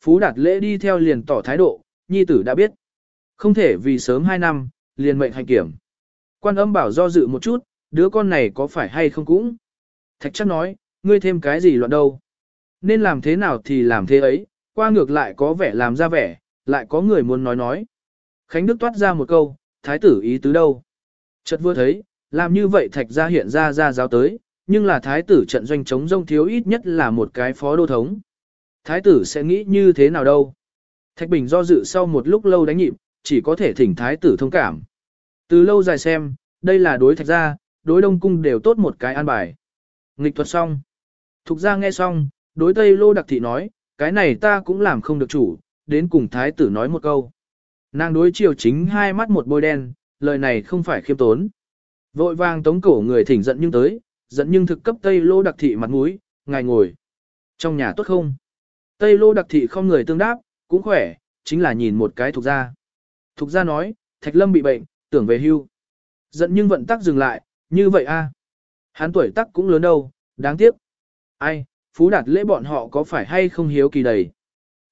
Phú Đạt lễ đi theo liền tỏ thái độ, nhi tử đã biết. Không thể vì sớm 2 năm, liền mệnh hành kiểm. Quan âm bảo do dự một chút, đứa con này có phải hay không cũng. Thạch chắc nói, ngươi thêm cái gì loạn đâu. Nên làm thế nào thì làm thế ấy, qua ngược lại có vẻ làm ra vẻ, lại có người muốn nói nói. Khánh Đức toát ra một câu, thái tử ý tứ đâu. Chợt vừa thấy, làm như vậy thạch ra hiện ra ra giáo tới, nhưng là thái tử trận doanh chống rông thiếu ít nhất là một cái phó đô thống. Thái tử sẽ nghĩ như thế nào đâu. Thạch Bình do dự sau một lúc lâu đánh nhịp, chỉ có thể thỉnh thái tử thông cảm. Từ lâu dài xem, đây là đối thạch gia, đối đông cung đều tốt một cái an bài. Nghịch thuật xong. Thục gia nghe xong, đối tây lô đặc thị nói, cái này ta cũng làm không được chủ, đến cùng thái tử nói một câu. Nàng đối chiều chính hai mắt một bôi đen, lời này không phải khiêm tốn. Vội vàng tống cổ người thỉnh giận nhưng tới, giận nhưng thực cấp tây lô đặc thị mặt mũi, ngài ngồi. Trong nhà tốt không? Tây lô đặc thị không người tương đáp, cũng khỏe, chính là nhìn một cái thuộc gia. Thục gia nói, Thạch Lâm bị bệnh, tưởng về hưu. Giận nhưng vận tắc dừng lại, như vậy a Hắn tuổi tắc cũng lớn đâu, đáng tiếc. Ai, Phú Đạt lễ bọn họ có phải hay không hiếu kỳ đầy.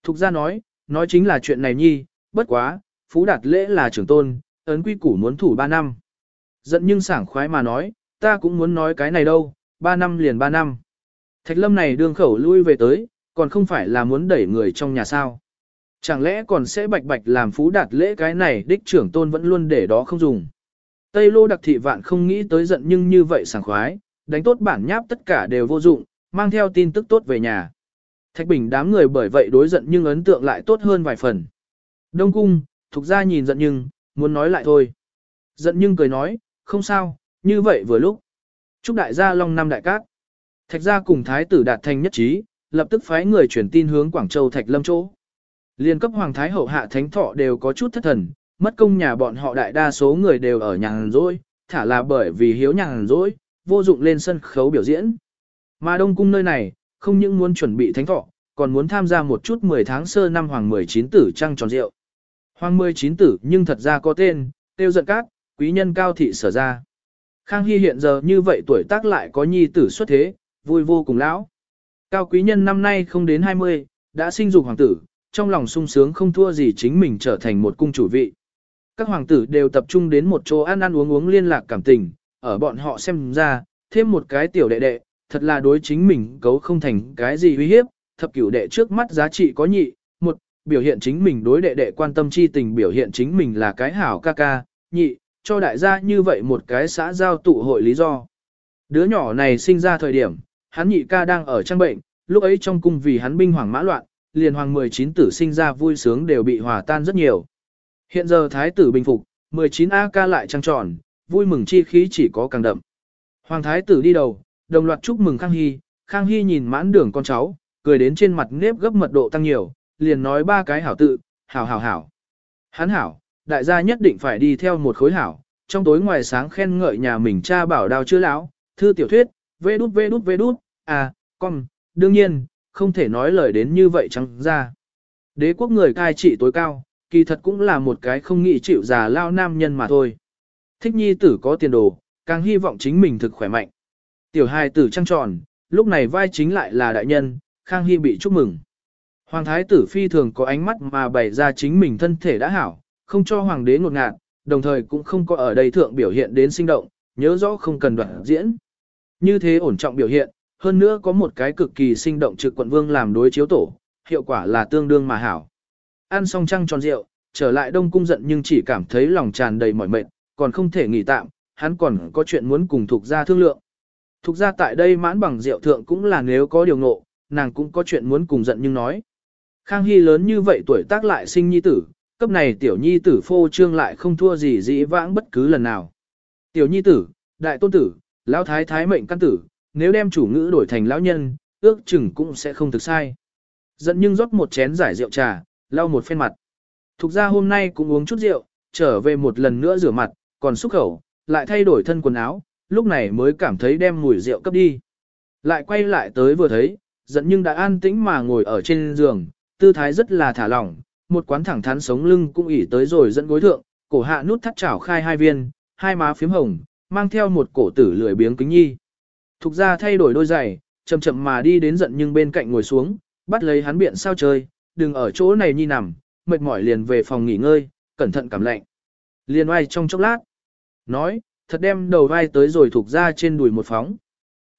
Thục gia nói, nói chính là chuyện này nhi, bất quá, Phú Đạt lễ là trưởng tôn, ấn quy củ muốn thủ 3 năm. Giận nhưng sảng khoái mà nói, ta cũng muốn nói cái này đâu, 3 năm liền 3 năm. Thạch lâm này đương khẩu lui về tới, còn không phải là muốn đẩy người trong nhà sao. Chẳng lẽ còn sẽ bạch bạch làm phú đạt lễ cái này đích trưởng tôn vẫn luôn để đó không dùng. Tây lô đặc thị vạn không nghĩ tới giận nhưng như vậy sảng khoái, đánh tốt bản nháp tất cả đều vô dụng, mang theo tin tức tốt về nhà. Thạch Bình đám người bởi vậy đối giận nhưng ấn tượng lại tốt hơn vài phần. Đông cung, thuộc ra nhìn giận nhưng, muốn nói lại thôi. Giận nhưng cười nói, không sao, như vậy vừa lúc. Chúc đại gia Long Năm đại cát. Thạch gia cùng thái tử đạt thành nhất trí, lập tức phái người chuyển tin hướng Quảng Châu Thạch Lâm chỗ. Liên cấp Hoàng Thái Hậu hạ thánh thọ đều có chút thất thần, mất công nhà bọn họ đại đa số người đều ở nhàn rỗi, thả là bởi vì hiếu nhàn rỗi, vô dụng lên sân khấu biểu diễn. Mà Đông Cung nơi này, không những muốn chuẩn bị thánh thọ, còn muốn tham gia một chút 10 tháng sơ năm Hoàng 19 tử trăng tròn rượu. Hoàng 19 tử nhưng thật ra có tên, tiêu giận cát, quý nhân cao thị sở ra. Khang Hy hiện giờ như vậy tuổi tác lại có nhi tử xuất thế, vui vô cùng lão. Cao quý nhân năm nay không đến 20, đã sinh dục hoàng tử, trong lòng sung sướng không thua gì chính mình trở thành một cung chủ vị. Các hoàng tử đều tập trung đến một chỗ ăn ăn uống uống liên lạc cảm tình, ở bọn họ xem ra, thêm một cái tiểu đệ đệ, thật là đối chính mình cấu không thành cái gì uy hiếp, thập cửu đệ trước mắt giá trị có nhị, một, biểu hiện chính mình đối đệ đệ quan tâm chi tình biểu hiện chính mình là cái hảo ca ca, nhị, cho đại gia như vậy một cái xã giao tụ hội lý do. Đứa nhỏ này sinh ra thời điểm, hắn nhị ca đang ở trang bệnh, lúc ấy trong cung vì hắn binh hoàng mã loạn, liền hoàng 19 tử sinh ra vui sướng đều bị hòa tan rất nhiều. Hiện giờ thái tử bình phục, 19 A ca lại trăng tròn, vui mừng chi khí chỉ có càng đậm. Hoàng thái tử đi đầu, đồng loạt chúc mừng Khang Hy, Khang Hy nhìn mãn đường con cháu, cười đến trên mặt nếp gấp mật độ tăng nhiều, liền nói ba cái hảo tự, hảo hảo hảo. Hắn hảo, đại gia nhất định phải đi theo một khối hảo, trong tối ngoài sáng khen ngợi nhà mình cha bảo đào chưa lão, thư tiểu thuyết, vê đút vê đút vê đút, à, con, đương nhiên, không thể nói lời đến như vậy trắng ra. Đế quốc người cai trị tối cao, kỳ thật cũng là một cái không nghĩ chịu già lao nam nhân mà thôi. Thích nhi tử có tiền đồ, càng hy vọng chính mình thực khỏe mạnh. Tiểu hài tử trăng tròn, lúc này vai chính lại là đại nhân, Khang Hy bị chúc mừng. Hoàng thái tử phi thường có ánh mắt mà bày ra chính mình thân thể đã hảo, không cho hoàng đế ngột ngạt, đồng thời cũng không có ở đây thượng biểu hiện đến sinh động, nhớ rõ không cần đoạn diễn. Như thế ổn trọng biểu hiện, hơn nữa có một cái cực kỳ sinh động trực quận vương làm đối chiếu tổ, hiệu quả là tương đương mà hảo. Ăn xong trăng tròn rượu, trở lại đông cung giận nhưng chỉ cảm thấy lòng tràn đầy mỏi mệt, còn không thể nghỉ tạm, hắn còn có chuyện muốn cùng thuộc gia thương lượng. Thuộc gia tại đây mãn bằng rượu thượng cũng là nếu có điều ngộ, nàng cũng có chuyện muốn cùng giận nhưng nói. Khang Hy lớn như vậy tuổi tác lại sinh nhi tử, cấp này tiểu nhi tử phô trương lại không thua gì dĩ vãng bất cứ lần nào. Tiểu nhi tử, đại tôn tử, lão thái thái mệnh căn tử, nếu đem chủ ngữ đổi thành lão nhân, ước chừng cũng sẽ không thực sai. Dẫn nhưng rót một chén giải rượu trà, lau một phen mặt. Thục ra hôm nay cũng uống chút rượu, trở về một lần nữa rửa mặt, còn xúc khẩu, lại thay đổi thân quần áo, lúc này mới cảm thấy đem mùi rượu cấp đi. Lại quay lại tới vừa thấy, giận nhưng đã an tĩnh mà ngồi ở trên giường, tư thái rất là thả lỏng, một quán thẳng thắn sống lưng cũng ỉ tới rồi dẫn gối thượng, cổ hạ nút thắt chảo khai hai viên, hai má phím hồng, mang theo một cổ tử lười biếng kính nhi. Thục ra thay đổi đôi giày, chậm chậm mà đi đến giận nhưng bên cạnh ngồi xuống, bắt lấy hắn biện sao chơi, đừng ở chỗ này nhi nằm, mệt mỏi liền về phòng nghỉ ngơi, cẩn thận cảm lạnh. Liền oai trong chốc lát. Nói, thật đem đầu vai tới rồi thuộc ra trên đùi một phóng.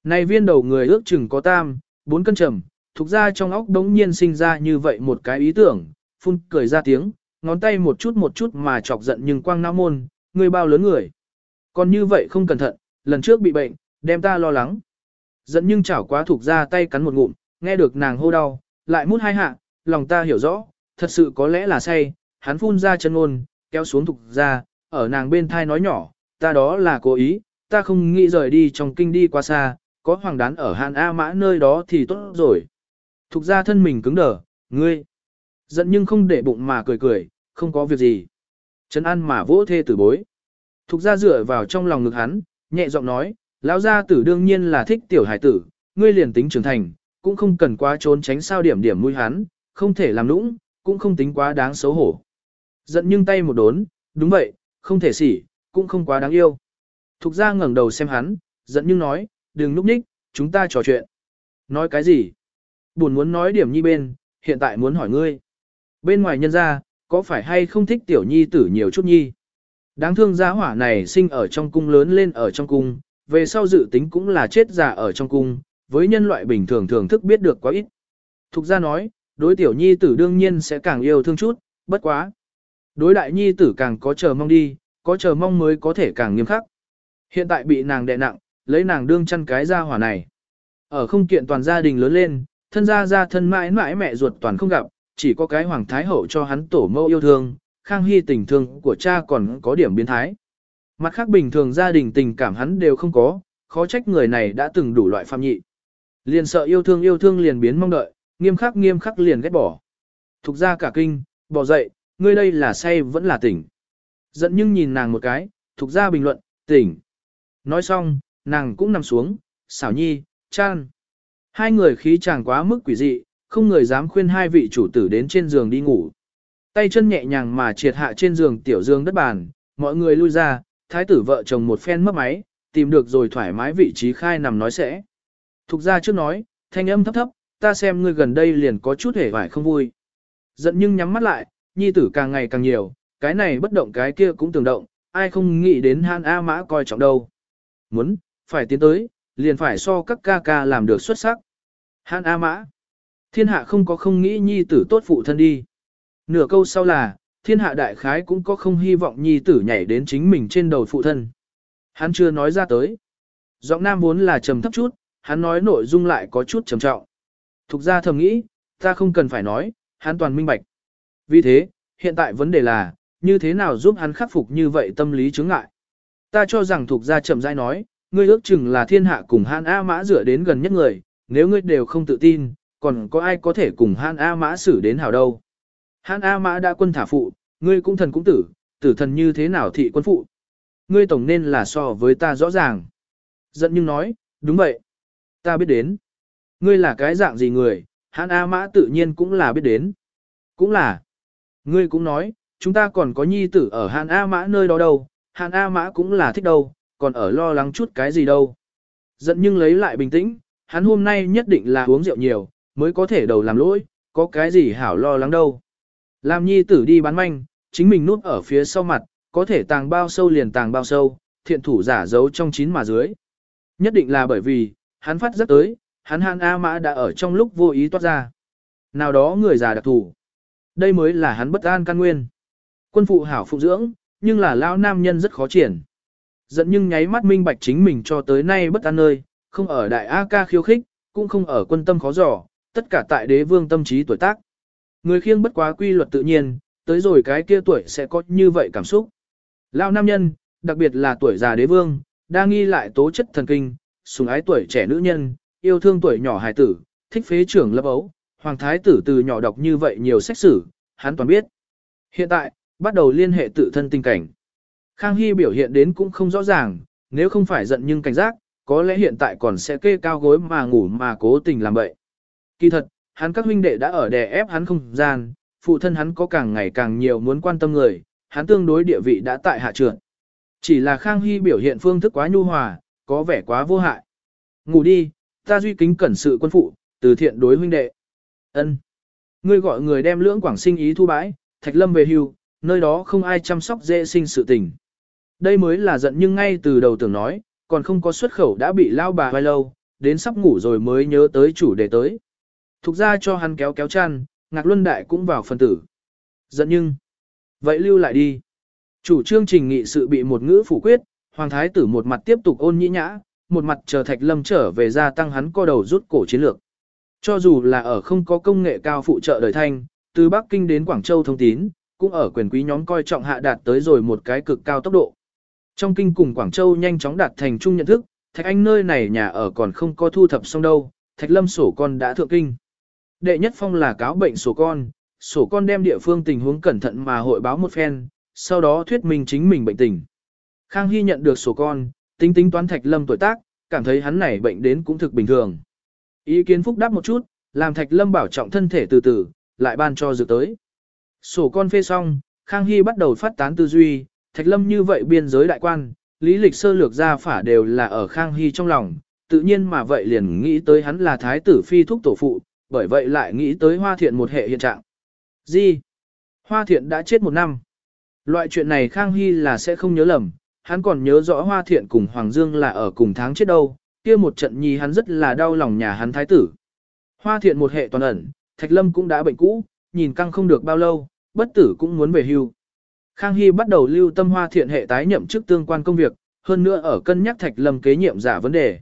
Này viên đầu người ước chừng có tam, bốn cân trầm, thuộc ra trong óc đống nhiên sinh ra như vậy một cái ý tưởng, phun cười ra tiếng, ngón tay một chút một chút mà chọc giận nhưng quang não môn, người bao lớn người. Còn như vậy không cẩn thận, lần trước bị bệnh, đem ta lo lắng. Giận nhưng chảo quá thuộc ra tay cắn một ngụm, nghe được nàng hô đau, lại mút hai hạ, lòng ta hiểu rõ, thật sự có lẽ là say, hắn phun ra chân ngôn, kéo xuống thuộc ra, ở nàng bên thai nói nhỏ, ta đó là cố ý, ta không nghĩ rời đi trong kinh đi qua xa, có hoàng đán ở Hàn A Mã nơi đó thì tốt rồi. Thục ra thân mình cứng đờ, ngươi. Giận nhưng không để bụng mà cười cười, không có việc gì. Trấn an mà vỗ thê tử bối. Thục ra dựa vào trong lòng ngực hắn, nhẹ giọng nói, lão gia tử đương nhiên là thích tiểu hải tử, ngươi liền tính trưởng thành, cũng không cần quá trốn tránh sao điểm điểm mũi hắn, không thể làm nũng, cũng không tính quá đáng xấu hổ. Giận nhưng tay một đốn, đúng vậy, không thể xỉ, cũng không quá đáng yêu. Thục ra ngẩng đầu xem hắn, giận nhưng nói, đừng núp ních, chúng ta trò chuyện. Nói cái gì? Buồn muốn nói điểm nhi bên, hiện tại muốn hỏi ngươi. Bên ngoài nhân ra, có phải hay không thích tiểu nhi tử nhiều chút nhi? Đáng thương gia hỏa này sinh ở trong cung lớn lên ở trong cung, về sau dự tính cũng là chết già ở trong cung, với nhân loại bình thường thường thức biết được quá ít. Thục ra nói, đối tiểu nhi tử đương nhiên sẽ càng yêu thương chút, bất quá. Đối đại nhi tử càng có chờ mong đi, có chờ mong mới có thể càng nghiêm khắc. Hiện tại bị nàng đè nặng, lấy nàng đương chăn cái gia hỏa này. Ở không kiện toàn gia đình lớn lên, thân gia gia thân mãi mãi mẹ ruột toàn không gặp, chỉ có cái hoàng thái hậu cho hắn tổ mẫu yêu thương, khang hy tình thương của cha còn có điểm biến thái. Mặt khác bình thường gia đình tình cảm hắn đều không có, khó trách người này đã từng đủ loại phạm nhị. Liền sợ yêu thương yêu thương liền biến mong đợi, nghiêm khắc nghiêm khắc liền ghét bỏ. Thục ra cả kinh, bỏ dậy, ngươi đây là say vẫn là tỉnh. Giận nhưng nhìn nàng một cái, thục ra bình luận, tỉnh. Nói xong, nàng cũng nằm xuống, xảo nhi, chan. Hai người khí chàng quá mức quỷ dị, không người dám khuyên hai vị chủ tử đến trên giường đi ngủ. Tay chân nhẹ nhàng mà triệt hạ trên giường tiểu dương đất bàn, mọi người lui ra, thái tử vợ chồng một phen mất máy, tìm được rồi thoải mái vị trí khai nằm nói sẽ. Thục ra trước nói, thanh âm thấp thấp, ta xem ngươi gần đây liền có chút hề vải không vui. Giận nhưng nhắm mắt lại, nhi tử càng ngày càng nhiều, cái này bất động cái kia cũng tưởng động, ai không nghĩ đến Han A Mã coi trọng đâu. Muốn, phải tiến tới, liền phải so các ca ca làm được xuất sắc. Han A Mã. Thiên hạ không có không nghĩ nhi tử tốt phụ thân đi. Nửa câu sau là, thiên hạ đại khái cũng có không hy vọng nhi tử nhảy đến chính mình trên đầu phụ thân. Hắn chưa nói ra tới. Giọng nam vốn là trầm thấp chút, hắn nói nội dung lại có chút trầm trọng. Thục ra thầm nghĩ, ta không cần phải nói, hắn toàn minh bạch. Vì thế, hiện tại vấn đề là, như thế nào giúp hắn khắc phục như vậy tâm lý chướng ngại. Ta cho rằng thuộc gia chậm rãi nói, ngươi ước chừng là thiên hạ cùng Han A Mã rửa đến gần nhất người, nếu ngươi đều không tự tin, còn có ai có thể cùng Han A Mã xử đến hảo đâu. Hán A Mã đã quân thả phụ, ngươi cũng thần cũng tử, tử thần như thế nào thị quân phụ. Ngươi tổng nên là so với ta rõ ràng. Giận nhưng nói, đúng vậy. Ta biết đến. Ngươi là cái dạng gì người, hán A Mã tự nhiên cũng là biết đến. Cũng là. Ngươi cũng nói, chúng ta còn có nhi tử ở hán A Mã nơi đó đâu, hán A Mã cũng là thích đâu, còn ở lo lắng chút cái gì đâu. Giận nhưng lấy lại bình tĩnh, hắn hôm nay nhất định là uống rượu nhiều, mới có thể đầu làm lỗi, có cái gì hảo lo lắng đâu. Làm nhi tử đi bán manh, chính mình núp ở phía sau mặt, có thể tàng bao sâu liền tàng bao sâu, thiện thủ giả giấu trong chín mà dưới. Nhất định là bởi vì, hắn phát rất tới, hắn Han A Mã đã ở trong lúc vô ý toát ra. Nào đó người già đặc thủ. Đây mới là hắn bất an căn nguyên. Quân phụ hảo phụ dưỡng, nhưng là lao nam nhân rất khó triển. Giận nhưng nháy mắt minh bạch chính mình cho tới nay bất an nơi, không ở đại A ca khiêu khích, cũng không ở quân tâm khó giỏ, tất cả tại đế vương tâm trí tuổi tác. Người khiêng bất quá quy luật tự nhiên, tới rồi cái kia tuổi sẽ có như vậy cảm xúc. Lao nam nhân, đặc biệt là tuổi già đế vương, đa nghi lại tố chất thần kinh, sùng ái tuổi trẻ nữ nhân, yêu thương tuổi nhỏ hài tử, thích phế trưởng lập ấu, hoàng thái tử từ nhỏ đọc như vậy nhiều sách sử, hắn toàn biết. Hiện tại, bắt đầu liên hệ tự thân tình cảnh. Khang Hy biểu hiện đến cũng không rõ ràng, nếu không phải giận nhưng cảnh giác, có lẽ hiện tại còn sẽ kê cao gối mà ngủ mà cố tình làm bậy. Kỳ thật, hắn các huynh đệ đã ở đè ép hắn không gian, phụ thân hắn có càng ngày càng nhiều muốn quan tâm người, hắn tương đối địa vị đã tại hạ trượt. Chỉ là Khang Hy biểu hiện phương thức quá nhu hòa, có vẻ quá vô hại. Ngủ đi, ta duy kính cẩn sự quân phụ, từ thiện đối huynh đệ. Ân. Ngươi gọi người đem lưỡng quảng sinh ý thu bãi, Thạch Lâm về hưu, nơi đó không ai chăm sóc dễ sinh sự tình. Đây mới là giận nhưng ngay từ đầu tưởng nói, còn không có xuất khẩu đã bị lao bà vai lâu, đến sắp ngủ rồi mới nhớ tới chủ đề tới. Thục ra cho hắn kéo kéo chăn, ngạc luân đại cũng vào phần tử. Giận nhưng, vậy lưu lại đi. Chủ trương trình nghị sự bị một ngữ phủ quyết, hoàng thái tử một mặt tiếp tục ôn nhĩ nhã, một mặt chờ thạch lâm trở về gia tăng hắn co đầu rút cổ chiến lược. Cho dù là ở không có công nghệ cao phụ trợ đời thanh, từ Bắc Kinh đến Quảng Châu thông tín, cũng ở quyền quý nhóm coi trọng hạ đạt tới rồi một cái cực cao tốc độ. Trong kinh cùng Quảng Châu nhanh chóng đạt thành chung nhận thức, Thạch Anh nơi này nhà ở còn không có thu thập xong đâu, Thạch Lâm sổ con đã thượng kinh. Đệ nhất phong là cáo bệnh sổ con, sổ con đem địa phương tình huống cẩn thận mà hội báo một phen, sau đó thuyết minh chính mình bệnh tình. Khang Hy nhận được sổ con, tính tính toán Thạch Lâm tuổi tác, cảm thấy hắn này bệnh đến cũng thực bình thường. Ý kiến phúc đáp một chút, làm Thạch Lâm bảo trọng thân thể từ từ, lại ban cho dự tới. Sổ con phê xong, Khang Hy bắt đầu phát tán tư duy, Thạch Lâm như vậy biên giới đại quan, lý lịch sơ lược ra phả đều là ở Khang Hy trong lòng, tự nhiên mà vậy liền nghĩ tới hắn là thái tử phi thúc tổ phụ, bởi vậy lại nghĩ tới Hoa Thiện một hệ hiện trạng. Gì? Hoa Thiện đã chết một năm. Loại chuyện này Khang Hy là sẽ không nhớ lầm, hắn còn nhớ rõ Hoa Thiện cùng Hoàng Dương là ở cùng tháng chết đâu, kia một trận nhi hắn rất là đau lòng nhà hắn thái tử. Hoa Thiện một hệ toàn ẩn, Thạch Lâm cũng đã bệnh cũ, nhìn căng không được bao lâu, bất tử cũng muốn về hưu. Khang Hy bắt đầu lưu tâm hoa thiện hệ tái nhậm chức tương quan công việc, hơn nữa ở cân nhắc Thạch Lâm kế nhiệm giả vấn đề.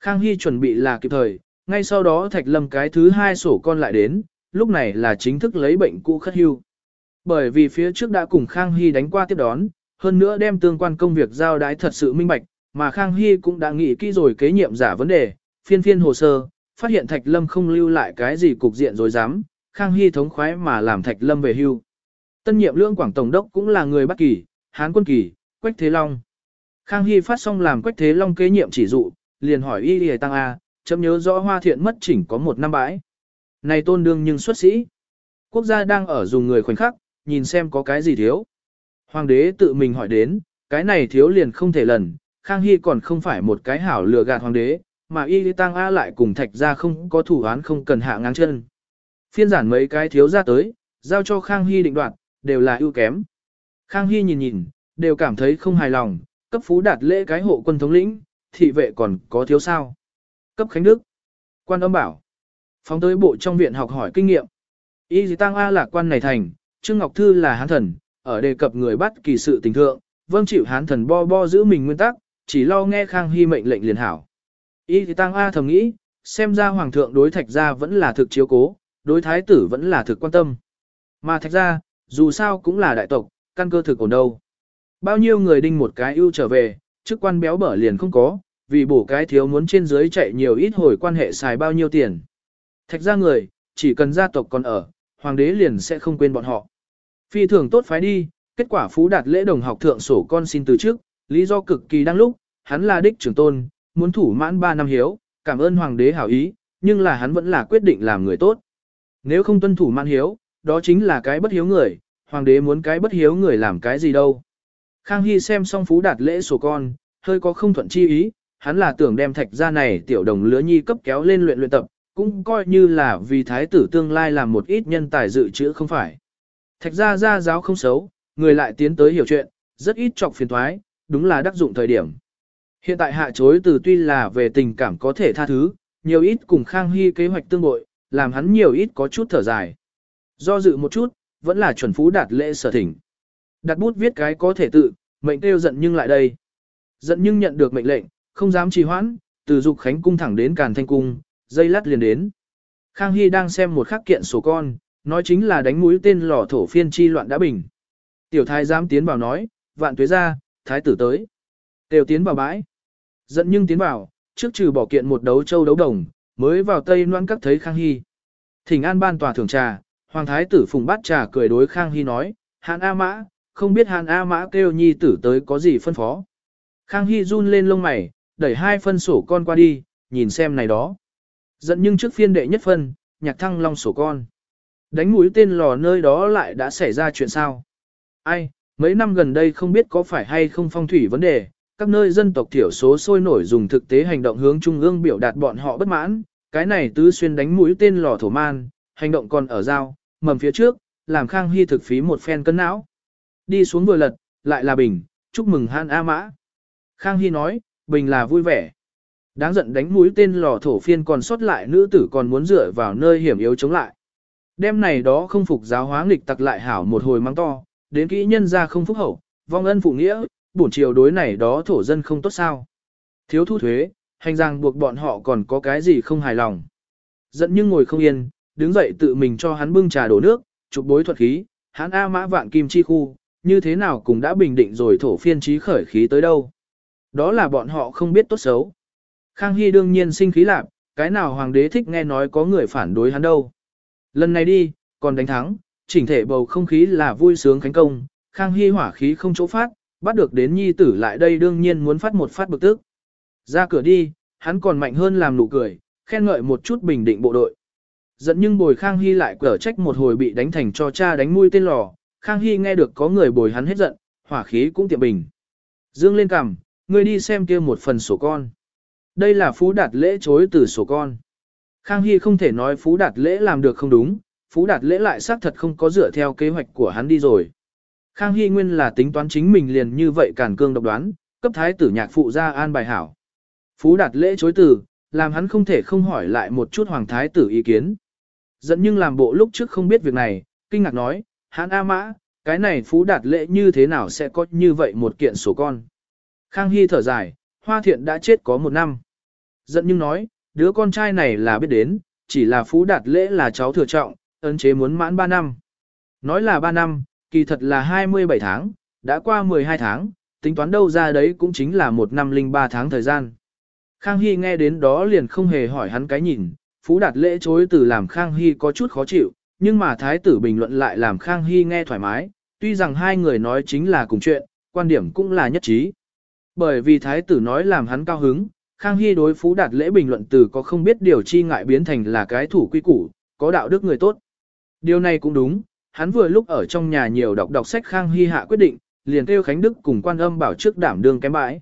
Khang Hy chuẩn bị là kịp thời, ngay sau đó Thạch Lâm cái thứ hai sổ con lại đến, lúc này là chính thức lấy bệnh cũ khất hưu. Bởi vì phía trước đã cùng Khang Hy đánh qua tiếp đón, hơn nữa đem tương quan công việc giao đái thật sự minh bạch, mà Khang Hy cũng đã nghĩ kỹ rồi kế nhiệm giả vấn đề, phiên phiên hồ sơ, phát hiện Thạch Lâm không lưu lại cái gì cục diện rồi dám, Khang Hy thống khoái mà làm Thạch Lâm về hưu. Tân nhiệm lương Quảng Tổng đốc cũng là người Bắc Kỳ, Hán Quân Kỳ, Quách Thế Long. Khang Hy phát xong làm Quách Thế Long kế nhiệm chỉ dụ, liền hỏi Y Lì Tăng A, chấm nhớ rõ hoa thiện mất chỉnh có một năm bãi. Này tôn đương nhưng xuất sĩ. Quốc gia đang ở dùng người khoảnh khắc, nhìn xem có cái gì thiếu. Hoàng đế tự mình hỏi đến, cái này thiếu liền không thể lần, Khang Hy còn không phải một cái hảo lừa gạt hoàng đế, mà Y Lì Tăng A lại cùng thạch ra không có thủ án không cần hạ ngang chân. Phiên giản mấy cái thiếu ra tới, giao cho Khang Hy định đoạt, đều là ưu kém. Khang Hy nhìn nhìn, đều cảm thấy không hài lòng, cấp phú đạt lễ cái hộ quân thống lĩnh, thị vệ còn có thiếu sao. Cấp Khánh Đức, quan âm bảo, phóng tới bộ trong viện học hỏi kinh nghiệm. Y dì tăng A là quan này thành, Trương Ngọc Thư là hán thần, ở đề cập người bắt kỳ sự tình thượng, vâng chịu hán thần bo bo giữ mình nguyên tắc, chỉ lo nghe Khang Hy mệnh lệnh liền hảo. Y dì tăng A thầm nghĩ, xem ra hoàng thượng đối thạch gia vẫn là thực chiếu cố, đối thái tử vẫn là thực quan tâm. Mà thạch gia, dù sao cũng là đại tộc, căn cơ thực ổn đâu. Bao nhiêu người đinh một cái ưu trở về, chức quan béo bở liền không có, vì bổ cái thiếu muốn trên dưới chạy nhiều ít hồi quan hệ xài bao nhiêu tiền. Thạch gia người, chỉ cần gia tộc còn ở, hoàng đế liền sẽ không quên bọn họ. Phi thường tốt phái đi, kết quả phú đạt lễ đồng học thượng sổ con xin từ trước, lý do cực kỳ đang lúc, hắn là đích trưởng tôn, muốn thủ mãn 3 năm hiếu, cảm ơn hoàng đế hảo ý, nhưng là hắn vẫn là quyết định làm người tốt. Nếu không tuân thủ mãn hiếu, đó chính là cái bất hiếu người, hoàng đế muốn cái bất hiếu người làm cái gì đâu. Khang Hy xem xong phú đạt lễ sổ con, hơi có không thuận chi ý, hắn là tưởng đem thạch gia này tiểu đồng lứa nhi cấp kéo lên luyện luyện tập, cũng coi như là vì thái tử tương lai làm một ít nhân tài dự trữ không phải. Thạch gia gia giáo không xấu, người lại tiến tới hiểu chuyện, rất ít chọc phiền thoái, đúng là đắc dụng thời điểm. Hiện tại hạ chối từ tuy là về tình cảm có thể tha thứ, nhiều ít cùng Khang Hy kế hoạch tương bội, làm hắn nhiều ít có chút thở dài. Do dự một chút, vẫn là chuẩn phú đạt lễ sở thỉnh. Đặt bút viết cái có thể tự, mệnh kêu giận nhưng lại đây. Giận nhưng nhận được mệnh lệnh, không dám trì hoãn, từ dục khánh cung thẳng đến càn thanh cung, dây lát liền đến. Khang Hy đang xem một khắc kiện sổ con, nói chính là đánh mũi tên lò thổ phiên chi loạn đã bình. Tiểu thái dám tiến vào nói, vạn tuế ra, thái tử tới. tiểu tiến vào bãi. Giận nhưng tiến vào, trước trừ bỏ kiện một đấu châu đấu đồng, mới vào tây noan các thấy Khang Hy. Thỉnh an ban tòa thưởng trà, Hoàng thái tử phùng bát trà cười đối Khang Hy nói, Hàn A Mã, không biết Hàn A Mã kêu nhi tử tới có gì phân phó. Khang Hy run lên lông mày, đẩy hai phân sổ con qua đi, nhìn xem này đó. Giận nhưng trước phiên đệ nhất phân, nhạc thăng long sổ con. Đánh mũi tên lò nơi đó lại đã xảy ra chuyện sao? Ai, mấy năm gần đây không biết có phải hay không phong thủy vấn đề, các nơi dân tộc thiểu số sôi nổi dùng thực tế hành động hướng trung ương biểu đạt bọn họ bất mãn, cái này tứ xuyên đánh mũi tên lò thổ man, hành động còn ở giao, mầm phía trước, làm Khang Hy thực phí một phen cân não. Đi xuống vừa lật, lại là Bình, chúc mừng Han A Mã. Khang Hy nói, Bình là vui vẻ. Đáng giận đánh mũi tên lò thổ phiên còn sót lại nữ tử còn muốn dựa vào nơi hiểm yếu chống lại. Đêm này đó không phục giáo hóa nghịch tặc lại hảo một hồi mang to, đến kỹ nhân ra không phúc hậu, vong ân phụ nghĩa, bổn triều đối này đó thổ dân không tốt sao. Thiếu thu thuế, hành rằng buộc bọn họ còn có cái gì không hài lòng. Giận nhưng ngồi không yên, đứng dậy tự mình cho hắn bưng trà đổ nước, chụp bối thuật khí, hắn A mã vạn kim chi khu, như thế nào cũng đã bình định rồi thổ phiên trí khởi khí tới đâu. Đó là bọn họ không biết tốt xấu. Khang Hy đương nhiên sinh khí lạc, cái nào hoàng đế thích nghe nói có người phản đối hắn đâu. Lần này đi, còn đánh thắng, chỉnh thể bầu không khí là vui sướng khánh công, Khang Hy hỏa khí không chỗ phát, bắt được đến nhi tử lại đây đương nhiên muốn phát một phát bực tức. Ra cửa đi, hắn còn mạnh hơn làm nụ cười, khen ngợi một chút bình định bộ đội. Giận nhưng bồi Khang Hy lại cở trách một hồi bị đánh thành cho cha đánh mũi tên lò, Khang Hy nghe được có người bồi hắn hết giận, hỏa khí cũng tiệm bình. Dương lên cằm, ngươi đi xem kia một phần sổ con. Đây là Phú Đạt lễ chối từ sổ con. Khang Hy không thể nói Phú Đạt lễ làm được không đúng, Phú Đạt lễ lại xác thật không có dựa theo kế hoạch của hắn đi rồi. Khang Hy nguyên là tính toán chính mình liền như vậy cản cương độc đoán, cấp thái tử nhạc phụ ra an bài hảo. Phú Đạt lễ chối từ, làm hắn không thể không hỏi lại một chút hoàng thái tử ý kiến. Dẫn nhưng làm bộ lúc trước không biết việc này, kinh ngạc nói, hắn A mã, cái này Phú Đạt lễ như thế nào sẽ có như vậy một kiện sổ con. Khang Hy thở dài, Hoa Thiện đã chết có một năm. Dẫn nhưng nói, đứa con trai này là biết đến, chỉ là Phú Đạt lễ là cháu thừa trọng, ấn chế muốn mãn 3 năm. Nói là 3 năm, kỳ thật là 27 tháng, đã qua 12 tháng, tính toán đâu ra đấy cũng chính là một năm linh 3 tháng thời gian. Khang Hy nghe đến đó liền không hề hỏi hắn cái nhìn, Phú Đạt lễ chối từ làm Khang Hy có chút khó chịu, nhưng mà Thái tử bình luận lại làm Khang Hy nghe thoải mái, tuy rằng hai người nói chính là cùng chuyện, quan điểm cũng là nhất trí. Bởi vì Thái tử nói làm hắn cao hứng, Khang Hy đối Phú Đạt lễ bình luận từ có không biết điều chi ngại biến thành là cái thủ quy củ, có đạo đức người tốt. Điều này cũng đúng, hắn vừa lúc ở trong nhà nhiều đọc đọc sách Khang Hy hạ quyết định, liền kêu Khánh Đức cùng quan âm bảo trước đảm đương kém bãi.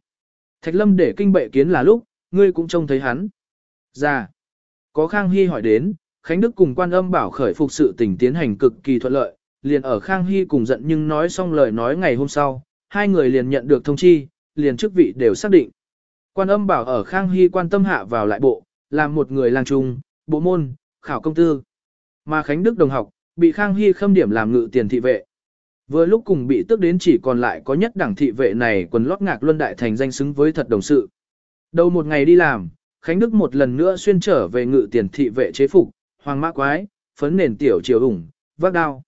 Thạch Lâm để kinh bệ kiến là lúc, ngươi cũng trông thấy hắn. Ra, có Khang Hy hỏi đến, Khánh Đức cùng quan âm bảo khởi phục sự tình tiến hành cực kỳ thuận lợi, liền ở Khang Hy cùng giận nhưng nói xong lời nói ngày hôm sau, hai người liền nhận được thông chi, liền chức vị đều xác định. Quan âm bảo ở Khang Hy quan tâm hạ vào lại bộ, làm một người lang trung, bộ môn, khảo công tư. Mà Khánh Đức đồng học, bị Khang Hy khâm điểm làm ngự tiền thị vệ. Vừa lúc cùng bị tức đến chỉ còn lại có nhất đẳng thị vệ này quần lót ngạc luân đại thành danh xứng với thật đồng sự. Đầu một ngày đi làm, Khánh Đức một lần nữa xuyên trở về ngự tiền thị vệ chế phục, hoàng mã quái, phấn nền tiểu triều ủng, vác đao.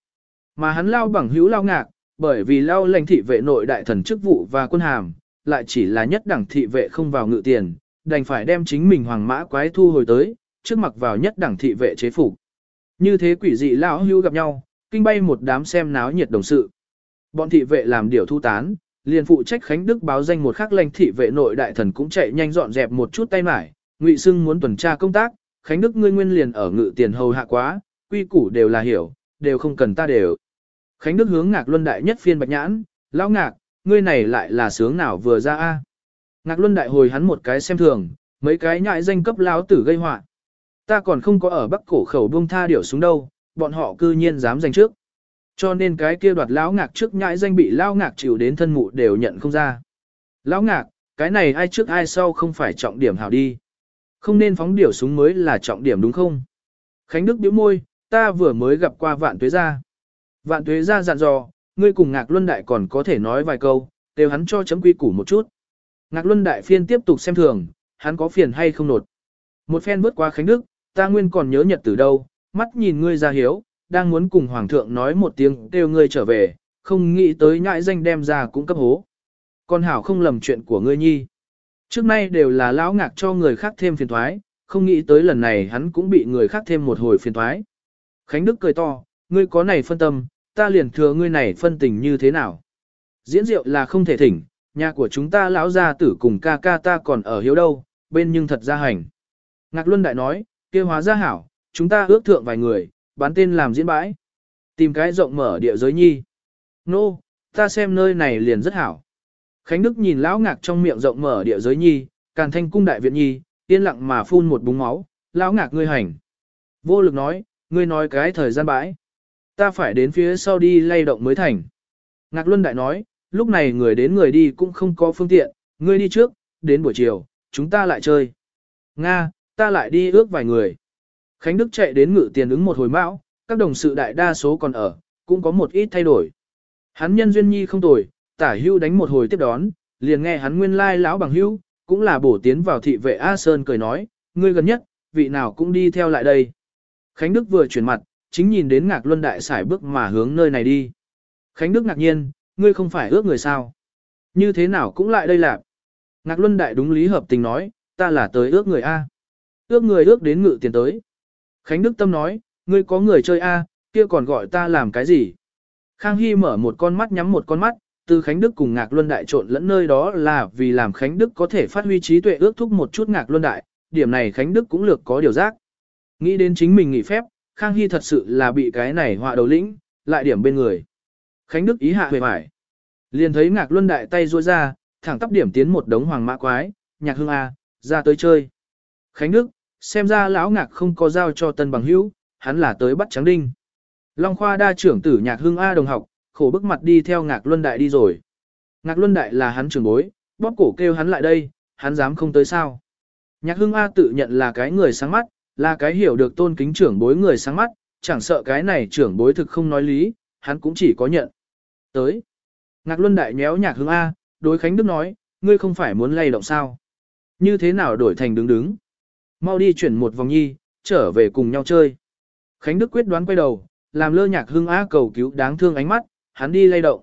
Mà hắn lao bằng hữu lao ngạc, bởi vì lao lãnh thị vệ nội đại thần chức vụ và quân hàm, lại chỉ là nhất đẳng thị vệ không vào ngự tiền, đành phải đem chính mình hoàng mã quái thu hồi tới, trước mặc vào nhất đẳng thị vệ chế phục. Như thế quỷ dị lão hưu gặp nhau, kinh bay một đám xem náo nhiệt đồng sự. Bọn thị vệ làm điều thu tán, liền phụ trách Khánh Đức báo danh một khắc lãnh thị vệ nội đại thần cũng chạy nhanh dọn dẹp một chút tay mải, Ngụy Sưng muốn tuần tra công tác, Khánh Đức ngươi nguyên liền ở ngự tiền hầu hạ quá, quy củ đều là hiểu, đều không cần ta đều. Khánh Đức hướng Ngạc Luân đại nhất phiên bạch nhãn, lão Ngạc, ngươi này lại là sướng nào vừa ra a? Ngạc Luân đại hồi hắn một cái xem thường, mấy cái nhại danh cấp lão tử gây họa. Ta còn không có ở Bắc cổ khẩu buông tha điểu xuống đâu, bọn họ cư nhiên dám giành trước. Cho nên cái kia đoạt lão ngạc trước nhãi danh bị lão ngạc chịu đến thân mụ đều nhận không ra. Lão ngạc, cái này ai trước ai sau không phải trọng điểm hảo đi. Không nên phóng điểu súng mới là trọng điểm đúng không? Khánh Đức bĩu môi, ta vừa mới gặp qua vạn tuế gia. Vạn tuế gia dặn dò, ngươi cùng ngạc luân đại còn có thể nói vài câu, đều hắn cho chấm quy củ một chút. Ngạc luân đại phiên tiếp tục xem thường, hắn có phiền hay không nột. Một phen bước qua Khánh Đức, ta nguyên còn nhớ nhật từ đâu, mắt nhìn ngươi ra hiếu, đang muốn cùng hoàng thượng nói một tiếng kêu ngươi trở về, không nghĩ tới nhãi danh đem ra cũng cấp hố. Con hảo không lầm chuyện của ngươi nhi. Trước nay đều là lão ngạc cho người khác thêm phiền thoái, không nghĩ tới lần này hắn cũng bị người khác thêm một hồi phiền thoái. Khánh Đức cười to, ngươi có này phân tâm, ta liền thừa ngươi này phân tình như thế nào. Diễn rượu là không thể thỉnh, nhà của chúng ta lão gia tử cùng ca ca ta còn ở hiếu đâu, bên nhưng thật ra hành. Ngạc Luân Đại nói, kia hóa ra hảo, chúng ta ước thượng vài người, bán tên làm diễn bãi. Tìm cái rộng mở địa giới nhi. Nô, no, ta xem nơi này liền rất hảo. Khánh Đức nhìn lão ngạc trong miệng rộng mở địa giới nhi, càn thanh cung đại viện nhi, yên lặng mà phun một búng máu, lão ngạc ngươi hành. Vô lực nói, ngươi nói cái thời gian bãi. Ta phải đến phía sau đi lay động mới thành. Ngạc Luân Đại nói, lúc này người đến người đi cũng không có phương tiện, ngươi đi trước, đến buổi chiều, chúng ta lại chơi. Nga, ta lại đi ước vài người. Khánh Đức chạy đến ngự tiền ứng một hồi mão, các đồng sự đại đa số còn ở, cũng có một ít thay đổi. Hắn nhân duyên nhi không tồi, tả hưu đánh một hồi tiếp đón, liền nghe hắn nguyên lai lão bằng hưu, cũng là bổ tiến vào thị vệ A Sơn cười nói, ngươi gần nhất, vị nào cũng đi theo lại đây. Khánh Đức vừa chuyển mặt, chính nhìn đến Ngạc Luân Đại xài bước mà hướng nơi này đi. Khánh Đức ngạc nhiên, ngươi không phải ước người sao? Như thế nào cũng lại đây lạc. Ngạc Luân Đại đúng lý hợp tình nói, ta là tới ước người A. Ước người ước đến ngự tiền tới. Khánh Đức Tâm nói, ngươi có người chơi A, kia còn gọi ta làm cái gì? Khang Hy mở một con mắt nhắm một con mắt, từ Khánh Đức cùng Ngạc Luân Đại trộn lẫn nơi đó là vì làm Khánh Đức có thể phát huy trí tuệ ước thúc một chút Ngạc Luân Đại, điểm này Khánh Đức cũng lược có điều giác. Nghĩ đến chính mình nghỉ phép, Khang Hy thật sự là bị cái này họa đầu lĩnh, lại điểm bên người. Khánh Đức ý hạ về mải. Liền thấy Ngạc Luân Đại tay ruôi ra, thẳng tắp điểm tiến một đống hoàng mã quái, nhạc hương A, ra tới chơi. Khánh Đức, xem ra lão ngạc không có giao cho tân bằng hữu, hắn là tới bắt trắng đinh. Long Khoa đa trưởng tử nhạc hương A đồng học, khổ bức mặt đi theo Ngạc Luân Đại đi rồi. Ngạc Luân Đại là hắn trưởng bối, bóp cổ kêu hắn lại đây, hắn dám không tới sao. Nhạc hương A tự nhận là cái người sáng mắt, là cái hiểu được tôn kính trưởng bối người sáng mắt, chẳng sợ cái này trưởng bối thực không nói lý, hắn cũng chỉ có nhận. Tới. Ngạc Luân Đại nhéo nhạc hương A, đối Khánh Đức nói, ngươi không phải muốn lay động sao. Như thế nào đổi thành đứng đứng. Mau đi chuyển một vòng nhi, trở về cùng nhau chơi. Khánh Đức quyết đoán quay đầu, làm lơ nhạc hưng á cầu cứu đáng thương ánh mắt, hắn đi lay động.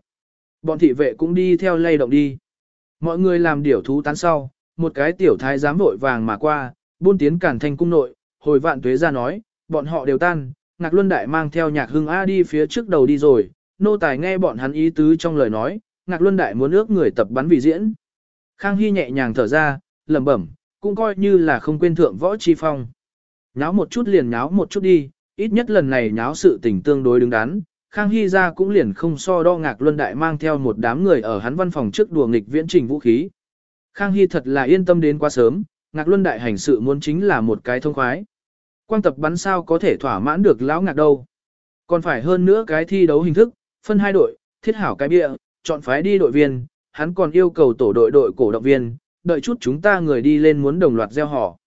Bọn thị vệ cũng đi theo lay động đi. Mọi người làm điểu thú tán sau, một cái tiểu thái giám vội vàng mà qua, buôn tiến cản thành cung nội, hồi vạn tuế ra nói, bọn họ đều tan, ngạc luân đại mang theo nhạc hưng A đi phía trước đầu đi rồi, nô tài nghe bọn hắn ý tứ trong lời nói, ngạc luân đại muốn ước người tập bắn vì diễn. Khang Hy nhẹ nhàng thở ra, lẩm bẩm, cũng coi như là không quên thượng võ chi phong. Nháo một chút liền nháo một chút đi, ít nhất lần này nháo sự tình tương đối đứng đắn, Khang Hy ra cũng liền không so đo ngạc luân đại mang theo một đám người ở hắn văn phòng trước đùa nghịch viễn trình vũ khí. Khang Hy thật là yên tâm đến quá sớm, ngạc luân đại hành sự muốn chính là một cái thông khoái. Quang tập bắn sao có thể thỏa mãn được lão ngạc đâu. Còn phải hơn nữa cái thi đấu hình thức, phân hai đội, thiết hảo cái bịa, chọn phái đi đội viên, hắn còn yêu cầu tổ đội đội cổ động viên, đợi chút chúng ta người đi lên muốn đồng loạt gieo họ.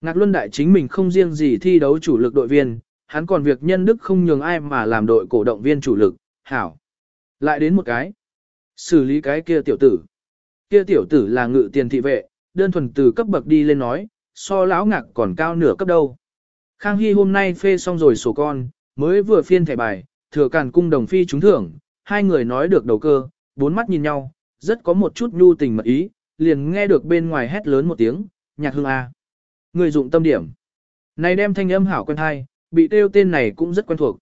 Ngạc Luân Đại chính mình không riêng gì thi đấu chủ lực đội viên, hắn còn việc nhân đức không nhường ai mà làm đội cổ động viên chủ lực, hảo. Lại đến một cái. Xử lý cái kia tiểu tử. Kia tiểu tử là ngự tiền thị vệ, đơn thuần từ cấp bậc đi lên nói, so lão ngạc còn cao nửa cấp đâu. Khang Hy hôm nay phê xong rồi sổ con, mới vừa phiên thẻ bài, thừa càn cung đồng phi trúng thưởng, hai người nói được đầu cơ, bốn mắt nhìn nhau, rất có một chút nhu tình mật ý, liền nghe được bên ngoài hét lớn một tiếng, nhạc hương A. Người dụng tâm điểm. Này đem thanh âm hảo quen thai, bị tiêu tên này cũng rất quen thuộc.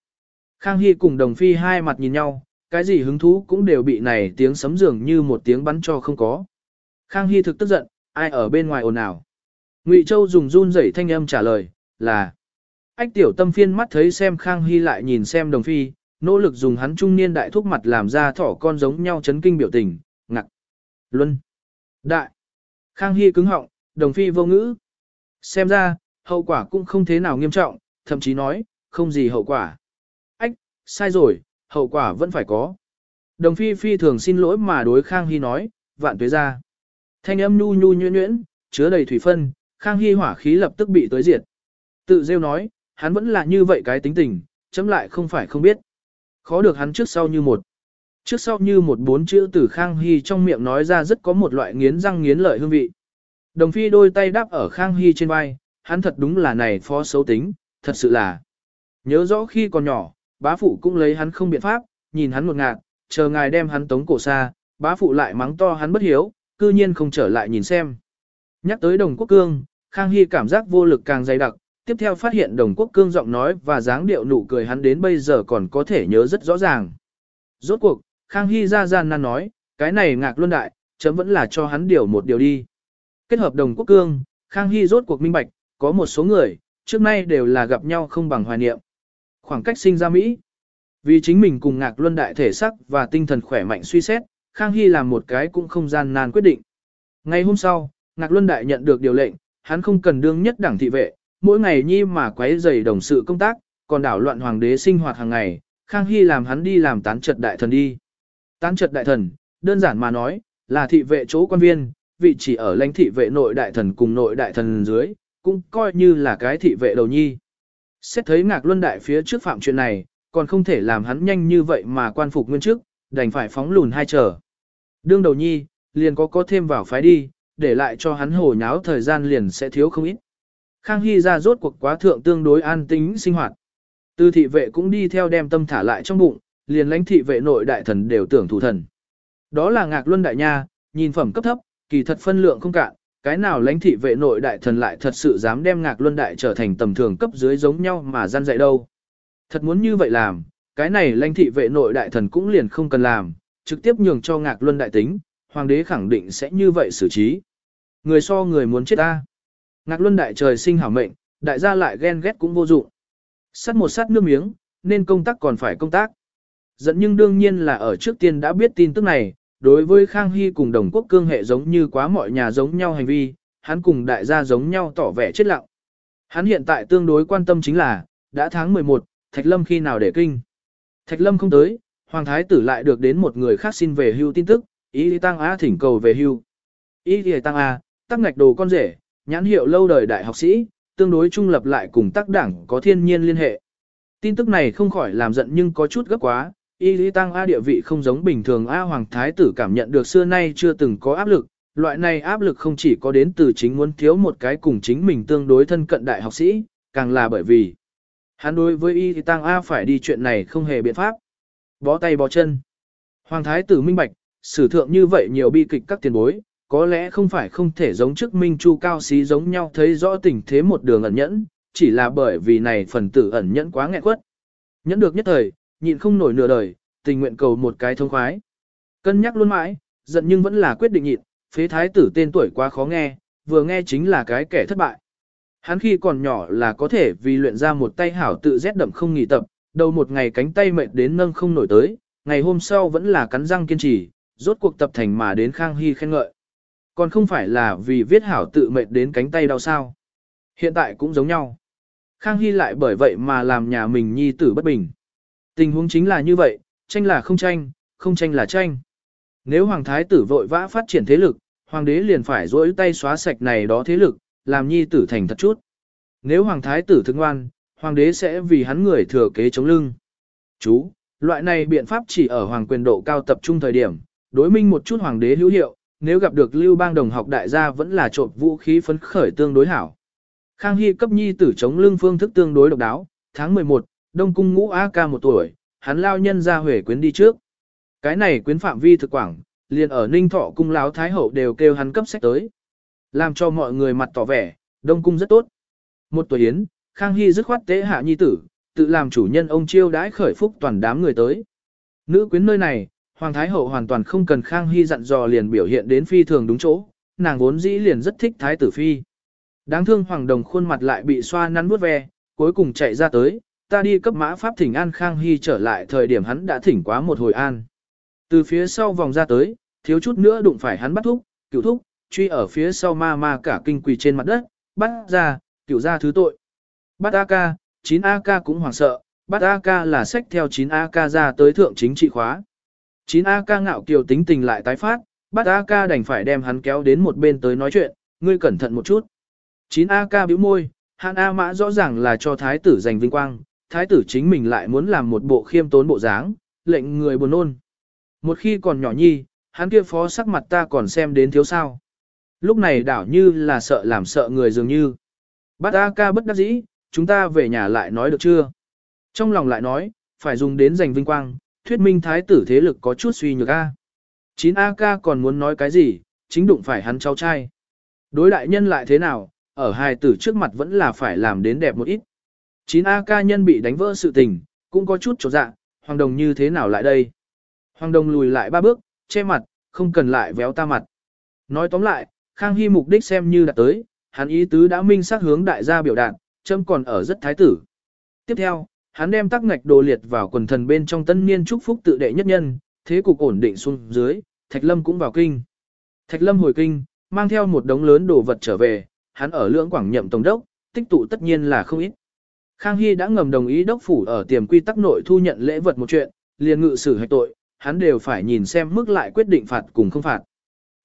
Khang Hy cùng đồng phi hai mặt nhìn nhau, cái gì hứng thú cũng đều bị này tiếng sấm dường như một tiếng bắn cho không có. Khang Hy thực tức giận, ai ở bên ngoài ồn ào. Ngụy Châu dùng run rẩy thanh âm trả lời, là. Ách tiểu tâm phiên mắt thấy xem Khang Hy lại nhìn xem đồng phi, nỗ lực dùng hắn trung niên đại thúc mặt làm ra thỏ con giống nhau chấn kinh biểu tình, ngặc. Luân. Đại. Khang Hy cứng họng, đồng phi vô ngữ. Xem ra, hậu quả cũng không thế nào nghiêm trọng, thậm chí nói, không gì hậu quả. Ách, sai rồi, hậu quả vẫn phải có. Đồng phi phi thường xin lỗi mà đối Khang Hy nói, vạn tuế ra. Thanh âm nhu nhu nhuyễn nhuyễn, chứa đầy thủy phân, Khang Hy hỏa khí lập tức bị tới diệt. Tự rêu nói, hắn vẫn là như vậy cái tính tình, chấm lại không phải không biết. Khó được hắn trước sau như một. Trước sau như một bốn chữ từ Khang Hy trong miệng nói ra rất có một loại nghiến răng nghiến lợi hương vị. Đồng phi đôi tay đáp ở Khang Hy trên vai, hắn thật đúng là này phó xấu tính, thật sự là. Nhớ rõ khi còn nhỏ, bá phụ cũng lấy hắn không biện pháp, nhìn hắn một ngạt, chờ ngài đem hắn tống cổ xa, bá phụ lại mắng to hắn bất hiếu, cư nhiên không trở lại nhìn xem. Nhắc tới đồng quốc cương, Khang Hy cảm giác vô lực càng dày đặc, tiếp theo phát hiện đồng quốc cương giọng nói và dáng điệu nụ cười hắn đến bây giờ còn có thể nhớ rất rõ ràng. Rốt cuộc, Khang Hy ra gian nan nói, cái này ngạc luân đại, chấm vẫn là cho hắn điều một điều đi. Kết hợp đồng quốc cương, Khang Hy rốt cuộc minh bạch, có một số người, trước nay đều là gặp nhau không bằng hoài niệm. Khoảng cách sinh ra Mỹ. Vì chính mình cùng ngạc luân đại thể sắc và tinh thần khỏe mạnh suy xét, Khang Hy làm một cái cũng không gian nan quyết định. Ngày hôm sau, ngạc luân đại nhận được điều lệnh, hắn không cần đương nhất đảng thị vệ, mỗi ngày nhi mà quấy rầy đồng sự công tác, còn đảo loạn hoàng đế sinh hoạt hàng ngày, Khang Hy làm hắn đi làm tán trật đại thần đi. Tán trật đại thần, đơn giản mà nói, là thị vệ chỗ quan viên, vị chỉ ở lãnh thị vệ nội đại thần cùng nội đại thần dưới, cũng coi như là cái thị vệ đầu nhi. Xét thấy ngạc luân đại phía trước phạm chuyện này, còn không thể làm hắn nhanh như vậy mà quan phục nguyên chức, đành phải phóng lùn hai chờ. Đương đầu nhi, liền có có thêm vào phái đi, để lại cho hắn hồ nháo thời gian liền sẽ thiếu không ít. Khang Hy ra rốt cuộc quá thượng tương đối an tính sinh hoạt. Tư thị vệ cũng đi theo đem tâm thả lại trong bụng, liền lãnh thị vệ nội đại thần đều tưởng thủ thần. Đó là ngạc luân đại nha, nhìn phẩm cấp thấp, kỳ thật phân lượng không cạn, cái nào lãnh thị vệ nội đại thần lại thật sự dám đem ngạc luân đại trở thành tầm thường cấp dưới giống nhau mà gian dạy đâu. Thật muốn như vậy làm, cái này lãnh thị vệ nội đại thần cũng liền không cần làm, trực tiếp nhường cho ngạc luân đại tính, hoàng đế khẳng định sẽ như vậy xử trí. Người so người muốn chết ta. Ngạc luân đại trời sinh hảo mệnh, đại gia lại ghen ghét cũng vô dụng. Sắt một sắt nước miếng, nên công tác còn phải công tác. Dẫn nhưng đương nhiên là ở trước tiên đã biết tin tức này, đối với Khang Hy cùng đồng quốc cương hệ giống như quá mọi nhà giống nhau hành vi, hắn cùng đại gia giống nhau tỏ vẻ chết lặng. Hắn hiện tại tương đối quan tâm chính là, đã tháng 11, Thạch Lâm khi nào để kinh. Thạch Lâm không tới, Hoàng Thái tử lại được đến một người khác xin về hưu tin tức, ý tăng á thỉnh cầu về hưu. Ý Lý tăng a, tắc ngạch đồ con rể, nhãn hiệu lâu đời đại học sĩ, tương đối trung lập lại cùng tác đảng có thiên nhiên liên hệ. Tin tức này không khỏi làm giận nhưng có chút gấp quá, y lý tăng A địa vị không giống bình thường A Hoàng Thái tử cảm nhận được xưa nay chưa từng có áp lực, loại này áp lực không chỉ có đến từ chính muốn thiếu một cái cùng chính mình tương đối thân cận đại học sĩ, càng là bởi vì hắn đối với y thì tăng A phải đi chuyện này không hề biện pháp. Bó tay bó chân. Hoàng Thái tử minh bạch, sử thượng như vậy nhiều bi kịch các tiền bối, có lẽ không phải không thể giống trước Minh Chu cao xí giống nhau thấy rõ tình thế một đường ẩn nhẫn, chỉ là bởi vì này phần tử ẩn nhẫn quá nghẹn quất. Nhẫn được nhất thời, nhịn không nổi nửa đời, tình nguyện cầu một cái thông khoái. Cân nhắc luôn mãi, giận nhưng vẫn là quyết định nhịn, phế thái tử tên tuổi quá khó nghe, vừa nghe chính là cái kẻ thất bại. Hắn khi còn nhỏ là có thể vì luyện ra một tay hảo tự rét đậm không nghỉ tập, đầu một ngày cánh tay mệt đến nâng không nổi tới, ngày hôm sau vẫn là cắn răng kiên trì, rốt cuộc tập thành mà đến Khang Hy khen ngợi. Còn không phải là vì viết hảo tự mệt đến cánh tay đau sao. Hiện tại cũng giống nhau. Khang Hy lại bởi vậy mà làm nhà mình nhi tử bất bình. Tình huống chính là như vậy, tranh là không tranh, không tranh là tranh. Nếu hoàng thái tử vội vã phát triển thế lực, hoàng đế liền phải rỗi tay xóa sạch này đó thế lực, làm nhi tử thành thật chút. Nếu hoàng thái tử thương ngoan, hoàng đế sẽ vì hắn người thừa kế chống lưng. Chú, loại này biện pháp chỉ ở hoàng quyền độ cao tập trung thời điểm, đối minh một chút hoàng đế hữu hiệu, nếu gặp được lưu bang đồng học đại gia vẫn là trộm vũ khí phấn khởi tương đối hảo. Khang Hy cấp nhi tử chống lưng phương thức tương đối độc đáo, tháng 11, Đông Cung ngũ A ca một tuổi, hắn lao nhân ra huệ quyến đi trước. Cái này quyến phạm vi thực quảng, liền ở Ninh Thọ cung láo Thái Hậu đều kêu hắn cấp sách tới. Làm cho mọi người mặt tỏ vẻ, Đông Cung rất tốt. Một tuổi yến, Khang Hy dứt khoát tế hạ nhi tử, tự làm chủ nhân ông chiêu đãi khởi phúc toàn đám người tới. Nữ quyến nơi này, Hoàng Thái Hậu hoàn toàn không cần Khang Hy dặn dò liền biểu hiện đến phi thường đúng chỗ, nàng vốn dĩ liền rất thích Thái tử Phi. Đáng thương Hoàng Đồng khuôn mặt lại bị xoa nắn bút ve, cuối cùng chạy ra tới, ta đi cấp mã pháp thỉnh an Khang Hy trở lại thời điểm hắn đã thỉnh quá một hồi an. Từ phía sau vòng ra tới, thiếu chút nữa đụng phải hắn bắt thúc, cựu thúc, truy ở phía sau ma ma cả kinh quỳ trên mặt đất, bắt ra, cựu ra thứ tội. Bắt AK, 9 AK cũng hoảng sợ, bắt AK là sách theo 9 AK ra tới thượng chính trị khóa. 9 AK ngạo kiều tính tình lại tái phát, bắt AK đành phải đem hắn kéo đến một bên tới nói chuyện, ngươi cẩn thận một chút. 9 AK bĩu môi, hắn A Mã rõ ràng là cho thái tử giành vinh quang, thái tử chính mình lại muốn làm một bộ khiêm tốn bộ dáng, lệnh người buồn nôn. Một khi còn nhỏ nhi, hắn kia phó sắc mặt ta còn xem đến thiếu sao. Lúc này đảo như là sợ làm sợ người dường như. bát a ca bất đắc dĩ, chúng ta về nhà lại nói được chưa? Trong lòng lại nói, phải dùng đến giành vinh quang, thuyết minh thái tử thế lực có chút suy nhược A. 9AK còn muốn nói cái gì, chính đụng phải hắn cháu trai. Đối đại nhân lại thế nào, ở hai tử trước mặt vẫn là phải làm đến đẹp một ít. 9AK nhân bị đánh vỡ sự tình, cũng có chút chỗ dạ, Hoàng Đồng như thế nào lại đây? Hoàng Đồng lùi lại ba bước, che mặt, không cần lại véo ta mặt. Nói tóm lại, Khang Hy mục đích xem như đã tới, hắn ý tứ đã minh xác hướng đại gia biểu đạt, châm còn ở rất thái tử. Tiếp theo, hắn đem tắc ngạch đồ liệt vào quần thần bên trong tân niên chúc phúc tự đệ nhất nhân, thế cục ổn định xuống dưới, Thạch Lâm cũng vào kinh. Thạch Lâm hồi kinh, mang theo một đống lớn đồ vật trở về, hắn ở lưỡng quảng nhậm tổng đốc, tích tụ tất nhiên là không ít. Khang Hy đã ngầm đồng ý đốc phủ ở tiềm quy tắc nội thu nhận lễ vật một chuyện, liền ngự xử hạch tội, hắn đều phải nhìn xem mức lại quyết định phạt cùng không phạt.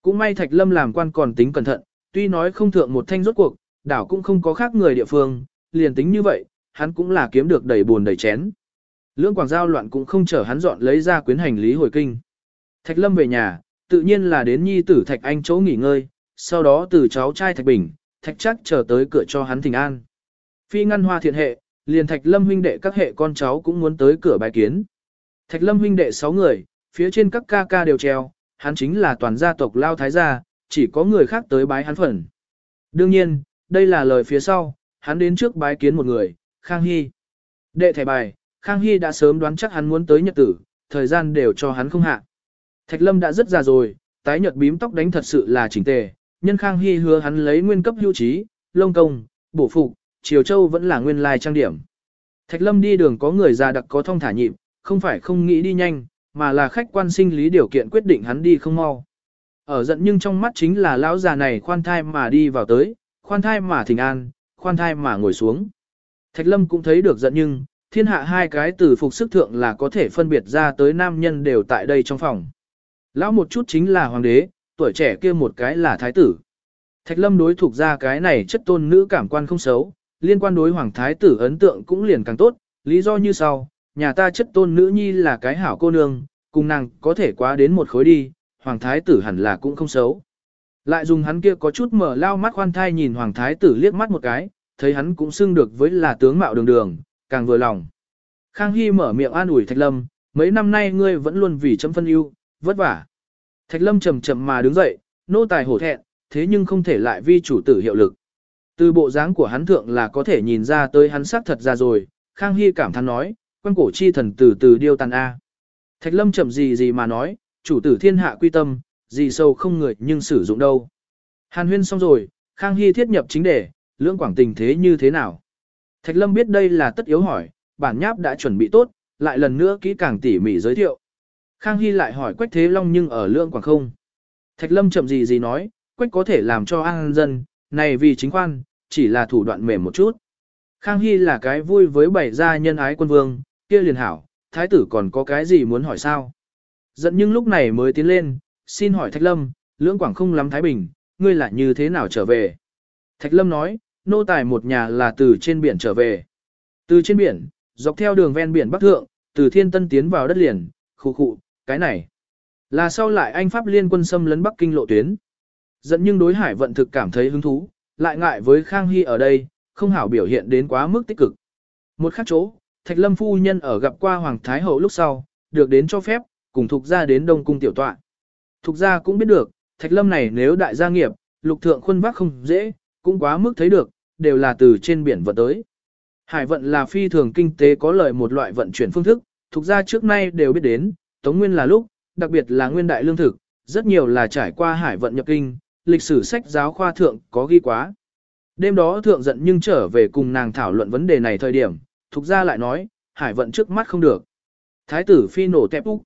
Cũng may Thạch Lâm làm quan còn tính cẩn thận, tuy nói không thượng một thanh rốt cuộc, đảo cũng không có khác người địa phương, liền tính như vậy, hắn cũng là kiếm được đầy buồn đầy chén. Lưỡng quảng giao loạn cũng không chở hắn dọn lấy ra quyến hành lý hồi kinh. Thạch Lâm về nhà, tự nhiên là đến nhi tử Thạch Anh chỗ nghỉ ngơi, sau đó từ cháu trai Thạch Bình, Thạch chắc chờ tới cửa cho hắn thỉnh an. Phi ngăn hoa thiện hệ, liền Thạch Lâm huynh đệ các hệ con cháu cũng muốn tới cửa bài kiến. Thạch Lâm huynh đệ 6 người, phía trên các ca ca đều treo, hắn chính là toàn gia tộc Lao Thái gia, chỉ có người khác tới bái hắn phần. Đương nhiên, đây là lời phía sau, hắn đến trước bái kiến một người, Khang Hy. Đệ thẻ bài, Khang Hy đã sớm đoán chắc hắn muốn tới nhật tử, thời gian đều cho hắn không hạ. Thạch Lâm đã rất già rồi, tái nhợt bím tóc đánh thật sự là chỉnh tề, nhân Khang Hy hứa hắn lấy nguyên cấp hưu trí, lông công, bổ phục, Triều Châu vẫn là nguyên lai trang điểm. Thạch Lâm đi đường có người già đặc có thông thả nhịp, không phải không nghĩ đi nhanh, mà là khách quan sinh lý điều kiện quyết định hắn đi không mau. Ở giận nhưng trong mắt chính là lão già này khoan thai mà đi vào tới, khoan thai mà thỉnh an, khoan thai mà ngồi xuống. Thạch Lâm cũng thấy được giận nhưng, thiên hạ hai cái từ phục sức thượng là có thể phân biệt ra tới nam nhân đều tại đây trong phòng. Lão một chút chính là hoàng đế, tuổi trẻ kia một cái là thái tử. Thạch Lâm đối thuộc ra cái này chất tôn nữ cảm quan không xấu, liên quan đối hoàng thái tử ấn tượng cũng liền càng tốt, lý do như sau, nhà ta chất tôn nữ nhi là cái hảo cô nương, cùng nàng có thể quá đến một khối đi, hoàng thái tử hẳn là cũng không xấu. Lại dùng hắn kia có chút mở lao mắt khoan thai nhìn hoàng thái tử liếc mắt một cái, thấy hắn cũng xưng được với là tướng mạo đường đường, càng vừa lòng. Khang Hy mở miệng an ủi Thạch Lâm, mấy năm nay ngươi vẫn luôn vì chấm phân ưu, vất vả. Thạch Lâm chậm chậm mà đứng dậy, nô tài hổ thẹn, thế nhưng không thể lại vi chủ tử hiệu lực. Từ bộ dáng của hắn thượng là có thể nhìn ra tới hắn sắc thật ra rồi, Khang Hy cảm thán nói, quan cổ chi thần từ từ điêu tàn A. Thạch Lâm chậm gì gì mà nói, chủ tử thiên hạ quy tâm, gì sâu không người nhưng sử dụng đâu. Hàn huyên xong rồi, Khang Hy thiết nhập chính đề, lưỡng quảng tình thế như thế nào. Thạch Lâm biết đây là tất yếu hỏi, bản nháp đã chuẩn bị tốt, lại lần nữa kỹ càng tỉ mỉ giới thiệu. Khang Hy lại hỏi Quách Thế Long nhưng ở lưỡng quảng không. Thạch Lâm chậm gì gì nói, Quách có thể làm cho an dân, này vì chính khoan, chỉ là thủ đoạn mềm một chút. Khang Hy là cái vui với bảy gia nhân ái quân vương, kia liền hảo, thái tử còn có cái gì muốn hỏi sao? Giận nhưng lúc này mới tiến lên, xin hỏi Thạch Lâm, lưỡng quảng không lắm Thái Bình, ngươi lại như thế nào trở về? Thạch Lâm nói, nô tài một nhà là từ trên biển trở về. Từ trên biển, dọc theo đường ven biển Bắc Thượng, từ Thiên Tân tiến vào đất liền, khu khu, cái này. Là sau lại anh Pháp liên quân xâm lấn Bắc Kinh lộ tuyến. Giận nhưng đối hải vận thực cảm thấy hứng thú, lại ngại với Khang Hy ở đây, không hảo biểu hiện đến quá mức tích cực. Một khác chỗ, Thạch Lâm phu nhân ở gặp qua Hoàng Thái Hậu lúc sau, được đến cho phép, cùng Thục gia đến Đông Cung tiểu tọa. Thục gia cũng biết được, Thạch Lâm này nếu đại gia nghiệp, lục thượng khuôn vác không dễ, cũng quá mức thấy được, đều là từ trên biển vận tới. Hải vận là phi thường kinh tế có lợi một loại vận chuyển phương thức, Thục gia trước nay đều biết đến, Tống Nguyên là lúc, đặc biệt là nguyên đại lương thực, rất nhiều là trải qua hải vận nhập kinh, lịch sử sách giáo khoa thượng có ghi quá. Đêm đó thượng giận nhưng trở về cùng nàng thảo luận vấn đề này thời điểm, Thục gia lại nói, hải vận trước mắt không được. Thái tử phi nổ tẹp úc.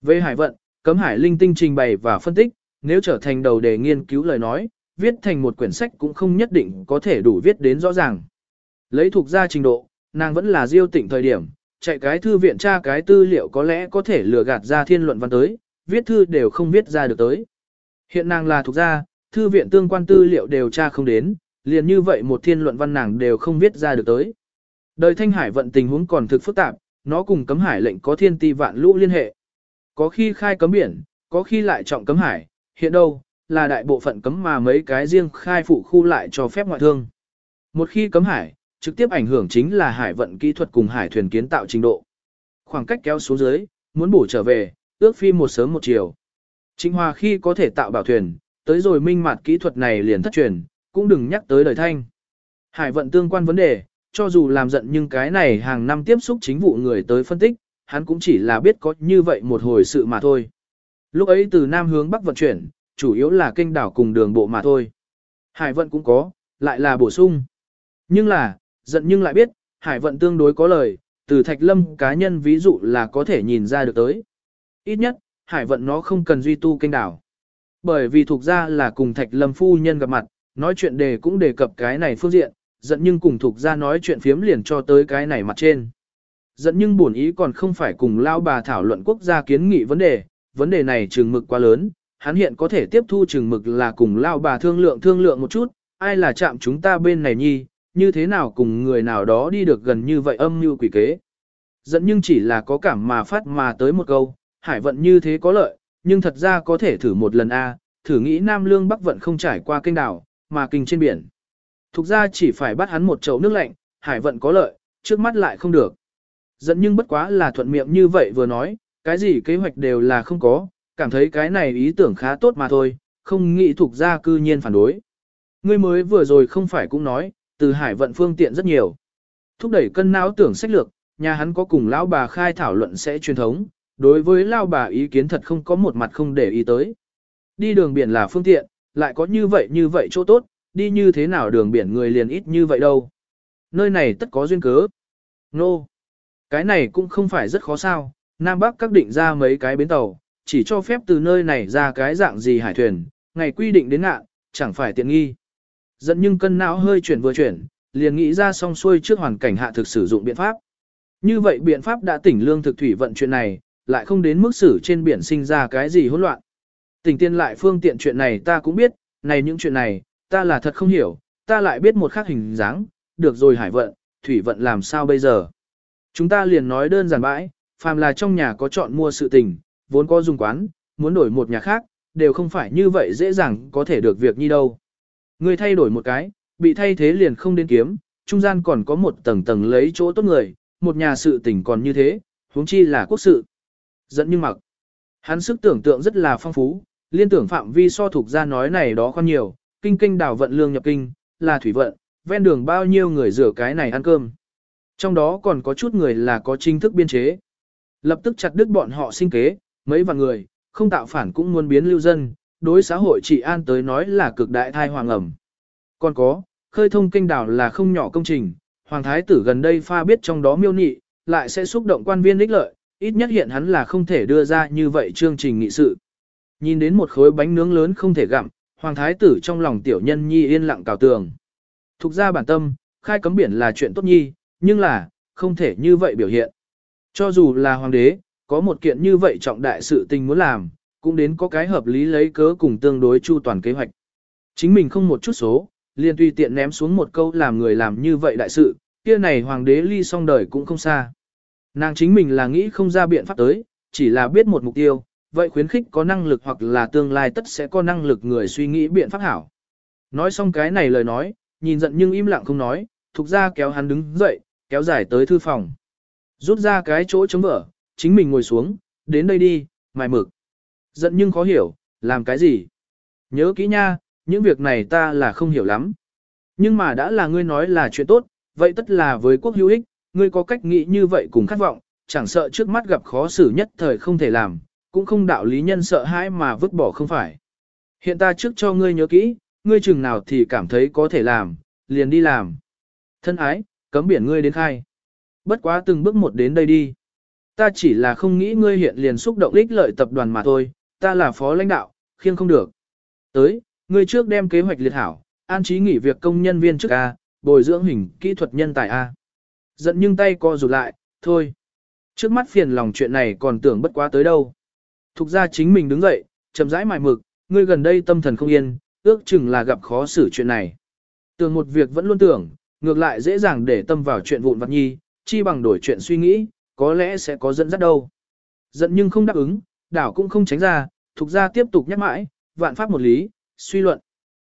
Về hải vận, cấm hải linh tinh trình bày và phân tích, nếu trở thành đầu đề nghiên cứu lời nói, viết thành một quyển sách cũng không nhất định có thể đủ viết đến rõ ràng. Lấy thuộc gia trình độ, nàng vẫn là diêu tỉnh thời điểm, chạy cái thư viện tra cái tư liệu có lẽ có thể lừa gạt ra thiên luận văn tới, viết thư đều không viết ra được tới. Hiện nàng là thuộc gia, thư viện tương quan tư liệu đều tra không đến, liền như vậy một thiên luận văn nàng đều không viết ra được tới. Đời thanh hải vận tình huống còn thực phức tạp, nó cùng cấm hải lệnh có thiên ti vạn lũ liên hệ. Có khi khai cấm biển, có khi lại trọng cấm hải, hiện đâu, là đại bộ phận cấm mà mấy cái riêng khai phụ khu lại cho phép ngoại thương. Một khi cấm hải, trực tiếp ảnh hưởng chính là hải vận kỹ thuật cùng hải thuyền kiến tạo trình độ. Khoảng cách kéo xuống dưới, muốn bổ trở về, ước phi một sớm một chiều. Chính hòa khi có thể tạo bảo thuyền, tới rồi minh mặt kỹ thuật này liền thất truyền, cũng đừng nhắc tới đời thanh. Hải vận tương quan vấn đề, cho dù làm giận nhưng cái này hàng năm tiếp xúc chính vụ người tới phân tích, hắn cũng chỉ là biết có như vậy một hồi sự mà thôi. Lúc ấy từ Nam hướng Bắc vận chuyển, chủ yếu là kênh đảo cùng đường bộ mà thôi. Hải vận cũng có, lại là bổ sung. Nhưng là, giận nhưng lại biết, hải vận tương đối có lời, từ thạch lâm cá nhân ví dụ là có thể nhìn ra được tới. Ít nhất, hải vận nó không cần duy tu kênh đảo. Bởi vì thuộc ra là cùng thạch lâm phu nhân gặp mặt, nói chuyện đề cũng đề cập cái này phương diện, giận nhưng cùng thuộc ra nói chuyện phiếm liền cho tới cái này mặt trên. Giận nhưng buồn ý còn không phải cùng lao bà thảo luận quốc gia kiến nghị vấn đề, vấn đề này trừng mực quá lớn, hắn hiện có thể tiếp thu trừng mực là cùng lao bà thương lượng thương lượng một chút, ai là chạm chúng ta bên này nhi, như thế nào cùng người nào đó đi được gần như vậy âm như quỷ kế. Dẫn nhưng chỉ là có cảm mà phát mà tới một câu, hải vận như thế có lợi, nhưng thật ra có thể thử một lần a, thử nghĩ Nam Lương Bắc vận không trải qua kênh đảo, mà kinh trên biển. Thục ra chỉ phải bắt hắn một chậu nước lạnh, hải vận có lợi, trước mắt lại không được. Dẫn nhưng bất quá là thuận miệng như vậy vừa nói, cái gì kế hoạch đều là không có, cảm thấy cái này ý tưởng khá tốt mà thôi, không nghĩ thuộc ra cư nhiên phản đối. Ngươi mới vừa rồi không phải cũng nói, từ hải vận phương tiện rất nhiều. Thúc đẩy cân não tưởng sách lược, nhà hắn có cùng lão bà khai thảo luận sẽ truyền thống, đối với lão bà ý kiến thật không có một mặt không để ý tới. Đi đường biển là phương tiện, lại có như vậy như vậy chỗ tốt, đi như thế nào đường biển người liền ít như vậy đâu. Nơi này tất có duyên cớ. Nô. No. Cái này cũng không phải rất khó sao, Nam Bắc các định ra mấy cái bến tàu, chỉ cho phép từ nơi này ra cái dạng gì hải thuyền, ngày quy định đến ngạn, chẳng phải tiện nghi. Dẫn nhưng cân não hơi chuyển vừa chuyển, liền nghĩ ra xong xuôi trước hoàn cảnh hạ thực sử dụng biện pháp. Như vậy biện pháp đã tỉnh lương thực thủy vận chuyện này, lại không đến mức xử trên biển sinh ra cái gì hỗn loạn. Tỉnh tiên lại phương tiện chuyện này ta cũng biết, này những chuyện này, ta là thật không hiểu, ta lại biết một khác hình dáng, được rồi hải vận, thủy vận làm sao bây giờ. Chúng ta liền nói đơn giản bãi, phàm là trong nhà có chọn mua sự tình, vốn có dùng quán, muốn đổi một nhà khác, đều không phải như vậy dễ dàng có thể được việc như đâu. Người thay đổi một cái, bị thay thế liền không đến kiếm, trung gian còn có một tầng tầng lấy chỗ tốt người, một nhà sự tình còn như thế, huống chi là quốc sự. Dẫn nhưng mặc. Hắn sức tưởng tượng rất là phong phú, liên tưởng phạm vi so thuộc ra nói này đó khoan nhiều, kinh kinh đảo vận lương nhập kinh, là thủy vận, ven đường bao nhiêu người rửa cái này ăn cơm. Trong đó còn có chút người là có chính thức biên chế. Lập tức chặt đứt bọn họ sinh kế, mấy vạn người, không tạo phản cũng muốn biến lưu dân, đối xã hội trị an tới nói là cực đại thai hoàng ẩm. Còn có, khơi thông kinh đảo là không nhỏ công trình, Hoàng Thái tử gần đây pha biết trong đó miêu nị, lại sẽ xúc động quan viên ích lợi, ít nhất hiện hắn là không thể đưa ra như vậy chương trình nghị sự. Nhìn đến một khối bánh nướng lớn không thể gặm, Hoàng Thái tử trong lòng tiểu nhân nhi yên lặng cào tường. Thục ra bản tâm, khai cấm biển là chuyện tốt nhi, nhưng là, không thể như vậy biểu hiện. Cho dù là hoàng đế, có một kiện như vậy trọng đại sự tình muốn làm, cũng đến có cái hợp lý lấy cớ cùng tương đối chu toàn kế hoạch. Chính mình không một chút số, liền tùy tiện ném xuống một câu làm người làm như vậy đại sự, kia này hoàng đế ly xong đời cũng không xa. Nàng chính mình là nghĩ không ra biện pháp tới, chỉ là biết một mục tiêu, vậy khuyến khích có năng lực hoặc là tương lai tất sẽ có năng lực người suy nghĩ biện pháp hảo. Nói xong cái này lời nói, nhìn giận nhưng im lặng không nói, thuộc ra kéo hắn đứng dậy, kéo dài tới thư phòng. Rút ra cái chỗ chống vở, chính mình ngồi xuống, đến đây đi, mài mực. Giận nhưng khó hiểu, làm cái gì? Nhớ kỹ nha, những việc này ta là không hiểu lắm. Nhưng mà đã là ngươi nói là chuyện tốt, vậy tất là với quốc hữu ích, ngươi có cách nghĩ như vậy cùng khát vọng, chẳng sợ trước mắt gặp khó xử nhất thời không thể làm, cũng không đạo lý nhân sợ hãi mà vứt bỏ không phải. Hiện ta trước cho ngươi nhớ kỹ, ngươi chừng nào thì cảm thấy có thể làm, liền đi làm. Thân ái, cấm biển ngươi đến khai. Bất quá từng bước một đến đây đi. Ta chỉ là không nghĩ ngươi hiện liền xúc động ích lợi tập đoàn mà thôi, ta là phó lãnh đạo, khiêng không được. Tới, ngươi trước đem kế hoạch liệt hảo, an trí nghỉ việc công nhân viên trước A, bồi dưỡng hình kỹ thuật nhân tài A. Giận nhưng tay co rụt lại, thôi. Trước mắt phiền lòng chuyện này còn tưởng bất quá tới đâu. Thục ra chính mình đứng dậy, chậm rãi mài mực, ngươi gần đây tâm thần không yên, ước chừng là gặp khó xử chuyện này. Tưởng một việc vẫn luôn tưởng, ngược lại dễ dàng để tâm vào chuyện vụn vặt nhi, chi bằng đổi chuyện suy nghĩ, có lẽ sẽ có dẫn dắt đâu. Giận nhưng không đáp ứng, đảo cũng không tránh ra, thuộc ra tiếp tục nhắc mãi, vạn pháp một lý, suy luận.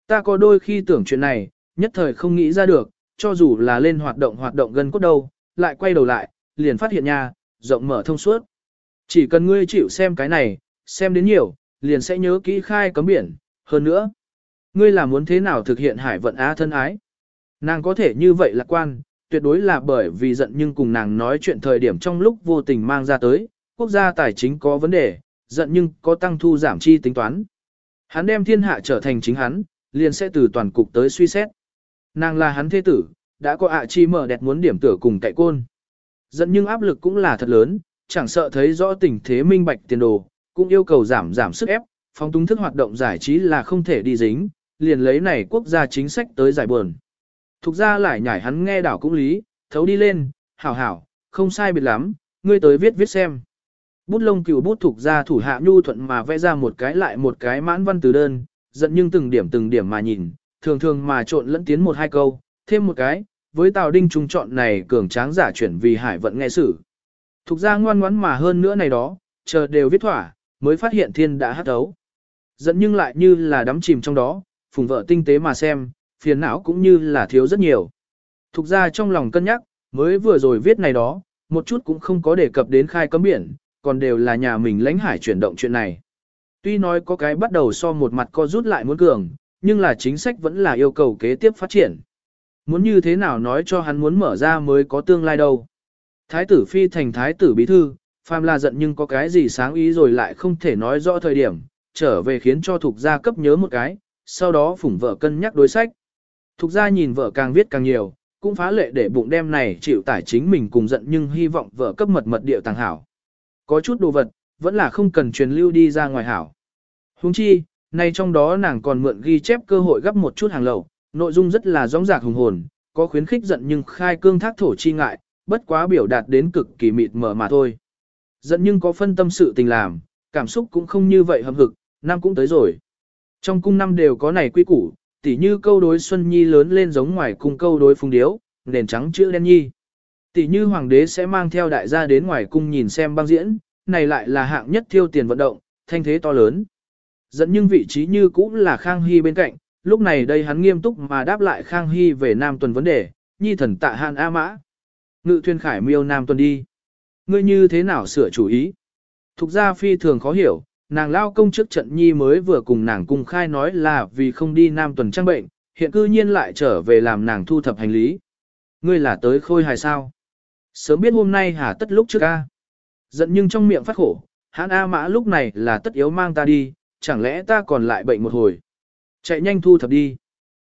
Ta có đôi khi tưởng chuyện này, nhất thời không nghĩ ra được, cho dù là lên hoạt động hoạt động gần cốt đâu, lại quay đầu lại, liền phát hiện nha, rộng mở thông suốt. Chỉ cần ngươi chịu xem cái này, xem đến nhiều, liền sẽ nhớ kỹ khai cấm biển, hơn nữa. Ngươi là muốn thế nào thực hiện hải vận á thân ái? Nàng có thể như vậy lạc quan, tuyệt đối là bởi vì giận nhưng cùng nàng nói chuyện thời điểm trong lúc vô tình mang ra tới, quốc gia tài chính có vấn đề, giận nhưng có tăng thu giảm chi tính toán. Hắn đem thiên hạ trở thành chính hắn, liền sẽ từ toàn cục tới suy xét. Nàng là hắn thế tử, đã có ạ chi mở đẹp muốn điểm tử cùng cậy côn. Giận nhưng áp lực cũng là thật lớn, chẳng sợ thấy rõ tình thế minh bạch tiền đồ, cũng yêu cầu giảm giảm sức ép, phong túng thức hoạt động giải trí là không thể đi dính, liền lấy này quốc gia chính sách tới giải buồn. Thục ra lại nhảy hắn nghe đảo cũng lý, thấu đi lên, hảo hảo, không sai biệt lắm, ngươi tới viết viết xem. Bút lông cựu bút thục ra thủ hạ nhu thuận mà vẽ ra một cái lại một cái mãn văn từ đơn, giận nhưng từng điểm từng điểm mà nhìn, thường thường mà trộn lẫn tiến một hai câu, thêm một cái, với Tào Đinh trung chọn này cường tráng giả chuyển vì hải vận nghe sử. Thục ra ngoan ngoãn mà hơn nữa này đó, chờ đều viết thỏa, mới phát hiện thiên đã hát đấu. Giận nhưng lại như là đắm chìm trong đó, phùng vợ tinh tế mà xem, phiền não cũng như là thiếu rất nhiều. Thục ra trong lòng cân nhắc, mới vừa rồi viết này đó, một chút cũng không có đề cập đến khai cấm biển, còn đều là nhà mình lãnh hải chuyển động chuyện này. Tuy nói có cái bắt đầu so một mặt co rút lại muốn cường, nhưng là chính sách vẫn là yêu cầu kế tiếp phát triển. Muốn như thế nào nói cho hắn muốn mở ra mới có tương lai đâu. Thái tử phi thành thái tử bí thư, phàm là giận nhưng có cái gì sáng ý rồi lại không thể nói rõ thời điểm, trở về khiến cho thuộc gia cấp nhớ một cái, sau đó phủng vợ cân nhắc đối sách. Thục gia nhìn vợ càng viết càng nhiều, cũng phá lệ để bụng đem này chịu tải chính mình cùng giận nhưng hy vọng vợ cấp mật mật điệu tàng hảo. Có chút đồ vật, vẫn là không cần truyền lưu đi ra ngoài hảo. Huống chi, nay trong đó nàng còn mượn ghi chép cơ hội gấp một chút hàng lậu, nội dung rất là rõ rạc hùng hồn, có khuyến khích giận nhưng khai cương thác thổ chi ngại, bất quá biểu đạt đến cực kỳ mịt mờ mà thôi. Giận nhưng có phân tâm sự tình làm, cảm xúc cũng không như vậy hâm hực, năm cũng tới rồi. Trong cung năm đều có này quy củ, tỉ như câu đối Xuân Nhi lớn lên giống ngoài cung câu đối phùng điếu, nền trắng chữ đen nhi. Tỉ như hoàng đế sẽ mang theo đại gia đến ngoài cung nhìn xem băng diễn, này lại là hạng nhất thiêu tiền vận động, thanh thế to lớn. Dẫn nhưng vị trí như cũng là Khang Hy bên cạnh, lúc này đây hắn nghiêm túc mà đáp lại Khang Hy về Nam Tuần vấn đề, nhi thần tạ hạn A Mã. Ngự thuyền khải miêu Nam Tuần đi. Ngươi như thế nào sửa chủ ý? Thục gia phi thường khó hiểu, nàng lao công trước trận nhi mới vừa cùng nàng cung khai nói là vì không đi Nam Tuần trang bệnh, hiện cư nhiên lại trở về làm nàng thu thập hành lý. Ngươi là tới khôi hài sao? Sớm biết hôm nay hà tất lúc trước a. Giận nhưng trong miệng phát khổ, hãn A mã lúc này là tất yếu mang ta đi, chẳng lẽ ta còn lại bệnh một hồi. Chạy nhanh thu thập đi.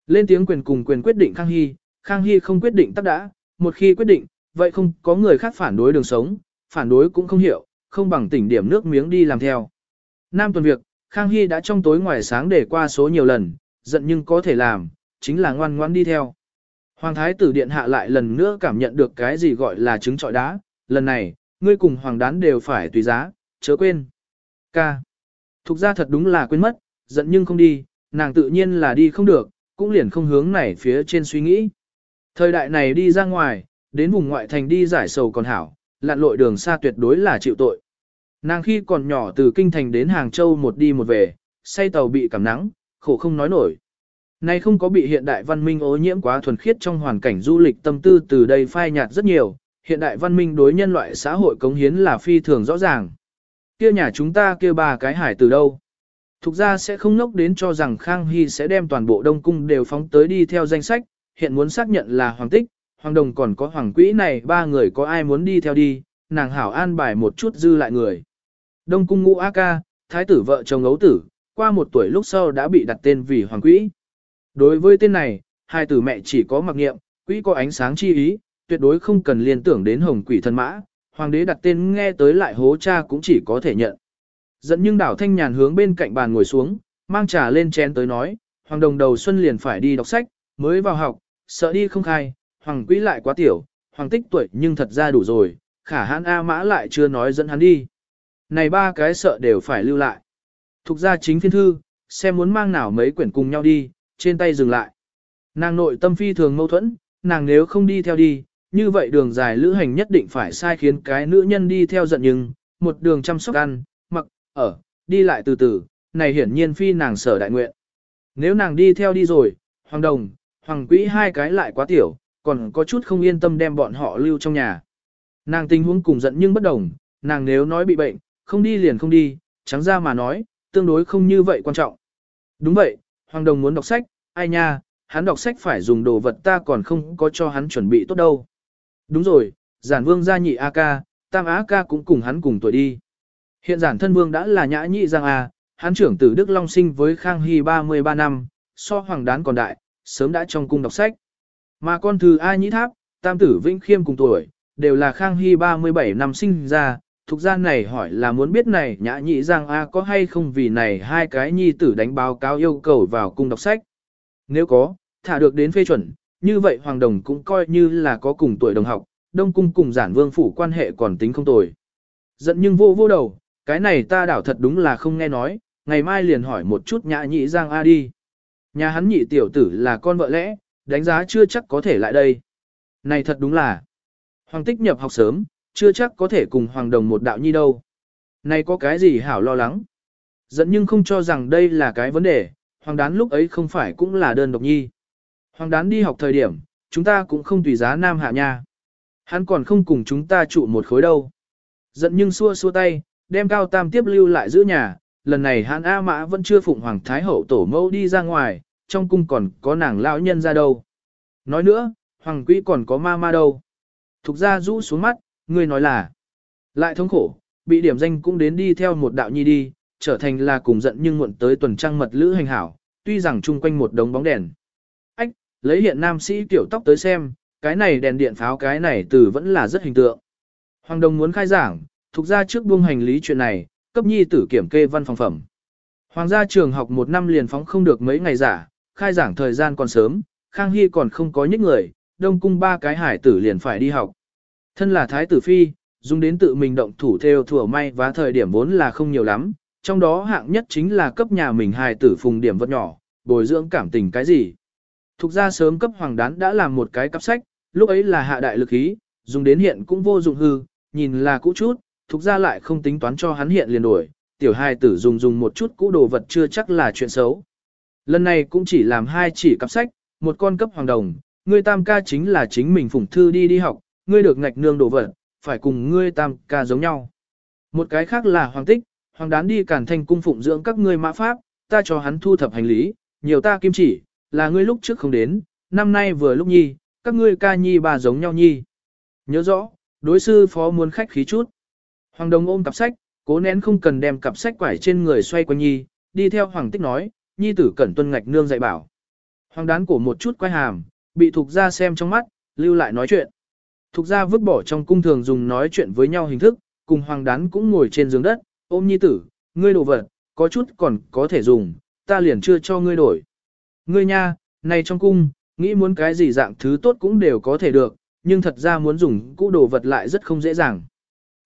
Lên tiếng quyền cùng quyền quyết định Khang Hy, Khang Hy không quyết định tắt đã, một khi quyết định, vậy không có người khác phản đối đường sống, phản đối cũng không hiểu, không bằng tỉnh điểm nước miếng đi làm theo. Nam tuần việc, Khang Hy đã trong tối ngoài sáng để qua số nhiều lần, giận nhưng có thể làm, chính là ngoan ngoãn đi theo. Hoàng thái tử điện hạ lại lần nữa cảm nhận được cái gì gọi là trứng trọi đá, lần này, ngươi cùng hoàng đán đều phải tùy giá, chớ quên. Ca. Thục ra thật đúng là quên mất, giận nhưng không đi, nàng tự nhiên là đi không được, cũng liền không hướng này phía trên suy nghĩ. Thời đại này đi ra ngoài, đến vùng ngoại thành đi giải sầu còn hảo, lặn lội đường xa tuyệt đối là chịu tội. Nàng khi còn nhỏ từ Kinh Thành đến Hàng Châu một đi một về, say tàu bị cảm nắng, khổ không nói nổi. Nay không có bị hiện đại văn minh ô nhiễm quá thuần khiết trong hoàn cảnh du lịch tâm tư từ đây phai nhạt rất nhiều, hiện đại văn minh đối nhân loại xã hội cống hiến là phi thường rõ ràng. Kia nhà chúng ta kia bà cái hải từ đâu? Thục ra sẽ không nốc đến cho rằng Khang Hy sẽ đem toàn bộ Đông Cung đều phóng tới đi theo danh sách, hiện muốn xác nhận là Hoàng Tích, Hoàng Đồng còn có Hoàng Quỹ này ba người có ai muốn đi theo đi, nàng hảo an bài một chút dư lại người. Đông Cung ngũ A ca, thái tử vợ chồng ấu tử, qua một tuổi lúc sau đã bị đặt tên vì Hoàng Quỹ. Đối với tên này, hai tử mẹ chỉ có mặc nghiệm, quỹ có ánh sáng chi ý, tuyệt đối không cần liên tưởng đến hồng quỷ thân mã, hoàng đế đặt tên nghe tới lại hố cha cũng chỉ có thể nhận. Dẫn nhưng đảo thanh nhàn hướng bên cạnh bàn ngồi xuống, mang trà lên chén tới nói, hoàng đồng đầu xuân liền phải đi đọc sách, mới vào học, sợ đi không khai, hoàng quý lại quá tiểu, hoàng tích tuổi nhưng thật ra đủ rồi, khả hãn A mã lại chưa nói dẫn hắn đi. Này ba cái sợ đều phải lưu lại. Thục ra chính phiên thư, xem muốn mang nào mấy quyển cùng nhau đi, trên tay dừng lại. Nàng nội tâm phi thường mâu thuẫn, nàng nếu không đi theo đi, như vậy đường dài lữ hành nhất định phải sai khiến cái nữ nhân đi theo giận nhưng, một đường chăm sóc ăn, mặc, ở, đi lại từ từ, này hiển nhiên phi nàng sở đại nguyện. Nếu nàng đi theo đi rồi, hoàng đồng, hoàng quỹ hai cái lại quá tiểu, còn có chút không yên tâm đem bọn họ lưu trong nhà. Nàng tình huống cùng giận nhưng bất đồng, nàng nếu nói bị bệnh, không đi liền không đi, trắng ra mà nói, tương đối không như vậy quan trọng. Đúng vậy, Hoàng Đồng muốn đọc sách, ai nha, hắn đọc sách phải dùng đồ vật ta còn không có cho hắn chuẩn bị tốt đâu. Đúng rồi, giản vương gia nhị A ca, tam a ca cũng cùng hắn cùng tuổi đi. Hiện giản thân vương đã là nhã nhị giang A, hắn trưởng tử Đức Long sinh với Khang Hy 33 năm, so hoàng đán còn đại, sớm đã trong cung đọc sách. Mà con thứ A nhĩ tháp, tam tử Vĩnh Khiêm cùng tuổi, đều là Khang Hy 37 năm sinh ra, Thuộc gian này hỏi là muốn biết này nhã nhị giang A có hay không vì này hai cái nhi tử đánh báo cáo yêu cầu vào cung đọc sách. Nếu có, thả được đến phê chuẩn, như vậy Hoàng Đồng cũng coi như là có cùng tuổi đồng học, Đông Cung cùng giản vương phủ quan hệ còn tính không tồi. Giận nhưng vô vô đầu, cái này ta đảo thật đúng là không nghe nói, ngày mai liền hỏi một chút nhã nhị giang A đi. Nhà hắn nhị tiểu tử là con vợ lẽ, đánh giá chưa chắc có thể lại đây. Này thật đúng là, Hoàng tích nhập học sớm, chưa chắc có thể cùng Hoàng đồng một đạo nhi đâu. Này có cái gì hảo lo lắng. Dẫn nhưng không cho rằng đây là cái vấn đề, Hoàng đán lúc ấy không phải cũng là đơn độc nhi. Hoàng đán đi học thời điểm, chúng ta cũng không tùy giá nam hạ nha. Hắn còn không cùng chúng ta trụ một khối đâu. Giận nhưng xua xua tay, đem cao tam tiếp lưu lại giữ nhà, lần này hắn A Mã vẫn chưa phụng Hoàng Thái Hậu tổ mẫu đi ra ngoài, trong cung còn có nàng lão nhân ra đâu. Nói nữa, Hoàng Quý còn có ma ma đâu. Thục ra rũ xuống mắt, ngươi nói là, lại thống khổ, bị điểm danh cũng đến đi theo một đạo nhi đi, trở thành là cùng giận nhưng muộn tới tuần trăng mật lữ hành hảo, tuy rằng chung quanh một đống bóng đèn. Ách, lấy hiện nam sĩ tiểu tóc tới xem, cái này đèn điện pháo cái này từ vẫn là rất hình tượng. Hoàng đồng muốn khai giảng, thuộc ra trước buông hành lý chuyện này, cấp nhi tử kiểm kê văn phòng phẩm. Hoàng gia trường học một năm liền phóng không được mấy ngày giả, khai giảng thời gian còn sớm, Khang Hy còn không có nhích người, đông cung ba cái hải tử liền phải đi học. Thân là thái tử phi, dùng đến tự mình động thủ theo thừa may và thời điểm vốn là không nhiều lắm, trong đó hạng nhất chính là cấp nhà mình hài tử phùng điểm vật nhỏ, bồi dưỡng cảm tình cái gì. Thục ra sớm cấp hoàng đán đã làm một cái cặp sách, lúc ấy là hạ đại lực ý, dùng đến hiện cũng vô dụng hư, nhìn là cũ chút, thục ra lại không tính toán cho hắn hiện liền đổi, tiểu hài tử dùng dùng một chút cũ đồ vật chưa chắc là chuyện xấu. Lần này cũng chỉ làm hai chỉ cặp sách, một con cấp hoàng đồng, ngươi tam ca chính là chính mình phụng thư đi đi học, ngươi được ngạch nương đồ vật, phải cùng ngươi tam ca giống nhau. Một cái khác là hoàng tích, hoàng đán đi cản thành cung phụng dưỡng các ngươi mã pháp, ta cho hắn thu thập hành lý, nhiều ta kim chỉ, là ngươi lúc trước không đến, năm nay vừa lúc nhi, các ngươi ca nhi bà giống nhau nhi. Nhớ rõ, đối sư phó muốn khách khí chút. Hoàng đồng ôm cặp sách, cố nén không cần đem cặp sách quải trên người xoay quanh nhi, đi theo hoàng tích nói, nhi tử cẩn tuân ngạch nương dạy bảo. Hoàng đán cổ một chút quay hàm, bị thuộc gia xem trong mắt, lưu lại nói chuyện. Thục gia vứt bỏ trong cung thường dùng nói chuyện với nhau hình thức, cùng hoàng đán cũng ngồi trên giường đất, ôm nhi tử, ngươi đồ vật, có chút còn có thể dùng, ta liền chưa cho ngươi đổi. Ngươi nha, này trong cung, nghĩ muốn cái gì dạng thứ tốt cũng đều có thể được, nhưng thật ra muốn dùng cũ đồ vật lại rất không dễ dàng.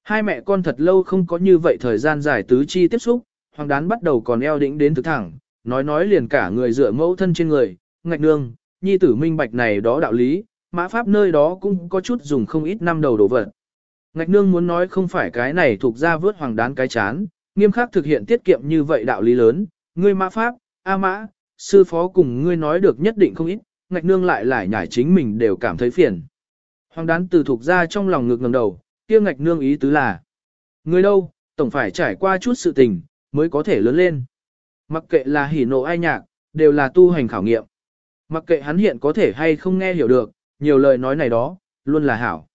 Hai mẹ con thật lâu không có như vậy thời gian dài tứ chi tiếp xúc, hoàng đán bắt đầu còn eo đĩnh đến thực thẳng, nói nói liền cả người dựa mẫu thân trên người, ngạch nương, nhi tử minh bạch này đó đạo lý, mã pháp nơi đó cũng có chút dùng không ít năm đầu đồ vật. Ngạch nương muốn nói không phải cái này thuộc ra vớt hoàng đán cái chán, nghiêm khắc thực hiện tiết kiệm như vậy đạo lý lớn, ngươi mã pháp, a mã, sư phó cùng ngươi nói được nhất định không ít, ngạch nương lại lại nhảy chính mình đều cảm thấy phiền. Hoàng đán từ thuộc ra trong lòng ngực ngầm đầu, kia ngạch nương ý tứ là, ngươi đâu, tổng phải trải qua chút sự tình, mới có thể lớn lên. Mặc kệ là hỉ nộ ai nhạc, đều là tu hành khảo nghiệm. Mặc kệ hắn hiện có thể hay không nghe hiểu được, nhiều lời nói này đó, luôn là hảo.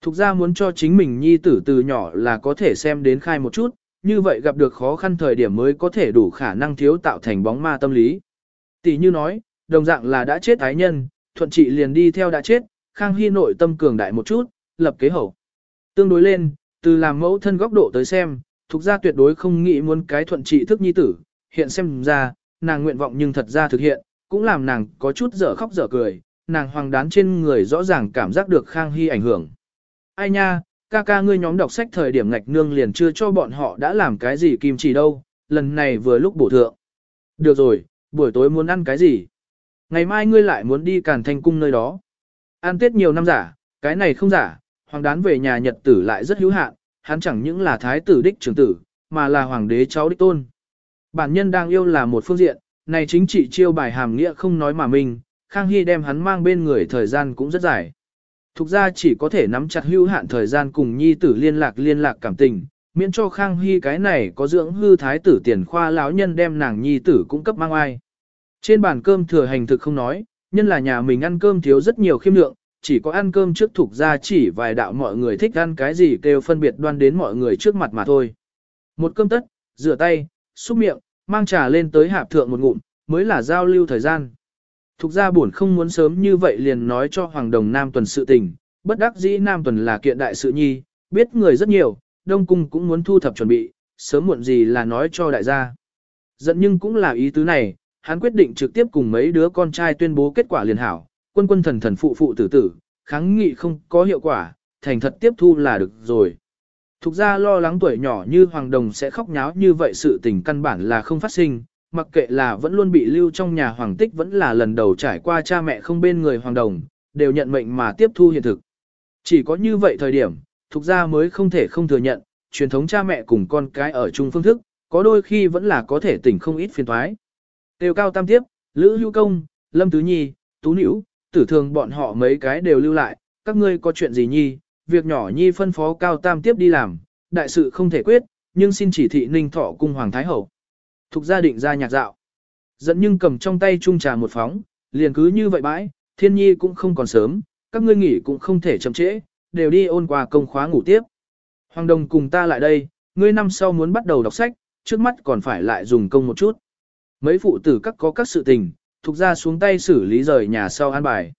Thục ra muốn cho chính mình nhi tử từ nhỏ là có thể xem đến khai một chút, như vậy gặp được khó khăn thời điểm mới có thể đủ khả năng thiếu tạo thành bóng ma tâm lý. Tỷ như nói, đồng dạng là đã chết ái nhân, thuận trị liền đi theo đã chết, Khang Hy nội tâm cường đại một chút, lập kế hậu. Tương đối lên, từ làm mẫu thân góc độ tới xem, thuộc ra tuyệt đối không nghĩ muốn cái thuận trị thức nhi tử, hiện xem ra, nàng nguyện vọng nhưng thật ra thực hiện, cũng làm nàng có chút dở khóc dở cười, nàng hoàng đán trên người rõ ràng cảm giác được Khang Hy ảnh hưởng. Ai nha, ca ca ngươi nhóm đọc sách thời điểm ngạch nương liền chưa cho bọn họ đã làm cái gì kim chỉ đâu, lần này vừa lúc bổ thượng. Được rồi, buổi tối muốn ăn cái gì? Ngày mai ngươi lại muốn đi càn thanh cung nơi đó. Ăn tết nhiều năm giả, cái này không giả, hoàng đán về nhà nhật tử lại rất hữu hạn, hắn chẳng những là thái tử đích trưởng tử, mà là hoàng đế cháu đích tôn. Bản nhân đang yêu là một phương diện, này chính trị chiêu bài hàm nghĩa không nói mà mình, Khang Hy đem hắn mang bên người thời gian cũng rất dài. Thục ra chỉ có thể nắm chặt hữu hạn thời gian cùng nhi tử liên lạc liên lạc cảm tình, miễn cho Khang Hy cái này có dưỡng hư thái tử tiền khoa lão nhân đem nàng nhi tử cung cấp mang ai. Trên bàn cơm thừa hành thực không nói, nhân là nhà mình ăn cơm thiếu rất nhiều khiêm lượng, chỉ có ăn cơm trước thục ra chỉ vài đạo mọi người thích ăn cái gì kêu phân biệt đoan đến mọi người trước mặt mà thôi. Một cơm tất, rửa tay, xúc miệng, mang trà lên tới hạp thượng một ngụm, mới là giao lưu thời gian. Thục ra buồn không muốn sớm như vậy liền nói cho Hoàng Đồng Nam Tuần sự tình, bất đắc dĩ Nam Tuần là kiện đại sự nhi, biết người rất nhiều, Đông Cung cũng muốn thu thập chuẩn bị, sớm muộn gì là nói cho đại gia. Giận nhưng cũng là ý tứ này, hắn quyết định trực tiếp cùng mấy đứa con trai tuyên bố kết quả liền hảo, quân quân thần thần phụ phụ tử tử, kháng nghị không có hiệu quả, thành thật tiếp thu là được rồi. Thục ra lo lắng tuổi nhỏ như Hoàng Đồng sẽ khóc nháo như vậy sự tình căn bản là không phát sinh, mặc kệ là vẫn luôn bị lưu trong nhà Hoàng Tích vẫn là lần đầu trải qua cha mẹ không bên người Hoàng Đồng, đều nhận mệnh mà tiếp thu hiện thực. Chỉ có như vậy thời điểm, Thục ra mới không thể không thừa nhận, truyền thống cha mẹ cùng con cái ở chung phương thức, có đôi khi vẫn là có thể tỉnh không ít phiền thoái. Tiêu cao tam tiếp, Lữ Hữu Công, Lâm Tứ Nhi, Tú Nữ, tử thường bọn họ mấy cái đều lưu lại, các ngươi có chuyện gì nhi, việc nhỏ nhi phân phó cao tam tiếp đi làm, đại sự không thể quyết, nhưng xin chỉ thị ninh thọ cung hoàng thái hậu. Thục gia định ra nhạc dạo. Dẫn nhưng cầm trong tay chung trà một phóng, liền cứ như vậy bãi, thiên nhi cũng không còn sớm, các ngươi nghỉ cũng không thể chậm trễ, đều đi ôn qua công khóa ngủ tiếp. Hoàng đồng cùng ta lại đây, ngươi năm sau muốn bắt đầu đọc sách, trước mắt còn phải lại dùng công một chút. Mấy phụ tử các có các sự tình, thuộc ra xuống tay xử lý rời nhà sau an bài.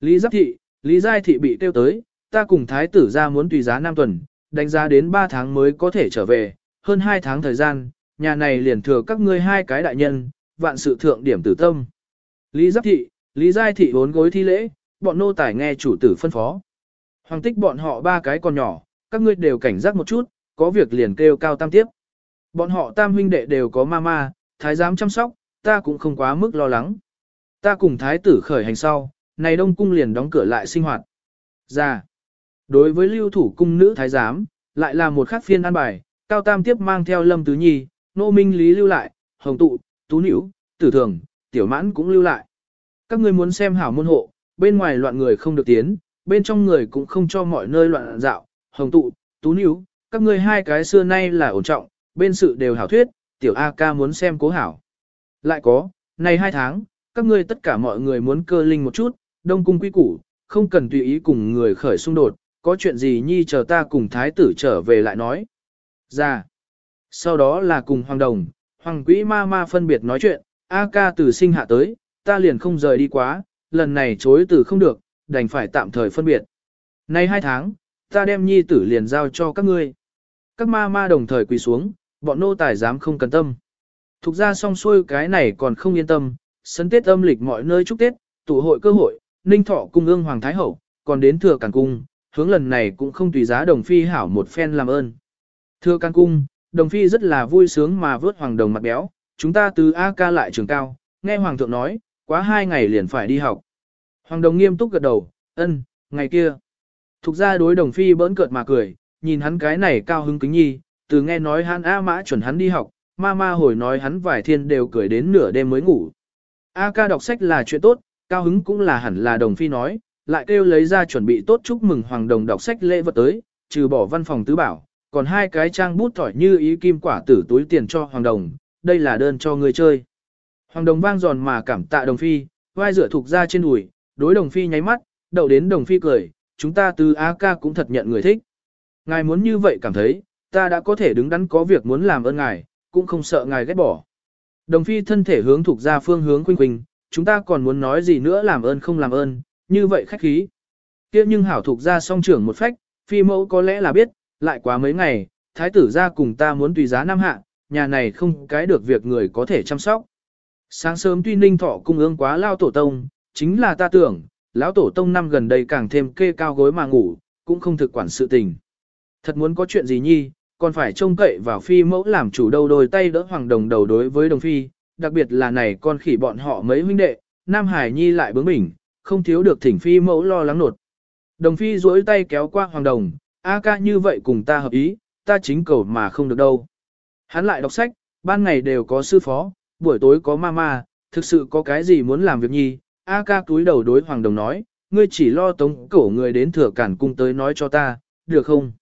Lý Giáp Thị, Lý Giai Thị bị tiêu tới, ta cùng Thái tử ra muốn tùy giá 5 tuần, đánh giá đến 3 tháng mới có thể trở về, hơn 2 tháng thời gian, nhà này liền thừa các ngươi hai cái đại nhân, vạn sự thượng điểm tử tâm. Lý Giáp Thị, Lý Giai Thị bốn gối thi lễ, bọn nô tải nghe chủ tử phân phó. Hoàng tích bọn họ ba cái còn nhỏ, các ngươi đều cảnh giác một chút, có việc liền kêu cao tam tiếp. Bọn họ tam huynh đệ đều có mama, thái giám chăm sóc, ta cũng không quá mức lo lắng. Ta cùng thái tử khởi hành sau, này đông cung liền đóng cửa lại sinh hoạt. Ra, đối với lưu thủ cung nữ thái giám, lại là một khắc phiên an bài, cao tam tiếp mang theo lâm tứ nhi, nô minh lý lưu lại, hồng tụ, tú nữ, tử thường, tiểu mãn cũng lưu lại. Các ngươi muốn xem hảo môn hộ, bên ngoài loạn người không được tiến, bên trong người cũng không cho mọi nơi loạn dạo, hồng tụ, tú nữ, các ngươi hai cái xưa nay là ổn trọng, bên sự đều hảo thuyết, tiểu A ca muốn xem cố hảo. Lại có, này hai tháng, các ngươi tất cả mọi người muốn cơ linh một chút, đông cung quy củ, không cần tùy ý cùng người khởi xung đột, có chuyện gì nhi chờ ta cùng thái tử trở về lại nói. Ra. Sau đó là cùng hoàng đồng, hoàng quỹ ma ma phân biệt nói chuyện, A ca từ sinh hạ tới, ta liền không rời đi quá, lần này chối từ không được, đành phải tạm thời phân biệt. Nay hai tháng, ta đem nhi tử liền giao cho các ngươi. Các ma ma đồng thời quỳ xuống, bọn nô tài dám không cần tâm. Thục ra xong xuôi cái này còn không yên tâm, sân Tết âm lịch mọi nơi chúc Tết, tụ hội cơ hội, ninh thọ cung ương Hoàng Thái Hậu, còn đến thừa cản cung, hướng lần này cũng không tùy giá đồng phi hảo một phen làm ơn. thưa càn cung, đồng phi rất là vui sướng mà vớt hoàng đồng mặt béo, chúng ta từ A ca lại trường cao, nghe hoàng thượng nói, quá hai ngày liền phải đi học. Hoàng đồng nghiêm túc gật đầu, ân, ngày kia. Thục ra đối đồng phi bỡn cợt mà cười, nhìn hắn cái này cao hứng kính nhi, từ nghe nói hắn A mã chuẩn hắn đi học, ma ma hồi nói hắn vài thiên đều cười đến nửa đêm mới ngủ. A ca đọc sách là chuyện tốt, cao hứng cũng là hẳn là đồng phi nói, lại kêu lấy ra chuẩn bị tốt chúc mừng hoàng đồng đọc sách lễ vật tới, trừ bỏ văn phòng tứ bảo, còn hai cái trang bút thỏi như ý kim quả tử túi tiền cho hoàng đồng, đây là đơn cho người chơi. Hoàng đồng vang giòn mà cảm tạ đồng phi, vai rửa thuộc ra trên đùi, đối đồng phi nháy mắt, đậu đến đồng phi cười, chúng ta từ A ca cũng thật nhận người thích. Ngài muốn như vậy cảm thấy, ta đã có thể đứng đắn có việc muốn làm ơn ngài, cũng không sợ ngài ghét bỏ. Đồng phi thân thể hướng thuộc ra phương hướng khuynh khuynh, chúng ta còn muốn nói gì nữa làm ơn không làm ơn, như vậy khách khí. kia nhưng hảo thuộc ra song trưởng một phách, phi mẫu có lẽ là biết, lại quá mấy ngày, thái tử ra cùng ta muốn tùy giá năm hạ, nhà này không cái được việc người có thể chăm sóc. Sáng sớm tuy ninh thọ cung ương quá lao tổ tông, chính là ta tưởng, lão tổ tông năm gần đây càng thêm kê cao gối mà ngủ, cũng không thực quản sự tình. Thật muốn có chuyện gì nhi, còn phải trông cậy vào phi mẫu làm chủ đầu đôi tay đỡ hoàng đồng đầu đối với đồng phi, đặc biệt là này con khỉ bọn họ mấy huynh đệ, Nam Hải Nhi lại bướng bỉnh, không thiếu được thỉnh phi mẫu lo lắng nột. Đồng phi duỗi tay kéo qua hoàng đồng, A ca như vậy cùng ta hợp ý, ta chính cầu mà không được đâu. Hắn lại đọc sách, ban ngày đều có sư phó, buổi tối có mama, thực sự có cái gì muốn làm việc nhi. A ca túi đầu đối hoàng đồng nói, ngươi chỉ lo tống cổ người đến thừa cản cung tới nói cho ta, được không?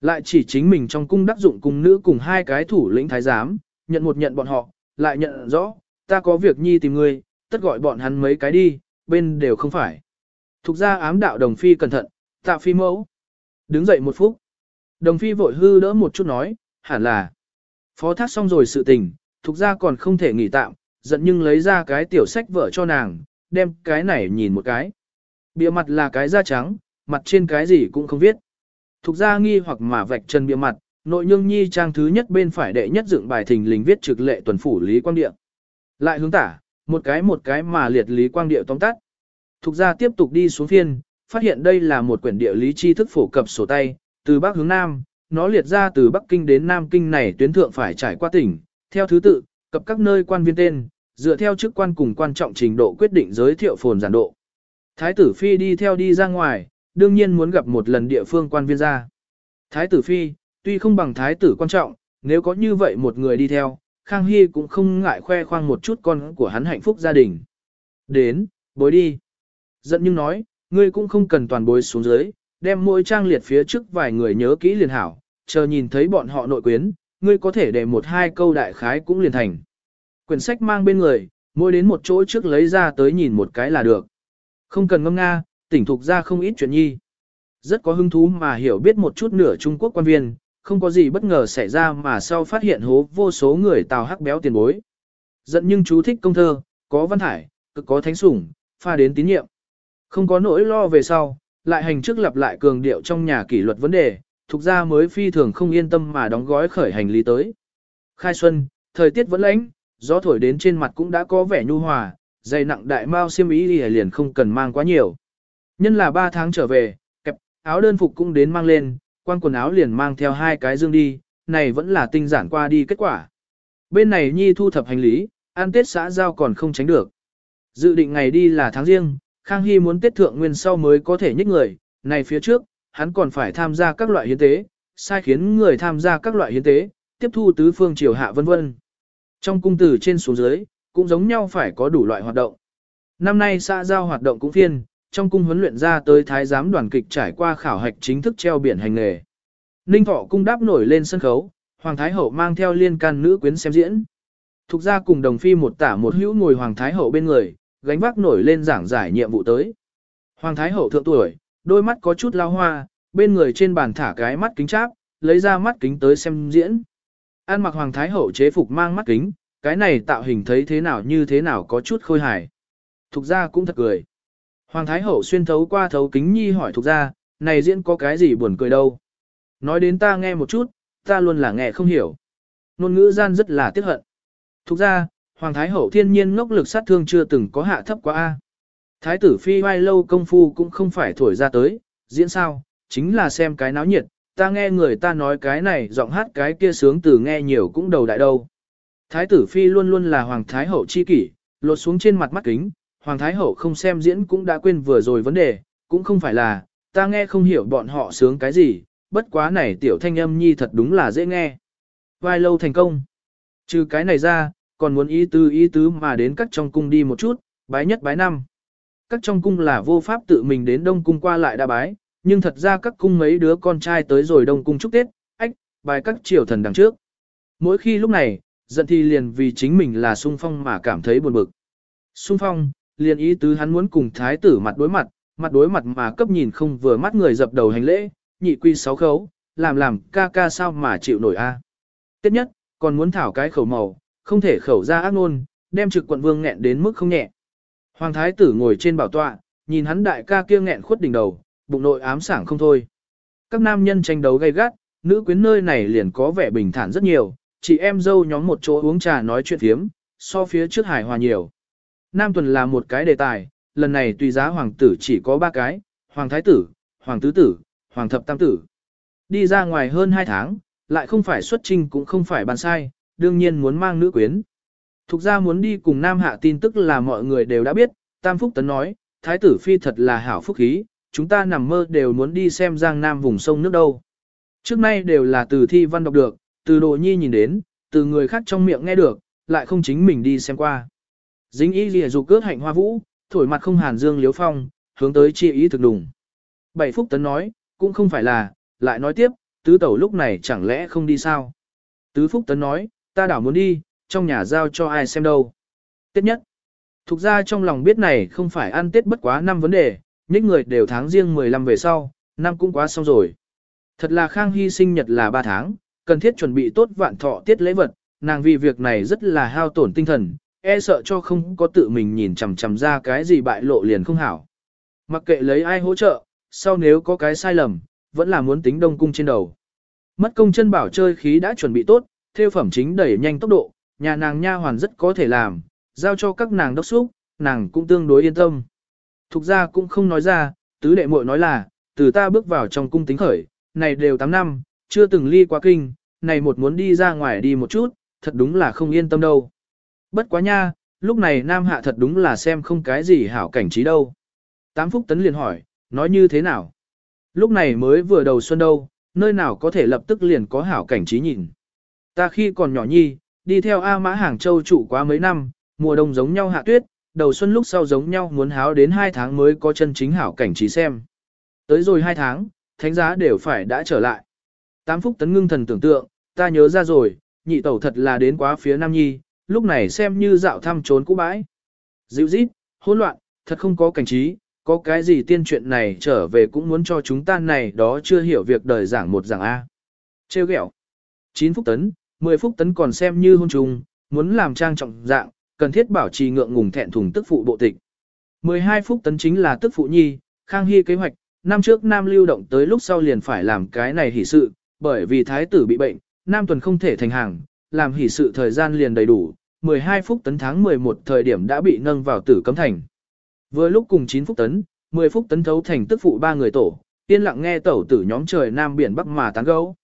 Lại chỉ chính mình trong cung đắc dụng cung nữ cùng hai cái thủ lĩnh thái giám, nhận một nhận bọn họ, lại nhận rõ, ta có việc nhi tìm ngươi, tất gọi bọn hắn mấy cái đi, bên đều không phải. Thục ra ám đạo đồng phi cẩn thận, tạ phi mẫu. Đứng dậy một phút. Đồng phi vội hư đỡ một chút nói, hẳn là. Phó thác xong rồi sự tình, thục ra còn không thể nghỉ tạm, giận nhưng lấy ra cái tiểu sách vợ cho nàng, đem cái này nhìn một cái. Bịa mặt là cái da trắng, mặt trên cái gì cũng không viết. Thục ra nghi hoặc mà vạch chân bịa mặt, nội nhương nhi trang thứ nhất bên phải đệ nhất dựng bài thình lình viết trực lệ tuần phủ Lý Quang điện. Lại hướng tả, một cái một cái mà liệt Lý Quang điệu tóm tắt. Thục ra tiếp tục đi xuống phiên, phát hiện đây là một quyển địa lý tri thức phổ cập sổ tay, từ Bắc hướng Nam, nó liệt ra từ Bắc Kinh đến Nam Kinh này tuyến thượng phải trải qua tỉnh, theo thứ tự, cập các nơi quan viên tên, dựa theo chức quan cùng quan trọng trình độ quyết định giới thiệu phồn giản độ. Thái tử Phi đi theo đi ra ngoài, đương nhiên muốn gặp một lần địa phương quan viên ra. Thái tử Phi, tuy không bằng thái tử quan trọng, nếu có như vậy một người đi theo, Khang Hy cũng không ngại khoe khoang một chút con của hắn hạnh phúc gia đình. Đến, bối đi. Giận nhưng nói, ngươi cũng không cần toàn bối xuống dưới, đem mỗi trang liệt phía trước vài người nhớ kỹ liền hảo, chờ nhìn thấy bọn họ nội quyến, ngươi có thể để một hai câu đại khái cũng liền thành. Quyển sách mang bên người, mỗi đến một chỗ trước lấy ra tới nhìn một cái là được. Không cần ngâm nga, tỉnh thuộc ra không ít chuyện nhi. Rất có hứng thú mà hiểu biết một chút nửa Trung Quốc quan viên, không có gì bất ngờ xảy ra mà sau phát hiện hố vô số người tào hắc béo tiền bối. Giận nhưng chú thích công thơ, có văn hải cực có thánh sủng, pha đến tín nhiệm. Không có nỗi lo về sau, lại hành trước lặp lại cường điệu trong nhà kỷ luật vấn đề, thuộc ra mới phi thường không yên tâm mà đóng gói khởi hành lý tới. Khai xuân, thời tiết vẫn lạnh, gió thổi đến trên mặt cũng đã có vẻ nhu hòa, dày nặng đại mao xiêm ý liền không cần mang quá nhiều. Nhân là 3 tháng trở về, kẹp, áo đơn phục cũng đến mang lên, quan quần áo liền mang theo hai cái dương đi, này vẫn là tinh giản qua đi kết quả. Bên này Nhi thu thập hành lý, ăn Tết xã giao còn không tránh được. Dự định ngày đi là tháng riêng, Khang Hy muốn Tết thượng nguyên sau mới có thể nhích người, này phía trước, hắn còn phải tham gia các loại hiến tế, sai khiến người tham gia các loại hiến tế, tiếp thu tứ phương triều hạ vân vân. Trong cung tử trên xuống dưới, cũng giống nhau phải có đủ loại hoạt động. Năm nay xã giao hoạt động cũng phiên, trong cung huấn luyện ra tới thái giám đoàn kịch trải qua khảo hạch chính thức treo biển hành nghề. Ninh Thọ cung đáp nổi lên sân khấu, Hoàng Thái Hậu mang theo liên can nữ quyến xem diễn. Thục ra cùng đồng phi một tả một hữu ngồi Hoàng Thái Hậu bên người, gánh vác nổi lên giảng giải nhiệm vụ tới. Hoàng Thái Hậu thượng tuổi, đôi mắt có chút lao hoa, bên người trên bàn thả cái mắt kính cháp, lấy ra mắt kính tới xem diễn. An mặc Hoàng Thái Hậu chế phục mang mắt kính, cái này tạo hình thấy thế nào như thế nào có chút khôi hài. Thục ra cũng thật cười. Hoàng Thái Hậu xuyên thấu qua thấu kính nhi hỏi thuộc ra, này diễn có cái gì buồn cười đâu. Nói đến ta nghe một chút, ta luôn là nghe không hiểu. Nôn ngữ gian rất là tiếc hận. Thục ra, Hoàng Thái Hậu thiên nhiên ngốc lực sát thương chưa từng có hạ thấp quá A. Thái tử phi vai lâu công phu cũng không phải thổi ra tới, diễn sao, chính là xem cái náo nhiệt, ta nghe người ta nói cái này giọng hát cái kia sướng từ nghe nhiều cũng đầu đại đâu. Thái tử phi luôn luôn là Hoàng Thái Hậu chi kỷ, lột xuống trên mặt mắt kính, Hoàng Thái Hậu không xem diễn cũng đã quên vừa rồi vấn đề, cũng không phải là, ta nghe không hiểu bọn họ sướng cái gì, bất quá này tiểu thanh âm nhi thật đúng là dễ nghe. Vai lâu thành công. Trừ cái này ra, còn muốn ý tứ ý tứ mà đến các trong cung đi một chút, bái nhất bái năm. Các trong cung là vô pháp tự mình đến đông cung qua lại đã bái, nhưng thật ra các cung mấy đứa con trai tới rồi đông cung chúc Tết, ách, bài các triều thần đằng trước. Mỗi khi lúc này, giận thì liền vì chính mình là sung phong mà cảm thấy buồn bực. Sung phong, liền ý tứ hắn muốn cùng thái tử mặt đối mặt, mặt đối mặt mà cấp nhìn không vừa mắt người dập đầu hành lễ, nhị quy sáu khấu, làm làm ca ca sao mà chịu nổi a. À. Tiếp nhất, còn muốn thảo cái khẩu màu, không thể khẩu ra ác ngôn, đem trực quận vương nghẹn đến mức không nhẹ. Hoàng thái tử ngồi trên bảo tọa, nhìn hắn đại ca kia nghẹn khuất đỉnh đầu, bụng nội ám sảng không thôi. Các nam nhân tranh đấu gay gắt, nữ quyến nơi này liền có vẻ bình thản rất nhiều, chị em dâu nhóm một chỗ uống trà nói chuyện phiếm, so phía trước hài hòa nhiều. Nam tuần là một cái đề tài, lần này tùy giá hoàng tử chỉ có ba cái, hoàng thái tử, hoàng tứ tử, hoàng thập tam tử. Đi ra ngoài hơn hai tháng, lại không phải xuất trình cũng không phải bàn sai, đương nhiên muốn mang nữ quyến. Thục ra muốn đi cùng Nam Hạ tin tức là mọi người đều đã biết, Tam Phúc Tấn nói, Thái tử Phi thật là hảo phúc khí, chúng ta nằm mơ đều muốn đi xem Giang Nam vùng sông nước đâu. Trước nay đều là từ thi văn đọc được, từ đồ nhi nhìn đến, từ người khác trong miệng nghe được, lại không chính mình đi xem qua. Dính ý lìa dục cướp hạnh hoa vũ, thổi mặt không hàn dương liếu phong, hướng tới chi ý thực đùng. Bảy Phúc Tấn nói, cũng không phải là, lại nói tiếp, tứ tẩu lúc này chẳng lẽ không đi sao? Tứ Phúc Tấn nói, ta đảo muốn đi, trong nhà giao cho ai xem đâu. Tết nhất, thuộc ra trong lòng biết này không phải ăn tết bất quá năm vấn đề, những người đều tháng riêng 15 về sau, năm cũng quá xong rồi. Thật là Khang Hy sinh nhật là 3 tháng, cần thiết chuẩn bị tốt vạn thọ tiết lễ vật, nàng vì việc này rất là hao tổn tinh thần, e sợ cho không có tự mình nhìn chằm chằm ra cái gì bại lộ liền không hảo. Mặc kệ lấy ai hỗ trợ, sau nếu có cái sai lầm, vẫn là muốn tính đông cung trên đầu. Mất công chân bảo chơi khí đã chuẩn bị tốt, theo phẩm chính đẩy nhanh tốc độ, nhà nàng nha hoàn rất có thể làm, giao cho các nàng đốc xúc, nàng cũng tương đối yên tâm. Thục ra cũng không nói ra, tứ đệ muội nói là, từ ta bước vào trong cung tính khởi, này đều 8 năm, chưa từng ly qua kinh, này một muốn đi ra ngoài đi một chút, thật đúng là không yên tâm đâu. Bất quá nha, lúc này Nam Hạ thật đúng là xem không cái gì hảo cảnh trí đâu. Tám Phúc Tấn liền hỏi, nói như thế nào? Lúc này mới vừa đầu xuân đâu, nơi nào có thể lập tức liền có hảo cảnh trí nhìn. Ta khi còn nhỏ nhi, đi theo A Mã Hàng Châu trụ quá mấy năm, mùa đông giống nhau hạ tuyết, đầu xuân lúc sau giống nhau muốn háo đến 2 tháng mới có chân chính hảo cảnh trí xem. Tới rồi 2 tháng, thánh giá đều phải đã trở lại. Tám phúc tấn ngưng thần tưởng tượng, ta nhớ ra rồi, nhị tẩu thật là đến quá phía Nam Nhi, lúc này xem như dạo thăm trốn cũ bãi. Dịu rít, hỗn loạn, thật không có cảnh trí, có cái gì tiên chuyện này trở về cũng muốn cho chúng ta này đó chưa hiểu việc đời giảng một giảng A. Trêu ghẹo. 9 phút tấn, 10 phút tấn còn xem như hôn trùng, muốn làm trang trọng dạng, cần thiết bảo trì ngượng ngùng thẹn thùng tức phụ bộ tịch. 12 phút tấn chính là tức phụ nhi, Khang Hy kế hoạch, năm trước Nam lưu động tới lúc sau liền phải làm cái này hỷ sự, bởi vì thái tử bị bệnh, Nam tuần không thể thành hàng, làm hỷ sự thời gian liền đầy đủ, 12 phút tấn tháng 11 thời điểm đã bị nâng vào tử cấm thành. Vừa lúc cùng 9 phút tấn, 10 phút tấn thấu thành tức phụ ba người tổ, yên lặng nghe tẩu tử nhóm trời Nam biển Bắc mà tán gấu.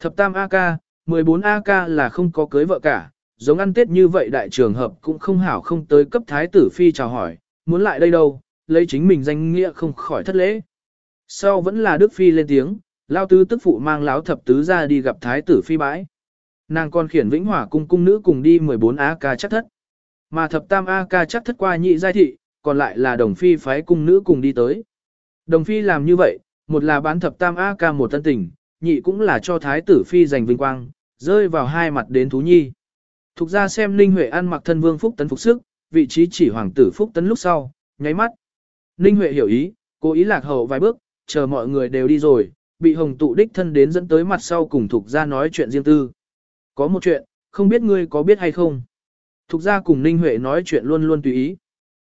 Thập tam AK, 14 AK là không có cưới vợ cả, giống ăn tết như vậy đại trường hợp cũng không hảo không tới cấp thái tử phi chào hỏi, muốn lại đây đâu, lấy chính mình danh nghĩa không khỏi thất lễ. Sau vẫn là Đức Phi lên tiếng, lao tứ tức phụ mang láo thập tứ ra đi gặp thái tử phi bãi. Nàng còn khiển vĩnh hỏa cung cung nữ cùng đi 14 A ca chắc thất. Mà thập tam A ca chắc thất qua nhị giai thị, còn lại là đồng phi phái cung nữ cùng đi tới. Đồng phi làm như vậy, một là bán thập tam A ca một tân tình, nhị cũng là cho thái tử phi giành vinh quang, rơi vào hai mặt đến thú nhi. Thục ra xem Ninh Huệ ăn mặc thân vương phúc tấn phục sức, vị trí chỉ hoàng tử phúc tấn lúc sau, nháy mắt. Ninh Huệ hiểu ý, cố ý lạc hậu vài bước, chờ mọi người đều đi rồi, bị hồng tụ đích thân đến dẫn tới mặt sau cùng Thục ra nói chuyện riêng tư. Có một chuyện, không biết ngươi có biết hay không. Thục ra cùng Ninh Huệ nói chuyện luôn luôn tùy ý.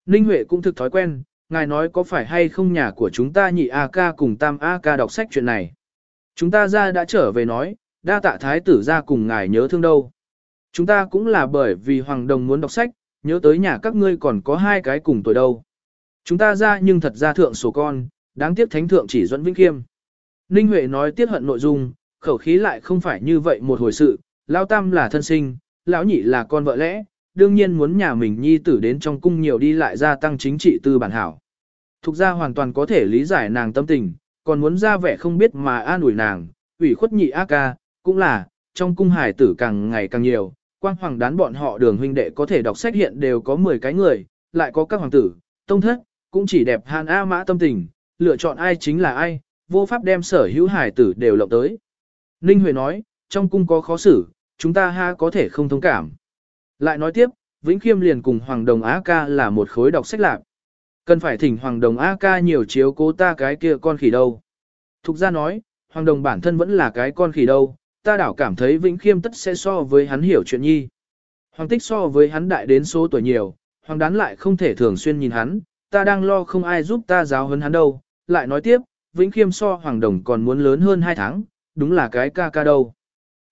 Ninh Huệ cũng thực thói quen, ngài nói có phải hay không nhà của chúng ta nhị A ca cùng tam A ca đọc sách chuyện này. Chúng ta ra đã trở về nói, đa tạ thái tử ra cùng ngài nhớ thương đâu. Chúng ta cũng là bởi vì Hoàng Đồng muốn đọc sách, nhớ tới nhà các ngươi còn có hai cái cùng tuổi đâu. Chúng ta ra nhưng thật ra thượng sổ con, đáng tiếc thánh thượng chỉ dẫn vĩnh khiêm. Ninh Huệ nói tiết hận nội dung, khẩu khí lại không phải như vậy một hồi sự, lão tam là thân sinh, lão nhị là con vợ lẽ, đương nhiên muốn nhà mình nhi tử đến trong cung nhiều đi lại gia tăng chính trị tư bản hảo. Thục ra hoàn toàn có thể lý giải nàng tâm tình, còn muốn ra vẻ không biết mà an ủi nàng, ủy khuất nhị ác ca, cũng là, trong cung hải tử càng ngày càng nhiều, quang hoàng đán bọn họ đường huynh đệ có thể đọc sách hiện đều có 10 cái người, lại có các hoàng tử, tông thất, cũng chỉ đẹp hàn A mã tâm tình, lựa chọn ai chính là ai, vô pháp đem sở hữu hải tử đều lộng tới. Ninh Huệ nói, trong cung có khó xử, chúng ta ha có thể không thông cảm. Lại nói tiếp, Vĩnh Khiêm liền cùng Hoàng Đồng Á Ca là một khối đọc sách lạc. Cần phải thỉnh Hoàng Đồng Á Ca nhiều chiếu cố ta cái kia con khỉ đâu. Thục ra nói, Hoàng Đồng bản thân vẫn là cái con khỉ đâu, ta đảo cảm thấy Vĩnh Khiêm tất sẽ so với hắn hiểu chuyện nhi. Hoàng tích so với hắn đại đến số tuổi nhiều, Hoàng đán lại không thể thường xuyên nhìn hắn, ta đang lo không ai giúp ta giáo huấn hắn đâu. Lại nói tiếp, Vĩnh Khiêm so Hoàng Đồng còn muốn lớn hơn 2 tháng, đúng là cái ca ca đâu.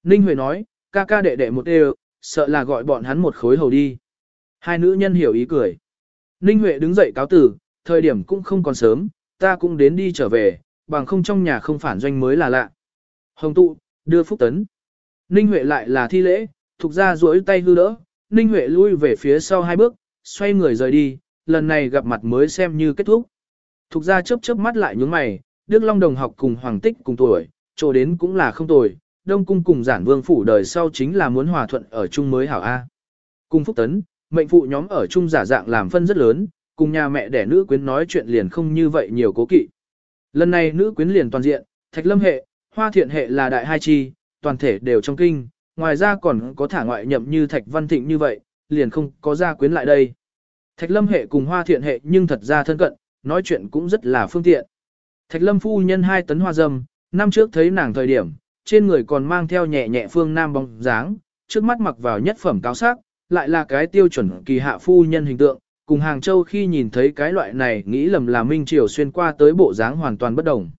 Ninh Huệ nói, ca ca đệ đệ một đều, sợ là gọi bọn hắn một khối hầu đi. Hai nữ nhân hiểu ý cười. Ninh Huệ đứng dậy cáo tử, thời điểm cũng không còn sớm, ta cũng đến đi trở về, bằng không trong nhà không phản doanh mới là lạ. Hồng tụ, đưa phúc tấn. Ninh Huệ lại là thi lễ, thuộc ra duỗi tay hư đỡ, Ninh Huệ lui về phía sau hai bước, xoay người rời đi, lần này gặp mặt mới xem như kết thúc. Thục ra chớp chớp mắt lại nhướng mày, Đức Long đồng học cùng Hoàng Tích cùng tuổi, chỗ đến cũng là không tuổi. Đông Cung cùng giản vương phủ đời sau chính là muốn hòa thuận ở chung mới hảo A. Cung Phúc Tấn, mệnh phụ nhóm ở chung giả dạng làm phân rất lớn, cùng nhà mẹ đẻ nữ quyến nói chuyện liền không như vậy nhiều cố kỵ. Lần này nữ quyến liền toàn diện, Thạch Lâm hệ, Hoa Thiện hệ là đại hai chi, toàn thể đều trong kinh, ngoài ra còn có thả ngoại nhậm như Thạch Văn Thịnh như vậy, liền không có gia quyến lại đây. Thạch Lâm hệ cùng Hoa Thiện hệ nhưng thật ra thân cận, nói chuyện cũng rất là phương tiện. Thạch Lâm phu nhân hai tấn hoa dâm, năm trước thấy nàng thời điểm, trên người còn mang theo nhẹ nhẹ phương nam bóng dáng, trước mắt mặc vào nhất phẩm cao sắc, lại là cái tiêu chuẩn kỳ hạ phu nhân hình tượng, cùng Hàng Châu khi nhìn thấy cái loại này nghĩ lầm là Minh Triều xuyên qua tới bộ dáng hoàn toàn bất đồng.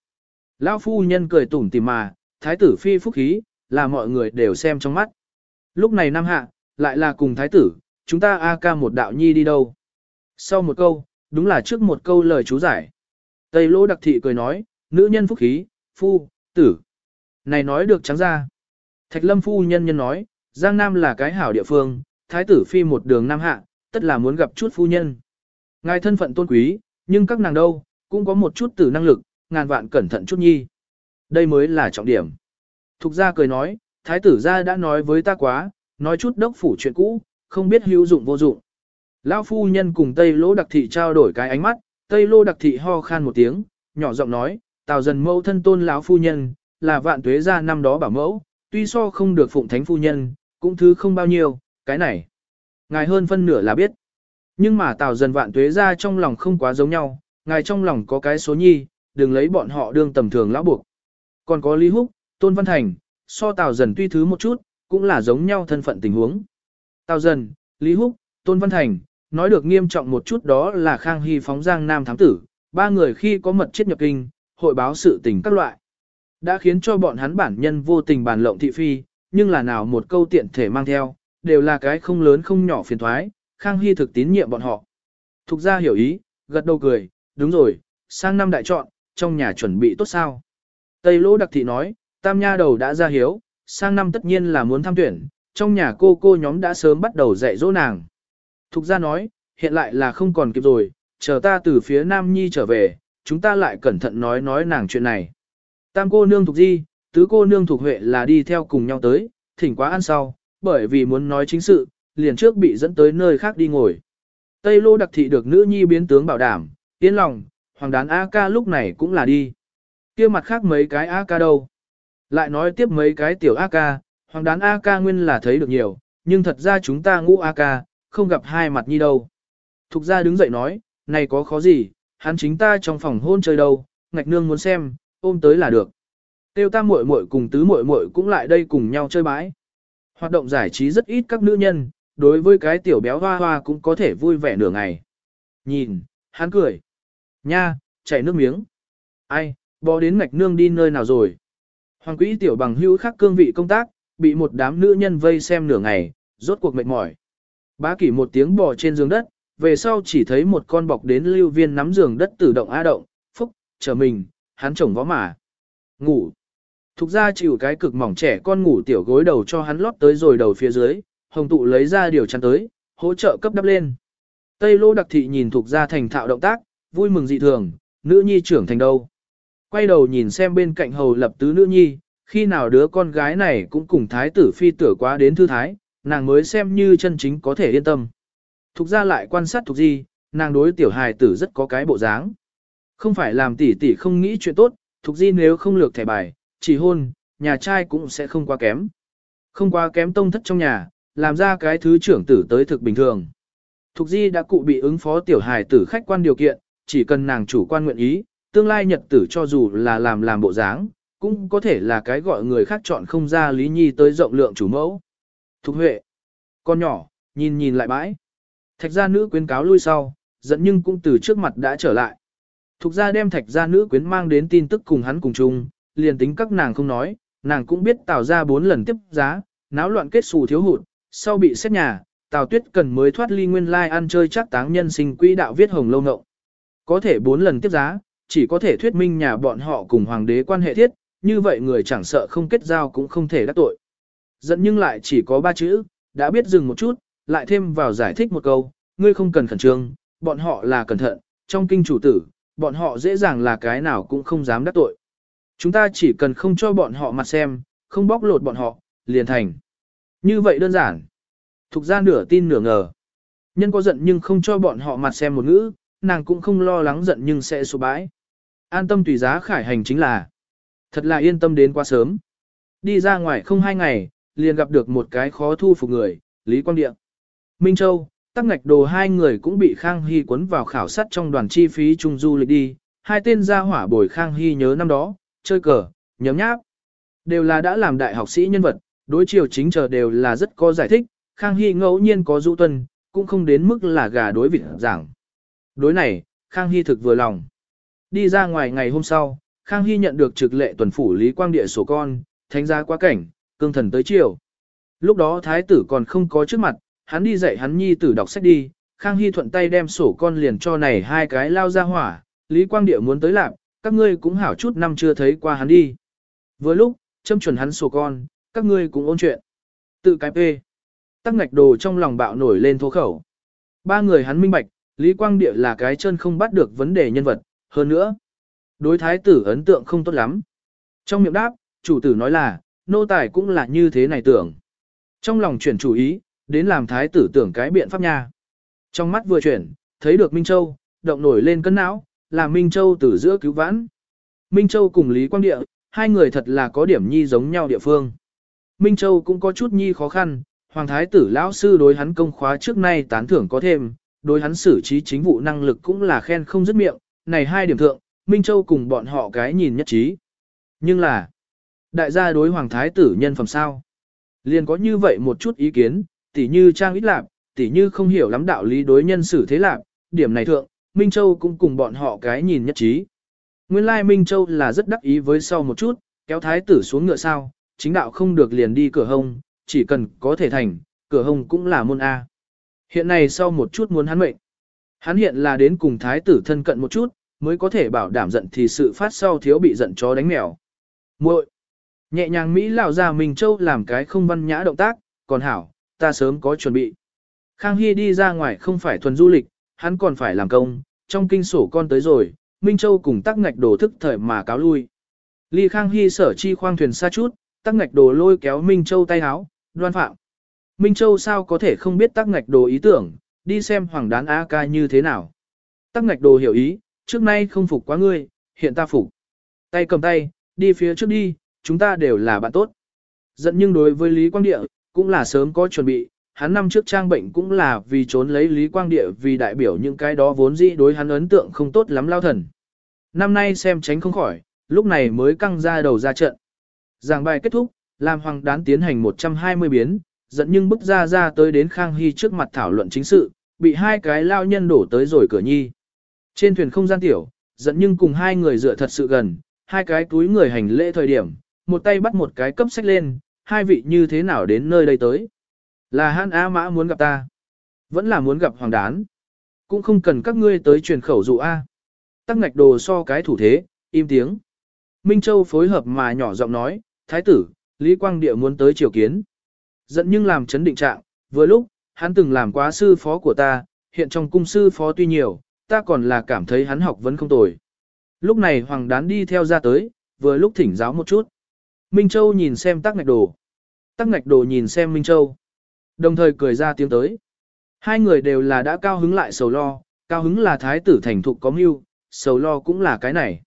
Lão phu nhân cười tủm tỉm mà, thái tử phi phúc khí, là mọi người đều xem trong mắt. Lúc này Nam Hạ, lại là cùng thái tử, chúng ta A ca một đạo nhi đi đâu. Sau một câu, đúng là trước một câu lời chú giải. Tây lỗ đặc thị cười nói, nữ nhân phúc khí, phu, tử. Này nói được trắng ra. Thạch lâm phu nhân nhân nói, Giang Nam là cái hảo địa phương, thái tử phi một đường Nam hạ, tất là muốn gặp chút phu nhân. Ngài thân phận tôn quý, nhưng các nàng đâu, cũng có một chút tử năng lực, ngàn vạn cẩn thận chút nhi. Đây mới là trọng điểm. Thục gia cười nói, thái tử gia đã nói với ta quá, nói chút đốc phủ chuyện cũ, không biết hữu dụng vô dụng. Lão phu nhân cùng Tây Lô Đặc Thị trao đổi cái ánh mắt, Tây Lô Đặc Thị ho khan một tiếng, nhỏ giọng nói, tào dần mâu thân tôn lão phu nhân, là vạn tuế gia năm đó bảo mẫu, tuy so không được phụng thánh phu nhân, cũng thứ không bao nhiêu, cái này. Ngài hơn phân nửa là biết. Nhưng mà tào dần vạn tuế gia trong lòng không quá giống nhau, ngài trong lòng có cái số nhi, đừng lấy bọn họ đương tầm thường lão buộc. Còn có Lý Húc, Tôn Văn Thành, so tào dần tuy thứ một chút, cũng là giống nhau thân phận tình huống. Tào dần, Lý Húc, Tôn Văn Thành, nói được nghiêm trọng một chút đó là Khang Hy phóng giang nam thám tử, ba người khi có mật chết nhập kinh, hội báo sự tình các loại. Đã khiến cho bọn hắn bản nhân vô tình bàn lộng thị phi, nhưng là nào một câu tiện thể mang theo, đều là cái không lớn không nhỏ phiền thoái, Khang Hy thực tín nhiệm bọn họ. Thục ra hiểu ý, gật đầu cười, đúng rồi, sang năm đại chọn, trong nhà chuẩn bị tốt sao. Tây Lỗ Đặc Thị nói, tam nha đầu đã ra hiếu, sang năm tất nhiên là muốn tham tuyển, trong nhà cô cô nhóm đã sớm bắt đầu dạy dỗ nàng. Thục ra nói, hiện lại là không còn kịp rồi, chờ ta từ phía Nam Nhi trở về, chúng ta lại cẩn thận nói nói nàng chuyện này. Tam cô nương thuộc di, tứ cô nương thuộc huệ là đi theo cùng nhau tới, thỉnh quá ăn sau, bởi vì muốn nói chính sự, liền trước bị dẫn tới nơi khác đi ngồi. Tây lô đặc thị được nữ nhi biến tướng bảo đảm, yên lòng, hoàng đán A ca lúc này cũng là đi. kia mặt khác mấy cái A ca đâu. Lại nói tiếp mấy cái tiểu A ca, hoàng đán A ca nguyên là thấy được nhiều, nhưng thật ra chúng ta ngũ A ca, không gặp hai mặt nhi đâu. Thục gia đứng dậy nói, này có khó gì, hắn chính ta trong phòng hôn chơi đâu, ngạch nương muốn xem, ôm tới là được. Tiêu ta muội muội cùng tứ muội muội cũng lại đây cùng nhau chơi bãi. Hoạt động giải trí rất ít các nữ nhân, đối với cái tiểu béo hoa hoa cũng có thể vui vẻ nửa ngày. Nhìn, hắn cười. Nha, chảy nước miếng. Ai, bò đến ngạch nương đi nơi nào rồi. Hoàng quỹ tiểu bằng hữu khác cương vị công tác, bị một đám nữ nhân vây xem nửa ngày, rốt cuộc mệt mỏi. Bá kỷ một tiếng bò trên giường đất, về sau chỉ thấy một con bọc đến lưu viên nắm giường đất tự động á động, phúc, chờ mình, hắn chồng vó mà. Ngủ. Thục ra chịu cái cực mỏng trẻ con ngủ tiểu gối đầu cho hắn lót tới rồi đầu phía dưới, hồng tụ lấy ra điều chăn tới, hỗ trợ cấp đắp lên. Tây lô đặc thị nhìn thục ra thành thạo động tác, vui mừng dị thường, nữ nhi trưởng thành đâu. Quay đầu nhìn xem bên cạnh hầu lập tứ nữ nhi, khi nào đứa con gái này cũng cùng thái tử phi tử quá đến thư thái, nàng mới xem như chân chính có thể yên tâm. Thục ra lại quan sát thục di, nàng đối tiểu hài tử rất có cái bộ dáng. Không phải làm tỷ tỷ không nghĩ chuyện tốt, Thuộc di nếu không lược thẻ bài, chỉ hôn, nhà trai cũng sẽ không quá kém. Không quá kém tông thất trong nhà, làm ra cái thứ trưởng tử tới thực bình thường. Thục di đã cụ bị ứng phó tiểu hài tử khách quan điều kiện, chỉ cần nàng chủ quan nguyện ý, tương lai nhật tử cho dù là làm làm bộ dáng, cũng có thể là cái gọi người khác chọn không ra lý nhi tới rộng lượng chủ mẫu. Thục Huệ. Con nhỏ, nhìn nhìn lại bãi. Thạch gia nữ quyến cáo lui sau, giận nhưng cũng từ trước mặt đã trở lại. Thục gia đem thạch gia nữ quyến mang đến tin tức cùng hắn cùng chung, liền tính các nàng không nói, nàng cũng biết tạo ra bốn lần tiếp giá, náo loạn kết xù thiếu hụt, sau bị xét nhà, Tào Tuyết cần mới thoát ly nguyên lai ăn chơi chắc táng nhân sinh quỹ đạo viết hồng lâu ngộng. Có thể bốn lần tiếp giá, chỉ có thể thuyết minh nhà bọn họ cùng hoàng đế quan hệ thiết, như vậy người chẳng sợ không kết giao cũng không thể đắc tội. Giận nhưng lại chỉ có ba chữ, đã biết dừng một chút, lại thêm vào giải thích một câu, ngươi không cần khẩn trương, bọn họ là cẩn thận, trong kinh chủ tử, bọn họ dễ dàng là cái nào cũng không dám đắc tội. Chúng ta chỉ cần không cho bọn họ mặt xem, không bóc lột bọn họ, liền thành. Như vậy đơn giản. Thục ra nửa tin nửa ngờ. Nhân có giận nhưng không cho bọn họ mặt xem một ngữ, nàng cũng không lo lắng giận nhưng sẽ sụp bãi. An tâm tùy giá khải hành chính là. Thật là yên tâm đến quá sớm. Đi ra ngoài không hai ngày, liền gặp được một cái khó thu phục người, Lý Quang Điện. Minh Châu, tắc ngạch đồ hai người cũng bị Khang Hy cuốn vào khảo sát trong đoàn chi phí trung du lịch đi, hai tên gia hỏa bồi Khang Hy nhớ năm đó, chơi cờ, nhấm nháp. Đều là đã làm đại học sĩ nhân vật, đối chiều chính chờ đều là rất có giải thích, Khang Hy ngẫu nhiên có du tuân, cũng không đến mức là gà đối vịt giảng. Đối này, Khang Hy thực vừa lòng. Đi ra ngoài ngày hôm sau, Khang Hy nhận được trực lệ tuần phủ Lý Quang Địa sổ con, thánh gia quá cảnh, cương thần tới chiều. Lúc đó thái tử còn không có trước mặt, hắn đi dạy hắn nhi tử đọc sách đi, Khang Hy thuận tay đem sổ con liền cho này hai cái lao ra hỏa, Lý Quang Địa muốn tới làm, các ngươi cũng hảo chút năm chưa thấy qua hắn đi. Vừa lúc, châm chuẩn hắn sổ con, các ngươi cũng ôn chuyện. Tự cái phê. Tắc ngạch đồ trong lòng bạo nổi lên thô khẩu. Ba người hắn minh bạch, Lý Quang Địa là cái chân không bắt được vấn đề nhân vật, hơn nữa. Đối thái tử ấn tượng không tốt lắm. Trong miệng đáp, chủ tử nói là, nô tài cũng là như thế này tưởng. Trong lòng chuyển chủ ý, đến làm thái tử tưởng cái biện pháp nha. Trong mắt vừa chuyển, thấy được Minh Châu, động nổi lên cân não, là Minh Châu từ giữa cứu vãn. Minh Châu cùng Lý Quang Địa, hai người thật là có điểm nhi giống nhau địa phương. Minh Châu cũng có chút nhi khó khăn, Hoàng Thái tử lão sư đối hắn công khóa trước nay tán thưởng có thêm, đối hắn xử trí chính vụ năng lực cũng là khen không dứt miệng, này hai điểm thượng, Minh Châu cùng bọn họ cái nhìn nhất trí. Nhưng là, đại gia đối Hoàng Thái tử nhân phẩm sao? Liền có như vậy một chút ý kiến, tỉ như trang ít lạc, tỉ như không hiểu lắm đạo lý đối nhân xử thế lạc, điểm này thượng, Minh Châu cũng cùng bọn họ cái nhìn nhất trí. Nguyên lai Minh Châu là rất đắc ý với sau một chút, kéo thái tử xuống ngựa sao, chính đạo không được liền đi cửa hông, chỉ cần có thể thành, cửa hông cũng là môn A. Hiện nay sau một chút muốn hắn mệnh. Hắn hiện là đến cùng thái tử thân cận một chút, mới có thể bảo đảm giận thì sự phát sau thiếu bị giận chó đánh mèo. muội Nhẹ nhàng Mỹ lão ra Minh Châu làm cái không văn nhã động tác, còn hảo, ta sớm có chuẩn bị. Khang Hy đi ra ngoài không phải thuần du lịch, hắn còn phải làm công, trong kinh sổ con tới rồi, Minh Châu cùng tắc ngạch đồ thức thời mà cáo lui. Ly Khang Hy sở chi khoang thuyền xa chút, tắc ngạch đồ lôi kéo Minh Châu tay háo, đoan phạm. Minh Châu sao có thể không biết tắc ngạch đồ ý tưởng, đi xem hoàng đán A ca như thế nào. Tắc ngạch đồ hiểu ý, trước nay không phục quá ngươi, hiện ta phục. Tay cầm tay, đi phía trước đi, chúng ta đều là bạn tốt. Giận nhưng đối với Lý Quang Địa, cũng là sớm có chuẩn bị, hắn năm trước trang bệnh cũng là vì trốn lấy Lý Quang Địa vì đại biểu những cái đó vốn dĩ đối hắn ấn tượng không tốt lắm lao thần. Năm nay xem tránh không khỏi, lúc này mới căng ra đầu ra trận. Giảng bài kết thúc, làm hoàng đán tiến hành 120 biến, dẫn nhưng bức ra ra tới đến Khang Hy trước mặt thảo luận chính sự, bị hai cái lao nhân đổ tới rồi cửa nhi. Trên thuyền không gian tiểu, dẫn nhưng cùng hai người dựa thật sự gần, hai cái túi người hành lễ thời điểm, một tay bắt một cái cấp sách lên, hai vị như thế nào đến nơi đây tới. Là Hán A Mã muốn gặp ta. Vẫn là muốn gặp Hoàng Đán. Cũng không cần các ngươi tới truyền khẩu dụ A. Tắc ngạch đồ so cái thủ thế, im tiếng. Minh Châu phối hợp mà nhỏ giọng nói, Thái tử, Lý Quang Địa muốn tới triều kiến. Dẫn nhưng làm chấn định trạng, vừa lúc, hắn từng làm quá sư phó của ta, hiện trong cung sư phó tuy nhiều, ta còn là cảm thấy hắn học vẫn không tồi. Lúc này Hoàng Đán đi theo ra tới, vừa lúc thỉnh giáo một chút. Minh Châu nhìn xem tắc ngạch đồ. Tắc ngạch đồ nhìn xem Minh Châu. Đồng thời cười ra tiếng tới. Hai người đều là đã cao hứng lại sầu lo, cao hứng là thái tử thành thục có mưu, sầu lo cũng là cái này.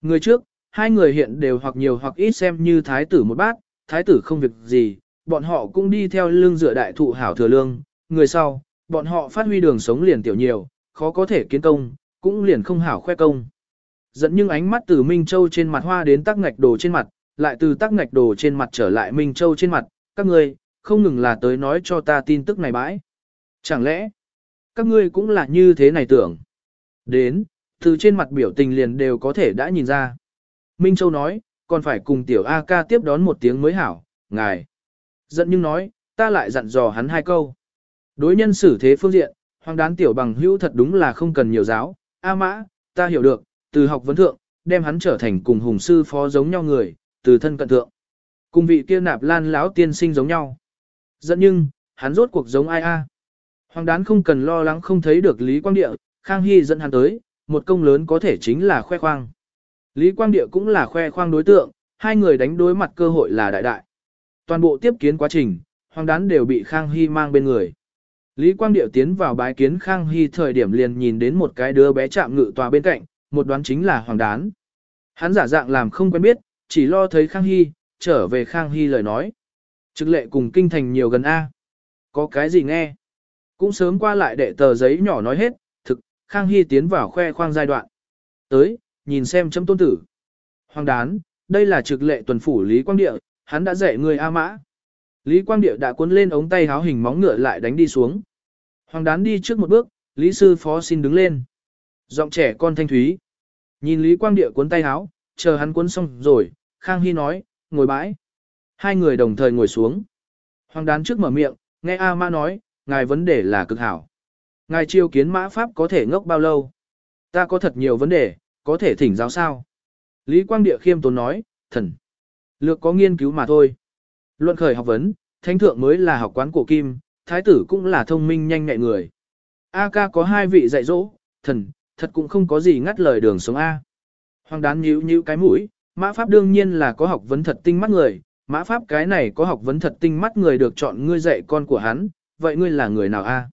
Người trước, hai người hiện đều hoặc nhiều hoặc ít xem như thái tử một bát, thái tử không việc gì, bọn họ cũng đi theo lương dựa đại thụ hảo thừa lương. Người sau, bọn họ phát huy đường sống liền tiểu nhiều, khó có thể kiến công, cũng liền không hảo khoe công. Dẫn nhưng ánh mắt từ Minh Châu trên mặt hoa đến tắc ngạch đồ trên mặt, lại từ tắc ngạch đồ trên mặt trở lại Minh Châu trên mặt, các ngươi không ngừng là tới nói cho ta tin tức này bãi. Chẳng lẽ, các ngươi cũng là như thế này tưởng. Đến, từ trên mặt biểu tình liền đều có thể đã nhìn ra. Minh Châu nói, còn phải cùng tiểu A ca tiếp đón một tiếng mới hảo, ngài. Giận nhưng nói, ta lại dặn dò hắn hai câu. Đối nhân xử thế phương diện, hoàng đán tiểu bằng hữu thật đúng là không cần nhiều giáo. A mã, ta hiểu được, từ học vấn thượng, đem hắn trở thành cùng hùng sư phó giống nhau người, từ thân cận thượng. Cùng vị kia nạp lan lão tiên sinh giống nhau. Dẫn nhưng, hắn rốt cuộc giống ai a? Hoàng đán không cần lo lắng không thấy được Lý Quang Địa, Khang Hy dẫn hắn tới, một công lớn có thể chính là khoe khoang. Lý Quang Địa cũng là khoe khoang đối tượng, hai người đánh đối mặt cơ hội là đại đại. Toàn bộ tiếp kiến quá trình, hoàng đán đều bị Khang Hy mang bên người. Lý Quang Điệu tiến vào bái kiến Khang Hy thời điểm liền nhìn đến một cái đứa bé chạm ngự tòa bên cạnh, một đoán chính là hoàng đán. Hắn giả dạng làm không quen biết, chỉ lo thấy Khang Hy, trở về Khang Hy lời nói. Trực lệ cùng kinh thành nhiều gần A. Có cái gì nghe? Cũng sớm qua lại đệ tờ giấy nhỏ nói hết, thực, Khang Hy tiến vào khoe khoang giai đoạn. Tới, nhìn xem chấm tôn tử. Hoàng đán, đây là trực lệ tuần phủ Lý Quang Địa, hắn đã dạy người A Mã. Lý Quang Địa đã cuốn lên ống tay háo hình móng ngựa lại đánh đi xuống. Hoàng đán đi trước một bước, Lý Sư Phó xin đứng lên. Giọng trẻ con thanh thúy. Nhìn Lý Quang Địa cuốn tay háo, chờ hắn cuốn xong rồi, Khang Hy nói, ngồi bãi. Hai người đồng thời ngồi xuống. Hoàng đán trước mở miệng, nghe A Mã nói, ngài vấn đề là cực hảo. Ngài chiêu kiến mã pháp có thể ngốc bao lâu? Ta có thật nhiều vấn đề, có thể thỉnh giáo sao? Lý Quang Địa khiêm tốn nói, thần. Lược có nghiên cứu mà thôi. Luận khởi học vấn, thánh thượng mới là học quán cổ kim, thái tử cũng là thông minh nhanh nhẹ người. A ca có hai vị dạy dỗ, thần, thật cũng không có gì ngắt lời đường sống A. Hoàng đán nhíu nhíu cái mũi, mã pháp đương nhiên là có học vấn thật tinh mắt người, mã pháp cái này có học vấn thật tinh mắt người được chọn ngươi dạy con của hắn, vậy ngươi là người nào A?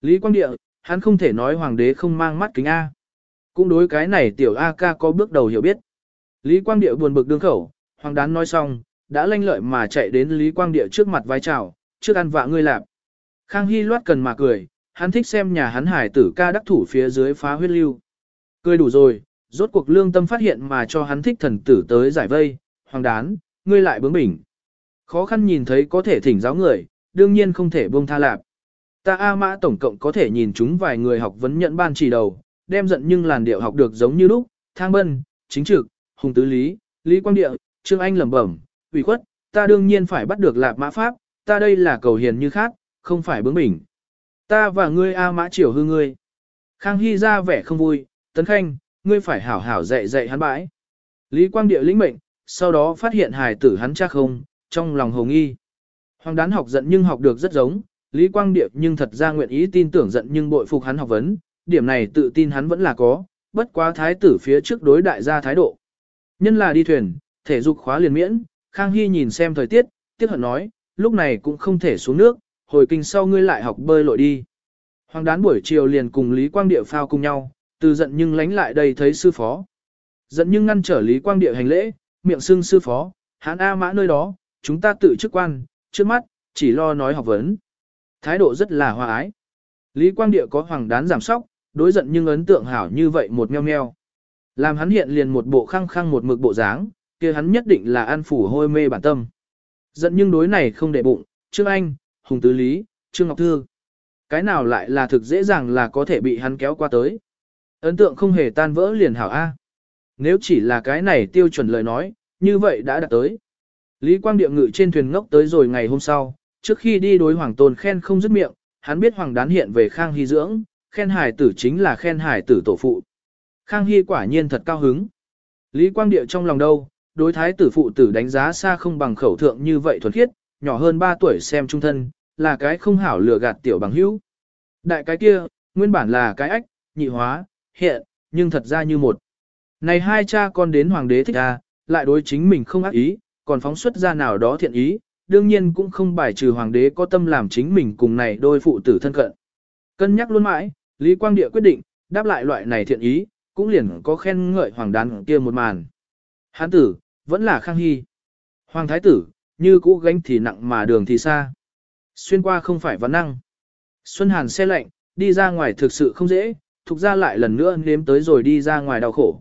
Lý Quang Địa, hắn không thể nói hoàng đế không mang mắt kính A. Cũng đối cái này tiểu A ca có bước đầu hiểu biết. Lý Quang Địa buồn bực đương khẩu, hoàng đán nói xong, đã lanh lợi mà chạy đến Lý Quang Địa trước mặt vai chào, trước ăn vạ ngươi lạp. Khang Hy loát cần mà cười, hắn thích xem nhà hắn hải tử ca đắc thủ phía dưới phá huyết lưu. Cười đủ rồi, rốt cuộc lương tâm phát hiện mà cho hắn thích thần tử tới giải vây, hoàng đán, ngươi lại bướng bỉnh. Khó khăn nhìn thấy có thể thỉnh giáo người, đương nhiên không thể buông tha lạp. Ta A Mã tổng cộng có thể nhìn chúng vài người học vấn nhận ban chỉ đầu, đem giận nhưng làn điệu học được giống như lúc, thang bân, chính trực, hùng tứ lý, lý quang địa, trương anh lẩm bẩm, ủy khuất, ta đương nhiên phải bắt được lạp mã pháp, ta đây là cầu hiền như khác, không phải bướng bỉnh. Ta và ngươi A Mã triều hư ngươi. Khang Hy ra vẻ không vui, tấn khanh, ngươi phải hảo hảo dạy dạy hắn bãi. Lý quang địa lĩnh mệnh, sau đó phát hiện hài tử hắn chắc không, trong lòng hồ nghi. Hoàng đán học giận nhưng học được rất giống, Lý Quang Điệp nhưng thật ra nguyện ý tin tưởng giận nhưng bội phục hắn học vấn, điểm này tự tin hắn vẫn là có, bất quá thái tử phía trước đối đại gia thái độ. Nhân là đi thuyền, thể dục khóa liền miễn, Khang Hy nhìn xem thời tiết, tiếc hận nói, lúc này cũng không thể xuống nước, hồi kinh sau ngươi lại học bơi lội đi. Hoàng đán buổi chiều liền cùng Lý Quang Điệp phao cùng nhau, từ giận nhưng lánh lại đây thấy sư phó. Giận nhưng ngăn trở Lý Quang địa hành lễ, miệng xưng sư phó, hán A mã nơi đó, chúng ta tự chức quan, trước mắt, chỉ lo nói học vấn. Thái độ rất là hòa ái. Lý Quang Địa có hoàng đán giảm sóc, đối giận nhưng ấn tượng hảo như vậy một meo meo. Làm hắn hiện liền một bộ khăng khăng một mực bộ dáng, kia hắn nhất định là an phủ hôi mê bản tâm. Giận nhưng đối này không để bụng, Trương Anh, Hùng Tứ Lý, Trương Ngọc Thư. Cái nào lại là thực dễ dàng là có thể bị hắn kéo qua tới. Ấn tượng không hề tan vỡ liền hảo A. Nếu chỉ là cái này tiêu chuẩn lời nói, như vậy đã đạt tới. Lý Quang Địa ngự trên thuyền ngốc tới rồi ngày hôm sau, trước khi đi đối hoàng tôn khen không dứt miệng, hắn biết hoàng đán hiện về Khang Hy dưỡng, khen hải tử chính là khen hải tử tổ phụ. Khang Hy quả nhiên thật cao hứng. Lý Quang Địa trong lòng đâu, đối thái tử phụ tử đánh giá xa không bằng khẩu thượng như vậy thuần khiết, nhỏ hơn 3 tuổi xem trung thân, là cái không hảo lừa gạt tiểu bằng hữu. Đại cái kia, nguyên bản là cái ách, nhị hóa, hiện, nhưng thật ra như một. Này hai cha con đến hoàng đế thích ra, lại đối chính mình không ác ý, còn phóng xuất ra nào đó thiện ý, đương nhiên cũng không bài trừ hoàng đế có tâm làm chính mình cùng này đôi phụ tử thân cận. Cân nhắc luôn mãi, Lý Quang Địa quyết định, đáp lại loại này thiện ý, cũng liền có khen ngợi hoàng đán kia một màn. Hán tử, vẫn là Khang Hy. Hoàng thái tử, như cũ gánh thì nặng mà đường thì xa. Xuyên qua không phải vấn năng. Xuân Hàn xe lạnh, đi ra ngoài thực sự không dễ, thuộc ra lại lần nữa nếm tới rồi đi ra ngoài đau khổ.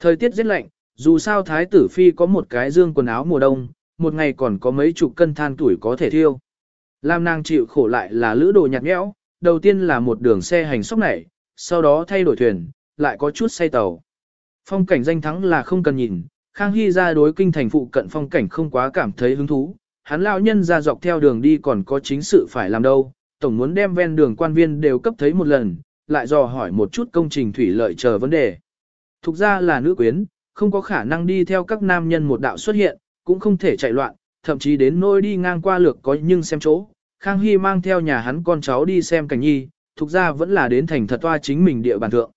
Thời tiết rất lạnh, dù sao thái tử phi có một cái dương quần áo mùa đông, một ngày còn có mấy chục cân than tuổi có thể thiêu. Lam nàng chịu khổ lại là lữ đồ nhạt nhẽo, đầu tiên là một đường xe hành sóc này, sau đó thay đổi thuyền, lại có chút say tàu. Phong cảnh danh thắng là không cần nhìn, Khang Hy ra đối kinh thành phụ cận phong cảnh không quá cảm thấy hứng thú, hắn lão nhân ra dọc theo đường đi còn có chính sự phải làm đâu, tổng muốn đem ven đường quan viên đều cấp thấy một lần, lại dò hỏi một chút công trình thủy lợi chờ vấn đề. Thục ra là nữ quyến, không có khả năng đi theo các nam nhân một đạo xuất hiện, cũng không thể chạy loạn, thậm chí đến nơi đi ngang qua lược có nhưng xem chỗ. Khang Hy mang theo nhà hắn con cháu đi xem cảnh nhi, thục ra vẫn là đến thành thật toa chính mình địa bàn thượng.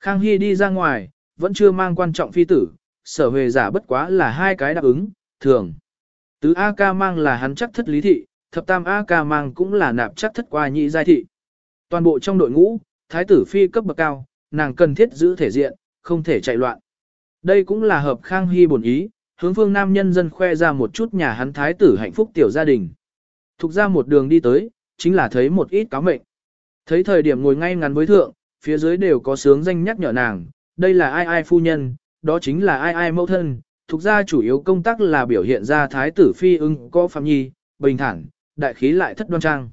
Khang Hy đi ra ngoài, vẫn chưa mang quan trọng phi tử, sở huề giả bất quá là hai cái đáp ứng, thường. Tứ A ca mang là hắn chắc thất lý thị, thập tam A ca mang cũng là nạp chắc thất qua nhị giai thị. Toàn bộ trong đội ngũ, thái tử phi cấp bậc cao, nàng cần thiết giữ thể diện, không thể chạy loạn. Đây cũng là hợp Khang Hy bổn ý, hướng phương nam nhân dân khoe ra một chút nhà hắn thái tử hạnh phúc tiểu gia đình. Thục ra một đường đi tới, chính là thấy một ít cáo mệnh. Thấy thời điểm ngồi ngay ngắn với thượng, phía dưới đều có sướng danh nhắc nhở nàng, đây là ai ai phu nhân, đó chính là ai ai mẫu thân. Thục ra chủ yếu công tác là biểu hiện ra thái tử phi ưng có phạm nhi, bình thản, đại khí lại thất đoan trang.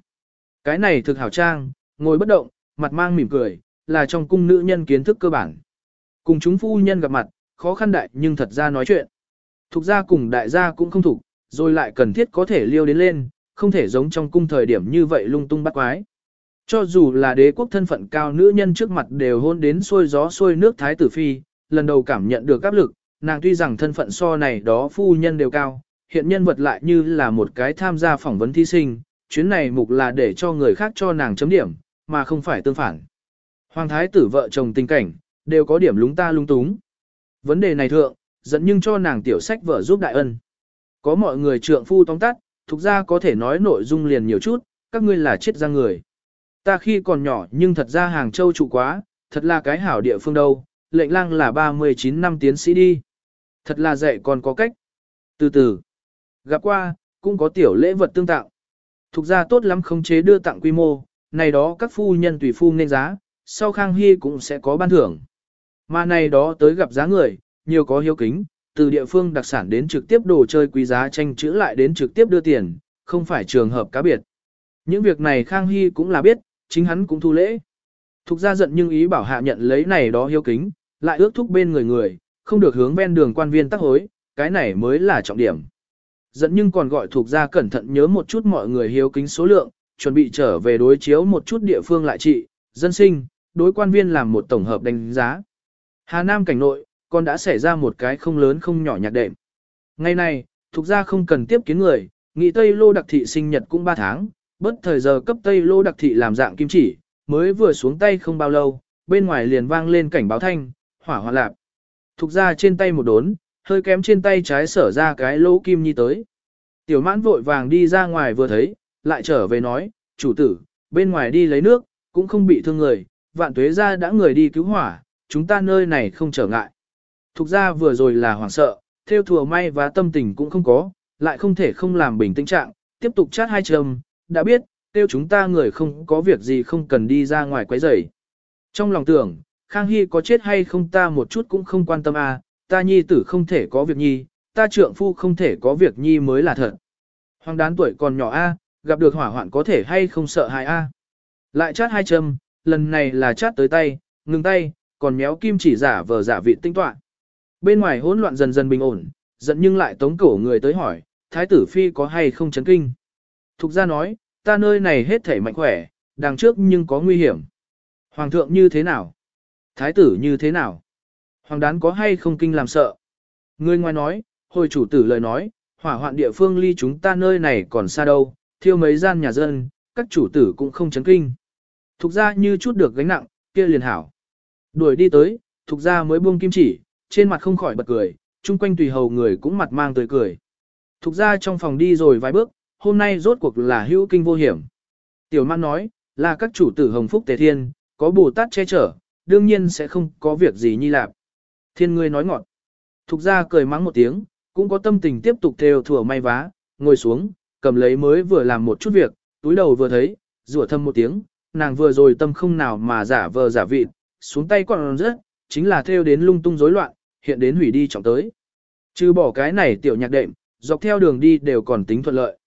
Cái này thực hảo trang, ngồi bất động, mặt mang mỉm cười, là trong cung nữ nhân kiến thức cơ bản. Cùng chúng phu nhân gặp mặt, khó khăn đại nhưng thật ra nói chuyện. Thục gia cùng đại gia cũng không thục, rồi lại cần thiết có thể liêu đến lên, không thể giống trong cung thời điểm như vậy lung tung bắt quái. Cho dù là đế quốc thân phận cao nữ nhân trước mặt đều hôn đến xôi gió xôi nước thái tử phi, lần đầu cảm nhận được áp lực, nàng tuy rằng thân phận so này đó phu nhân đều cao, hiện nhân vật lại như là một cái tham gia phỏng vấn thí sinh, chuyến này mục là để cho người khác cho nàng chấm điểm, mà không phải tương phản. Hoàng thái tử vợ chồng tình cảnh, đều có điểm lúng ta lung túng. Vấn đề này thượng, dẫn nhưng cho nàng tiểu sách vợ giúp đại ân. Có mọi người trượng phu tóm tắt, thuộc ra có thể nói nội dung liền nhiều chút, các ngươi là chết ra người. Ta khi còn nhỏ nhưng thật ra Hàng Châu trụ quá, thật là cái hảo địa phương đâu, lệnh lang là 39 năm tiến sĩ đi. Thật là dạy còn có cách. Từ từ, gặp qua, cũng có tiểu lễ vật tương tạo. Thục ra tốt lắm không chế đưa tặng quy mô, này đó các phu nhân tùy phu nên giá, sau Khang Hy cũng sẽ có ban thưởng. Mà này đó tới gặp giá người, nhiều có hiếu kính, từ địa phương đặc sản đến trực tiếp đồ chơi quý giá tranh chữ lại đến trực tiếp đưa tiền, không phải trường hợp cá biệt. Những việc này Khang Hy cũng là biết, chính hắn cũng thu lễ. Thục ra giận nhưng ý bảo hạ nhận lấy này đó hiếu kính, lại ước thúc bên người người, không được hướng ven đường quan viên tắc hối, cái này mới là trọng điểm. Giận nhưng còn gọi thuộc ra cẩn thận nhớ một chút mọi người hiếu kính số lượng, chuẩn bị trở về đối chiếu một chút địa phương lại trị, dân sinh, đối quan viên làm một tổng hợp đánh giá. Hà Nam cảnh nội, còn đã xảy ra một cái không lớn không nhỏ nhạc đệm. Ngày này, thuộc ra không cần tiếp kiến người, nghị Tây Lô đặc thị sinh nhật cũng 3 tháng, bất thời giờ cấp Tây Lô đặc thị làm dạng kim chỉ, mới vừa xuống tay không bao lâu, bên ngoài liền vang lên cảnh báo thanh, hỏa hoạn lạp. Thục ra trên tay một đốn, hơi kém trên tay trái sở ra cái lỗ kim nhi tới. Tiểu mãn vội vàng đi ra ngoài vừa thấy, lại trở về nói, chủ tử, bên ngoài đi lấy nước, cũng không bị thương người, vạn tuế ra đã người đi cứu hỏa, chúng ta nơi này không trở ngại. Thục ra vừa rồi là hoảng sợ, theo thừa may và tâm tình cũng không có, lại không thể không làm bình tĩnh trạng, tiếp tục chát hai châm, đã biết, tiêu chúng ta người không có việc gì không cần đi ra ngoài quấy rầy. Trong lòng tưởng, Khang Hy có chết hay không ta một chút cũng không quan tâm à, ta nhi tử không thể có việc nhi, ta trượng phu không thể có việc nhi mới là thật. Hoàng đán tuổi còn nhỏ a, gặp được hỏa hoạn có thể hay không sợ hại a. Lại chát hai châm, lần này là chát tới tay, ngừng tay, còn méo kim chỉ giả vờ giả vị tinh toán. Bên ngoài hỗn loạn dần dần bình ổn, giận nhưng lại tống cổ người tới hỏi, thái tử phi có hay không chấn kinh. Thục ra nói, ta nơi này hết thể mạnh khỏe, đằng trước nhưng có nguy hiểm. Hoàng thượng như thế nào? Thái tử như thế nào? Hoàng đán có hay không kinh làm sợ? Người ngoài nói, hồi chủ tử lời nói, hỏa hoạn địa phương ly chúng ta nơi này còn xa đâu, thiêu mấy gian nhà dân, các chủ tử cũng không chấn kinh. Thục ra như chút được gánh nặng, kia liền hảo. Đuổi đi tới, thục ra mới buông kim chỉ, trên mặt không khỏi bật cười, chung quanh tùy hầu người cũng mặt mang tươi cười. Thục ra trong phòng đi rồi vài bước, hôm nay rốt cuộc là hữu kinh vô hiểm. Tiểu man nói, là các chủ tử hồng phúc tề thiên, có Bồ Tát che chở, đương nhiên sẽ không có việc gì nhi lạp. Thiên ngươi nói ngọt. Thục ra cười mắng một tiếng, cũng có tâm tình tiếp tục theo thừa may vá, ngồi xuống, cầm lấy mới vừa làm một chút việc, túi đầu vừa thấy, rủa thâm một tiếng, nàng vừa rồi tâm không nào mà giả vờ giả vịt, xuống tay còn rất, chính là theo đến lung tung rối loạn, hiện đến hủy đi trọng tới. Chứ bỏ cái này tiểu nhạc đệm, dọc theo đường đi đều còn tính thuận lợi.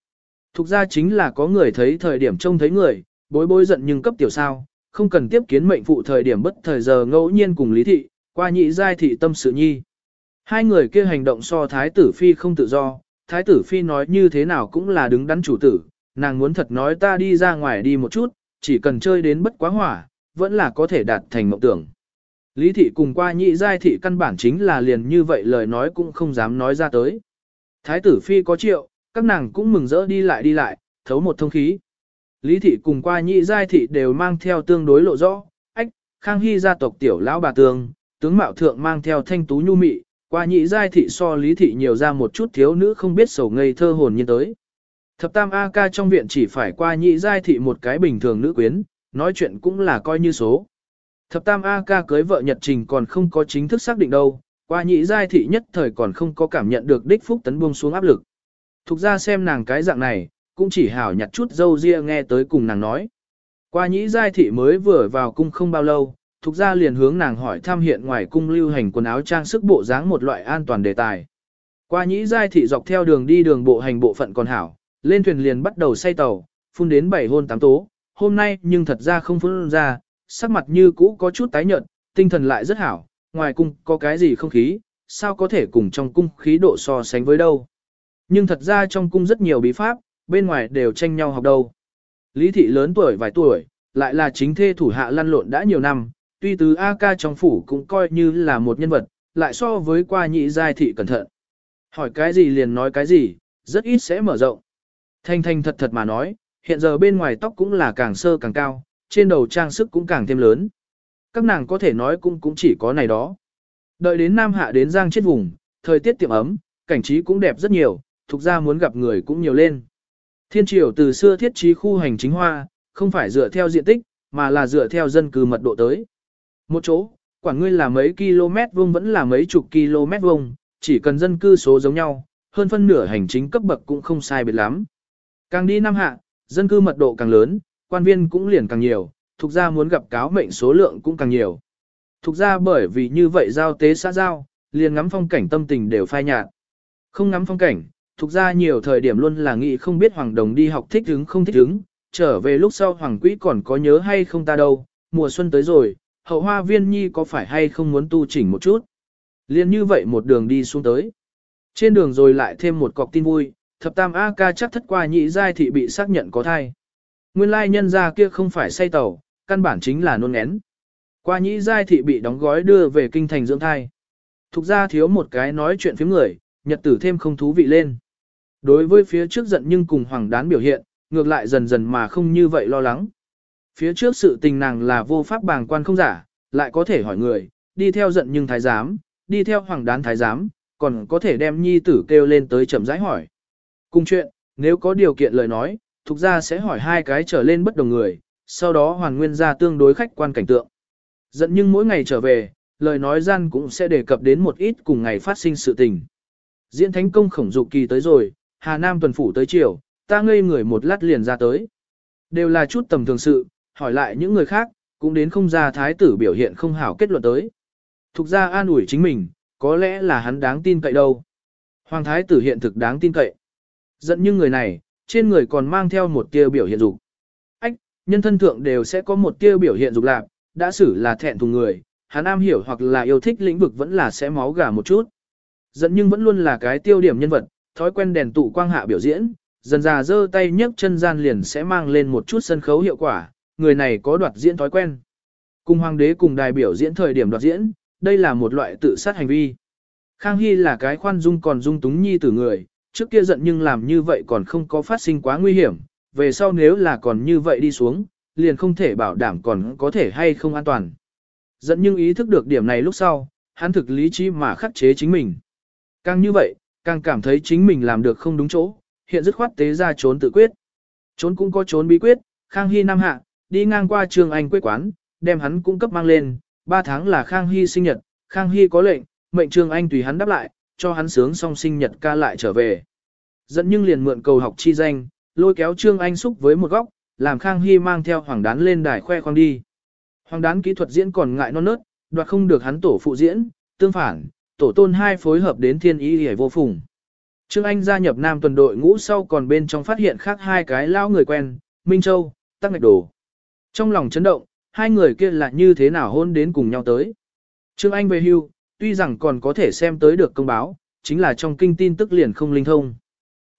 Thục ra chính là có người thấy thời điểm trông thấy người, bối bối giận nhưng cấp tiểu sao, không cần tiếp kiến mệnh phụ thời điểm bất thời giờ ngẫu nhiên cùng lý thị, qua nhị giai thị tâm sự nhi. Hai người kia hành động so thái tử phi không tự do, thái tử phi nói như thế nào cũng là đứng đắn chủ tử, nàng muốn thật nói ta đi ra ngoài đi một chút, chỉ cần chơi đến bất quá hỏa, vẫn là có thể đạt thành mộng tưởng. Lý thị cùng qua nhị giai thị căn bản chính là liền như vậy lời nói cũng không dám nói ra tới. Thái tử phi có triệu, các nàng cũng mừng rỡ đi lại đi lại, thấu một thông khí. Lý thị cùng qua nhị giai thị đều mang theo tương đối lộ rõ, ách, khang hy gia tộc tiểu lão bà tương, tướng mạo thượng mang theo thanh tú nhu mị, qua nhị giai thị so lý thị nhiều ra một chút thiếu nữ không biết sầu ngây thơ hồn nhiên tới. Thập tam A ca trong viện chỉ phải qua nhị giai thị một cái bình thường nữ quyến, nói chuyện cũng là coi như số. Thập tam A ca cưới vợ nhật trình còn không có chính thức xác định đâu, qua nhị giai thị nhất thời còn không có cảm nhận được đích phúc tấn buông xuống áp lực. Thục ra xem nàng cái dạng này, cũng chỉ hảo nhặt chút dâu ria nghe tới cùng nàng nói. Qua nhị giai thị mới vừa vào cung không bao lâu, Thục ra liền hướng nàng hỏi thăm hiện ngoài cung lưu hành quần áo trang sức bộ dáng một loại an toàn đề tài. Qua nhĩ giai thị dọc theo đường đi đường bộ hành bộ phận còn hảo, lên thuyền liền bắt đầu say tàu, phun đến bảy hôn tám tố, hôm nay nhưng thật ra không phun ra, sắc mặt như cũ có chút tái nhợt, tinh thần lại rất hảo, ngoài cung có cái gì không khí, sao có thể cùng trong cung khí độ so sánh với đâu. Nhưng thật ra trong cung rất nhiều bí pháp, bên ngoài đều tranh nhau học đâu. Lý thị lớn tuổi vài tuổi, lại là chính thê thủ hạ lăn lộn đã nhiều năm, tuy từ A ca trong phủ cũng coi như là một nhân vật, lại so với qua nhị giai thị cẩn thận. Hỏi cái gì liền nói cái gì, rất ít sẽ mở rộng. Thanh thanh thật thật mà nói, hiện giờ bên ngoài tóc cũng là càng sơ càng cao, trên đầu trang sức cũng càng thêm lớn. Các nàng có thể nói cũng cũng chỉ có này đó. Đợi đến Nam Hạ đến Giang chết vùng, thời tiết tiệm ấm, cảnh trí cũng đẹp rất nhiều, thuộc ra muốn gặp người cũng nhiều lên. Thiên triều từ xưa thiết trí khu hành chính hoa, không phải dựa theo diện tích, mà là dựa theo dân cư mật độ tới. Một chỗ, quản ngươi là mấy km vuông vẫn là mấy chục km vuông, chỉ cần dân cư số giống nhau, hơn phân nửa hành chính cấp bậc cũng không sai biệt lắm. Càng đi năm hạ, dân cư mật độ càng lớn, quan viên cũng liền càng nhiều, thuộc ra muốn gặp cáo mệnh số lượng cũng càng nhiều. Thuộc ra bởi vì như vậy giao tế xã giao, liền ngắm phong cảnh tâm tình đều phai nhạt. Không ngắm phong cảnh, thuộc ra nhiều thời điểm luôn là nghĩ không biết Hoàng Đồng đi học thích hứng không thích hứng, trở về lúc sau Hoàng Quỹ còn có nhớ hay không ta đâu, mùa xuân tới rồi, hậu hoa viên nhi có phải hay không muốn tu chỉnh một chút. Liên như vậy một đường đi xuống tới. Trên đường rồi lại thêm một cọc tin vui, thập tam A ca chắc thất qua nhị giai thị bị xác nhận có thai. Nguyên lai nhân ra kia không phải say tàu, căn bản chính là nôn ngén. Qua nhị giai thị bị đóng gói đưa về kinh thành dưỡng thai. Thục ra thiếu một cái nói chuyện phía người, nhật tử thêm không thú vị lên. Đối với phía trước giận nhưng cùng hoàng đán biểu hiện, ngược lại dần dần mà không như vậy lo lắng. Phía trước sự tình nàng là vô pháp bàng quan không giả, lại có thể hỏi người, đi theo giận nhưng thái giám, đi theo hoàng đán thái giám, còn có thể đem nhi tử kêu lên tới chậm rãi hỏi. Cùng chuyện, nếu có điều kiện lời nói, thuộc ra sẽ hỏi hai cái trở lên bất đồng người, sau đó hoàn nguyên ra tương đối khách quan cảnh tượng. Giận nhưng mỗi ngày trở về, lời nói gian cũng sẽ đề cập đến một ít cùng ngày phát sinh sự tình. Diễn thánh công khổng dục kỳ tới rồi, Hà Nam tuần phủ tới chiều, ta ngây người một lát liền ra tới. Đều là chút tầm thường sự, hỏi lại những người khác, cũng đến không ra thái tử biểu hiện không hảo kết luận tới. Thục ra an ủi chính mình, có lẽ là hắn đáng tin cậy đâu. Hoàng thái tử hiện thực đáng tin cậy. Giận như người này, trên người còn mang theo một tia biểu hiện dục. Ách, nhân thân thượng đều sẽ có một tia biểu hiện dục lạc, đã xử là thẹn thùng người, hắn am hiểu hoặc là yêu thích lĩnh vực vẫn là sẽ máu gà một chút. Giận nhưng vẫn luôn là cái tiêu điểm nhân vật, thói quen đèn tụ quang hạ biểu diễn, dần già giơ tay nhấc chân gian liền sẽ mang lên một chút sân khấu hiệu quả, người này có đoạt diễn thói quen. Cùng hoàng đế cùng đại biểu diễn thời điểm đoạt diễn, đây là một loại tự sát hành vi. Khang Hy là cái khoan dung còn dung túng nhi tử người, trước kia giận nhưng làm như vậy còn không có phát sinh quá nguy hiểm, về sau nếu là còn như vậy đi xuống, liền không thể bảo đảm còn có thể hay không an toàn. Giận nhưng ý thức được điểm này lúc sau, hắn thực lý trí mà khắc chế chính mình. Càng như vậy, càng cảm thấy chính mình làm được không đúng chỗ, hiện dứt khoát tế ra trốn tự quyết. Trốn cũng có trốn bí quyết, Khang Hy Nam Hạ, đi ngang qua trường Anh quê quán, đem hắn cung cấp mang lên, 3 tháng là Khang Hy sinh nhật, Khang Hy có lệnh, mệnh trường Anh tùy hắn đáp lại, cho hắn sướng xong sinh nhật ca lại trở về. Dẫn nhưng liền mượn cầu học chi danh, lôi kéo Trương Anh xúc với một góc, làm Khang Hy mang theo hoàng đán lên đài khoe khoang đi. Hoàng đán kỹ thuật diễn còn ngại non nớt, đoạt không được hắn tổ phụ diễn, tương phản, tổ tôn hai phối hợp đến thiên ý hề vô phùng. Trương Anh gia nhập nam tuần đội ngũ sau còn bên trong phát hiện khác hai cái lao người quen, Minh Châu, Tắc Ngạch Đồ. Trong lòng chấn động, hai người kia là như thế nào hôn đến cùng nhau tới. Trương Anh về hưu, tuy rằng còn có thể xem tới được công báo, chính là trong kinh tin tức liền không linh thông.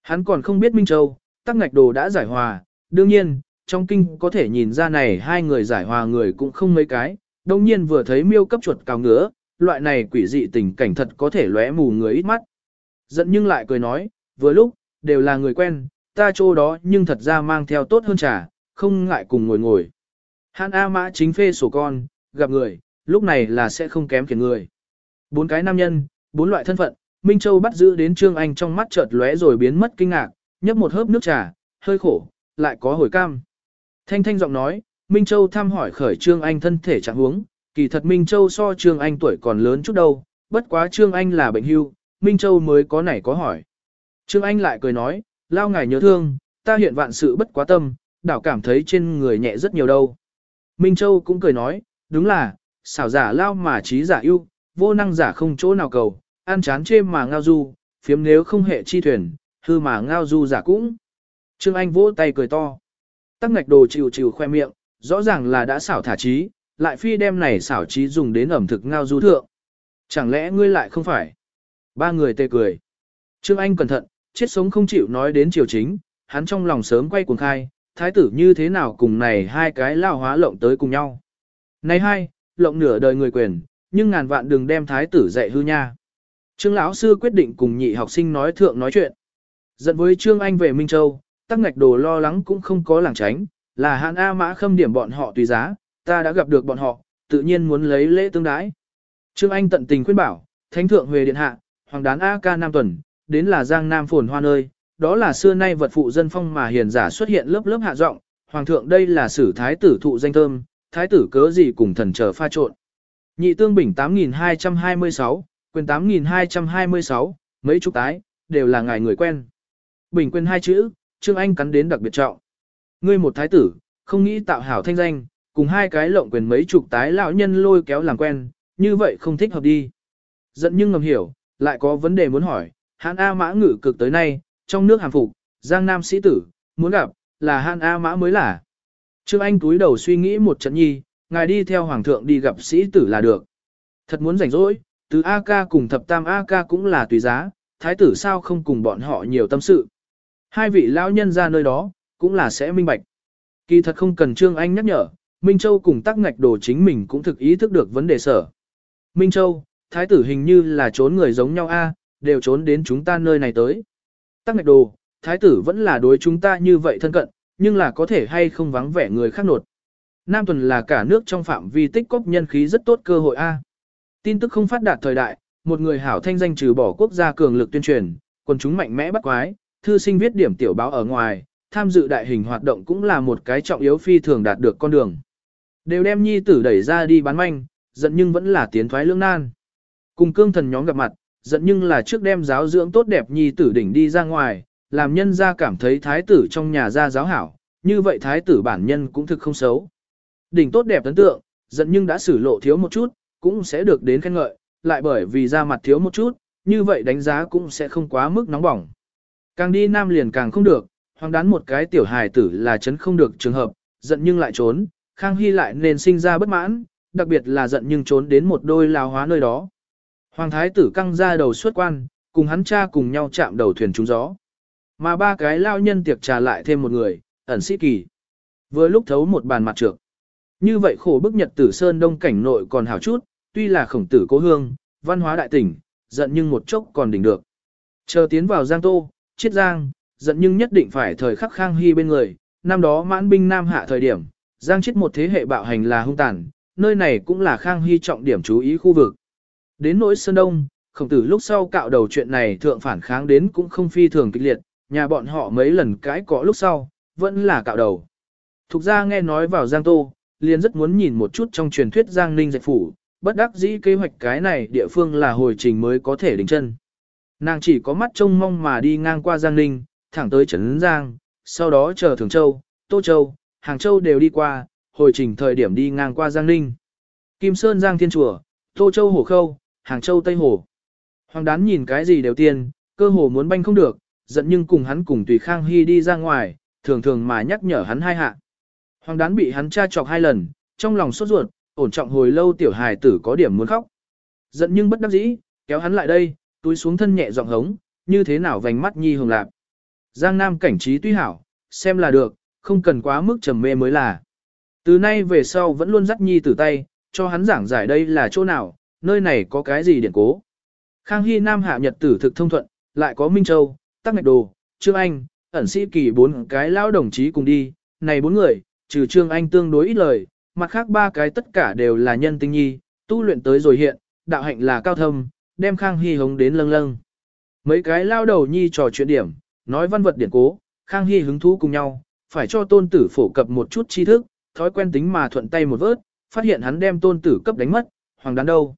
Hắn còn không biết Minh Châu, Tắc Ngạch Đồ đã giải hòa, đương nhiên, trong kinh có thể nhìn ra này hai người giải hòa người cũng không mấy cái, đồng nhiên vừa thấy miêu cấp chuột cào ngứa, loại này quỷ dị tình cảnh thật có thể lóe mù người ít mắt. Giận nhưng lại cười nói, vừa lúc, đều là người quen, ta chỗ đó nhưng thật ra mang theo tốt hơn trà, không ngại cùng ngồi ngồi. Hàn A Mã chính phê sổ con, gặp người, lúc này là sẽ không kém kiệt người. Bốn cái nam nhân, bốn loại thân phận, Minh Châu bắt giữ đến Trương Anh trong mắt chợt lóe rồi biến mất kinh ngạc, nhấp một hớp nước trà, hơi khổ, lại có hồi cam. Thanh thanh giọng nói, Minh Châu thăm hỏi khởi Trương Anh thân thể trạng huống, kỳ thật Minh Châu so Trương Anh tuổi còn lớn chút đâu, bất quá Trương Anh là bệnh hưu, Minh Châu mới có nảy có hỏi. Trương Anh lại cười nói, lao ngài nhớ thương, ta hiện vạn sự bất quá tâm, đảo cảm thấy trên người nhẹ rất nhiều đâu. Minh Châu cũng cười nói, đúng là, xảo giả lao mà trí giả ưu, vô năng giả không chỗ nào cầu, ăn chán chê mà ngao du, phiếm nếu không hệ chi thuyền, hư mà ngao du giả cũng. Trương Anh vỗ tay cười to. Tắc ngạch đồ chịu chịu khoe miệng, rõ ràng là đã xảo thả trí, lại phi đem này xảo trí dùng đến ẩm thực ngao du thượng. Chẳng lẽ ngươi lại không phải? Ba người tê cười. Trương Anh cẩn thận, chết sống không chịu nói đến triều chính, hắn trong lòng sớm quay cuồng khai, thái tử như thế nào cùng này hai cái lao hóa lộng tới cùng nhau. Này hai, lộng nửa đời người quyền, nhưng ngàn vạn đừng đem thái tử dạy hư nha. Trương lão sư quyết định cùng nhị học sinh nói thượng nói chuyện. Dẫn với Trương Anh về Minh Châu, tắc ngạch đồ lo lắng cũng không có làng tránh, là hạn A mã khâm điểm bọn họ tùy giá, ta đã gặp được bọn họ, tự nhiên muốn lấy lễ tương đái. Trương Anh tận tình khuyên bảo, thánh thượng huề điện hạ, hoàng đán A ca Nam Tuần, đến là Giang Nam phồn hoa nơi, đó là xưa nay vật phụ dân phong mà hiền giả xuất hiện lớp lớp hạ giọng, hoàng thượng đây là sử thái tử thụ danh thơm, thái tử cớ gì cùng thần chờ pha trộn. Nhị tương bình 8226, quyền 8226, mấy chục tái, đều là ngài người quen. Bình quyền hai chữ, Trương Anh cắn đến đặc biệt trọng. Ngươi một thái tử, không nghĩ tạo hảo thanh danh, cùng hai cái lộng quyền mấy chục tái lão nhân lôi kéo làm quen, như vậy không thích hợp đi. Giận nhưng ngầm hiểu, lại có vấn đề muốn hỏi, hãn A mã ngự cực tới nay, trong nước hàm phục, giang nam sĩ tử, muốn gặp, là han A mã mới là. Trương Anh túi đầu suy nghĩ một trận nhi, ngài đi theo hoàng thượng đi gặp sĩ tử là được. Thật muốn rảnh rỗi, từ A ca cùng thập tam A ca cũng là tùy giá, thái tử sao không cùng bọn họ nhiều tâm sự. Hai vị lão nhân ra nơi đó, cũng là sẽ minh bạch. Kỳ thật không cần Trương Anh nhắc nhở, Minh Châu cùng tắc ngạch đồ chính mình cũng thực ý thức được vấn đề sở. Minh Châu, thái tử hình như là trốn người giống nhau a, đều trốn đến chúng ta nơi này tới. Tắc ngạch đồ, thái tử vẫn là đối chúng ta như vậy thân cận, nhưng là có thể hay không vắng vẻ người khác nột. Nam tuần là cả nước trong phạm vi tích cóp nhân khí rất tốt cơ hội a. Tin tức không phát đạt thời đại, một người hảo thanh danh trừ bỏ quốc gia cường lực tuyên truyền, quần chúng mạnh mẽ bắt quái, thư sinh viết điểm tiểu báo ở ngoài, tham dự đại hình hoạt động cũng là một cái trọng yếu phi thường đạt được con đường. Đều đem nhi tử đẩy ra đi bán manh, giận nhưng vẫn là tiến thoái lưỡng nan. Cùng cương thần nhóm gặp mặt, giận nhưng là trước đem giáo dưỡng tốt đẹp nhi tử đỉnh đi ra ngoài, làm nhân ra cảm thấy thái tử trong nhà ra giáo hảo, như vậy thái tử bản nhân cũng thực không xấu. Đỉnh tốt đẹp ấn tượng, giận nhưng đã xử lộ thiếu một chút, cũng sẽ được đến khen ngợi, lại bởi vì ra mặt thiếu một chút, như vậy đánh giá cũng sẽ không quá mức nóng bỏng. Càng đi nam liền càng không được, hoàng đán một cái tiểu hài tử là chấn không được trường hợp, giận nhưng lại trốn, Khang Hy lại nên sinh ra bất mãn, đặc biệt là giận nhưng trốn đến một đôi lao hóa nơi đó. Hoàng thái tử căng ra đầu xuất quan, cùng hắn cha cùng nhau chạm đầu thuyền trúng gió. Mà ba cái lao nhân tiệc trà lại thêm một người, ẩn sĩ kỳ. Vừa lúc thấu một bàn mặt trược. Như vậy khổ bức nhật tử sơn đông cảnh nội còn hảo chút, tuy là khổng tử cố hương, văn hóa đại tỉnh, giận nhưng một chốc còn đỉnh được. Chờ tiến vào Giang Tô, Chiết Giang, giận nhưng nhất định phải thời khắc Khang Hy bên người, năm đó mãn binh Nam hạ thời điểm, Giang chết một thế hệ bạo hành là hung tàn, nơi này cũng là Khang Hy trọng điểm chú ý khu vực. Đến nỗi Sơn Đông, khổng tử lúc sau cạo đầu chuyện này thượng phản kháng đến cũng không phi thường kịch liệt, nhà bọn họ mấy lần cãi cọ lúc sau, vẫn là cạo đầu. Thục ra nghe nói vào Giang Tô, liền rất muốn nhìn một chút trong truyền thuyết Giang Ninh dạy phủ, bất đắc dĩ kế hoạch cái này địa phương là hồi trình mới có thể đỉnh chân. Nàng chỉ có mắt trông mong mà đi ngang qua Giang Ninh, thẳng tới Trấn Giang, sau đó chờ Thường Châu, Tô Châu, Hàng Châu đều đi qua, hồi trình thời điểm đi ngang qua Giang Ninh. Kim Sơn Giang Thiên Chùa, Tô Châu Hồ Khâu, Hàng Châu Tây Hồ. Hoàng đán nhìn cái gì đều tiên, cơ hồ muốn banh không được, giận nhưng cùng hắn cùng Tùy Khang Hy đi ra ngoài, thường thường mà nhắc nhở hắn hai hạ. Hoàng đán bị hắn tra chọc hai lần, trong lòng sốt ruột, ổn trọng hồi lâu tiểu hài tử có điểm muốn khóc. Giận nhưng bất đắc dĩ, kéo hắn lại đây, túi xuống thân nhẹ giọng hống, như thế nào vành mắt nhi hồng lạp. Giang Nam cảnh trí tuy hảo, xem là được, không cần quá mức trầm mê mới là. Từ nay về sau vẫn luôn dắt nhi tử tay, cho hắn giảng giải đây là chỗ nào, nơi này có cái gì điện cố. Khang Hy Nam hạ nhật tử thực thông thuận, lại có Minh Châu, Tắc Ngạch Đồ, Trương Anh, ẩn sĩ kỳ bốn cái lao đồng chí cùng đi, này bốn người, trừ Trương Anh tương đối ít lời, mặt khác ba cái tất cả đều là nhân tinh nhi, tu luyện tới rồi hiện, đạo hạnh là cao thâm, đem Khang Hy hống đến lâng lâng. Mấy cái lao đầu nhi trò chuyện điểm, nói văn vật điển cố, Khang Hy hứng thú cùng nhau, phải cho tôn tử phổ cập một chút tri thức, thói quen tính mà thuận tay một vớt, phát hiện hắn đem tôn tử cấp đánh mất, hoàng đán đâu.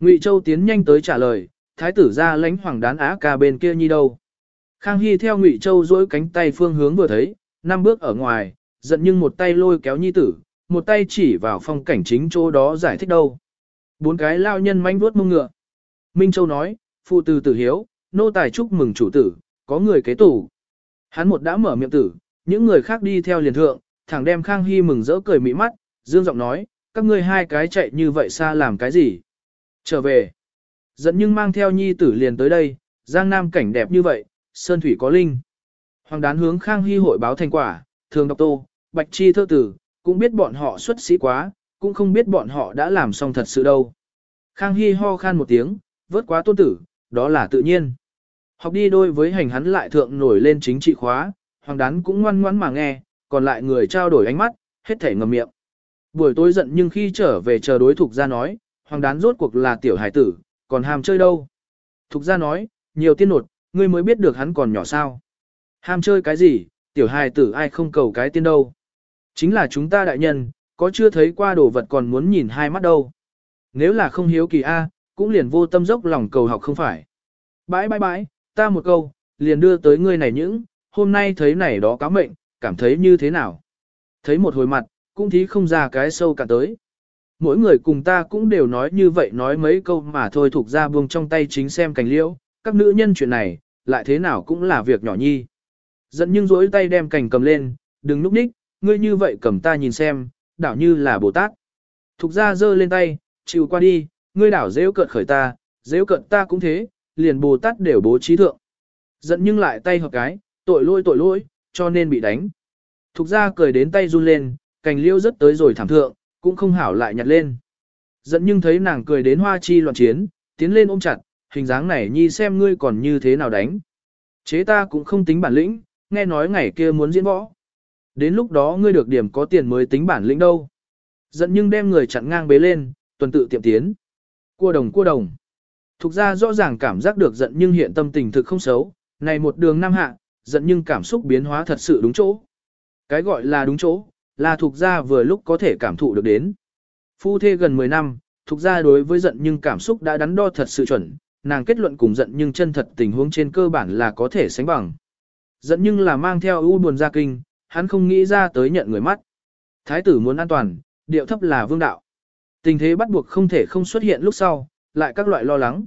Ngụy Châu tiến nhanh tới trả lời, thái tử ra lãnh hoàng đán á ca bên kia nhi đâu. Khang Hy theo Ngụy Châu duỗi cánh tay phương hướng vừa thấy, năm bước ở ngoài, giận nhưng một tay lôi kéo nhi tử, một tay chỉ vào phong cảnh chính chỗ đó giải thích đâu. Bốn cái lao nhân manh vuốt mông ngựa. Minh Châu nói, phụ tử tử hiếu, nô tài chúc mừng chủ tử, có người kế tủ. Hắn một đã mở miệng tử, những người khác đi theo liền thượng, thẳng đem Khang Hy mừng rỡ cười mỹ mắt, dương giọng nói, các ngươi hai cái chạy như vậy xa làm cái gì? Trở về. Dẫn nhưng mang theo nhi tử liền tới đây, giang nam cảnh đẹp như vậy, sơn thủy có linh. Hoàng đán hướng Khang Hy hội báo thành quả, thường đọc tô, bạch chi thơ tử, cũng biết bọn họ xuất sĩ quá, cũng không biết bọn họ đã làm xong thật sự đâu. Khang Hy ho khan một tiếng, vớt quá tôn tử, đó là tự nhiên. Học đi đôi với hành hắn lại thượng nổi lên chính trị khóa, hoàng đán cũng ngoan ngoãn mà nghe, còn lại người trao đổi ánh mắt, hết thể ngầm miệng. Buổi tối giận nhưng khi trở về chờ đối thục ra nói, hoàng đán rốt cuộc là tiểu hải tử, còn ham chơi đâu. Thục ra nói, nhiều tiên nột, ngươi mới biết được hắn còn nhỏ sao. Ham chơi cái gì, tiểu hài tử ai không cầu cái tiên đâu. Chính là chúng ta đại nhân, có chưa thấy qua đồ vật còn muốn nhìn hai mắt đâu. Nếu là không hiếu kỳ A, cũng liền vô tâm dốc lòng cầu học không phải. Bãi bãi bãi, ta một câu, liền đưa tới ngươi này những, hôm nay thấy này đó cáo mệnh, cảm thấy như thế nào. Thấy một hồi mặt, cũng thí không ra cái sâu cả tới. Mỗi người cùng ta cũng đều nói như vậy nói mấy câu mà thôi thuộc ra buông trong tay chính xem cành liễu, các nữ nhân chuyện này, lại thế nào cũng là việc nhỏ nhi. Dẫn nhưng rỗi tay đem cành cầm lên, đừng núp ních, ngươi như vậy cầm ta nhìn xem, đảo như là Bồ Tát. Thục ra giơ lên tay, chịu qua đi, ngươi đảo dễ cận khởi ta, dễ cận ta cũng thế, liền Bồ Tát đều bố trí thượng. Giận nhưng lại tay hợp cái, tội lỗi tội lỗi, cho nên bị đánh. Thục ra cười đến tay run lên, cành liêu rất tới rồi thảm thượng, cũng không hảo lại nhặt lên. Giận nhưng thấy nàng cười đến hoa chi loạn chiến, tiến lên ôm chặt, hình dáng này nhi xem ngươi còn như thế nào đánh. Chế ta cũng không tính bản lĩnh, nghe nói ngày kia muốn diễn võ. Đến lúc đó ngươi được điểm có tiền mới tính bản lĩnh đâu. Giận nhưng đem người chặn ngang bế lên, tuần tự tiệm tiến. Cua đồng cua đồng. Thục ra rõ ràng cảm giác được giận nhưng hiện tâm tình thực không xấu, này một đường năm hạ, giận nhưng cảm xúc biến hóa thật sự đúng chỗ. Cái gọi là đúng chỗ, là thuộc gia vừa lúc có thể cảm thụ được đến. Phu thê gần 10 năm, thuộc gia đối với giận nhưng cảm xúc đã đắn đo thật sự chuẩn, nàng kết luận cùng giận nhưng chân thật tình huống trên cơ bản là có thể sánh bằng. Giận nhưng là mang theo ưu buồn ra kinh, hắn không nghĩ ra tới nhận người mắt. Thái tử muốn an toàn, điệu thấp là vương đạo. Tình thế bắt buộc không thể không xuất hiện lúc sau, lại các loại lo lắng.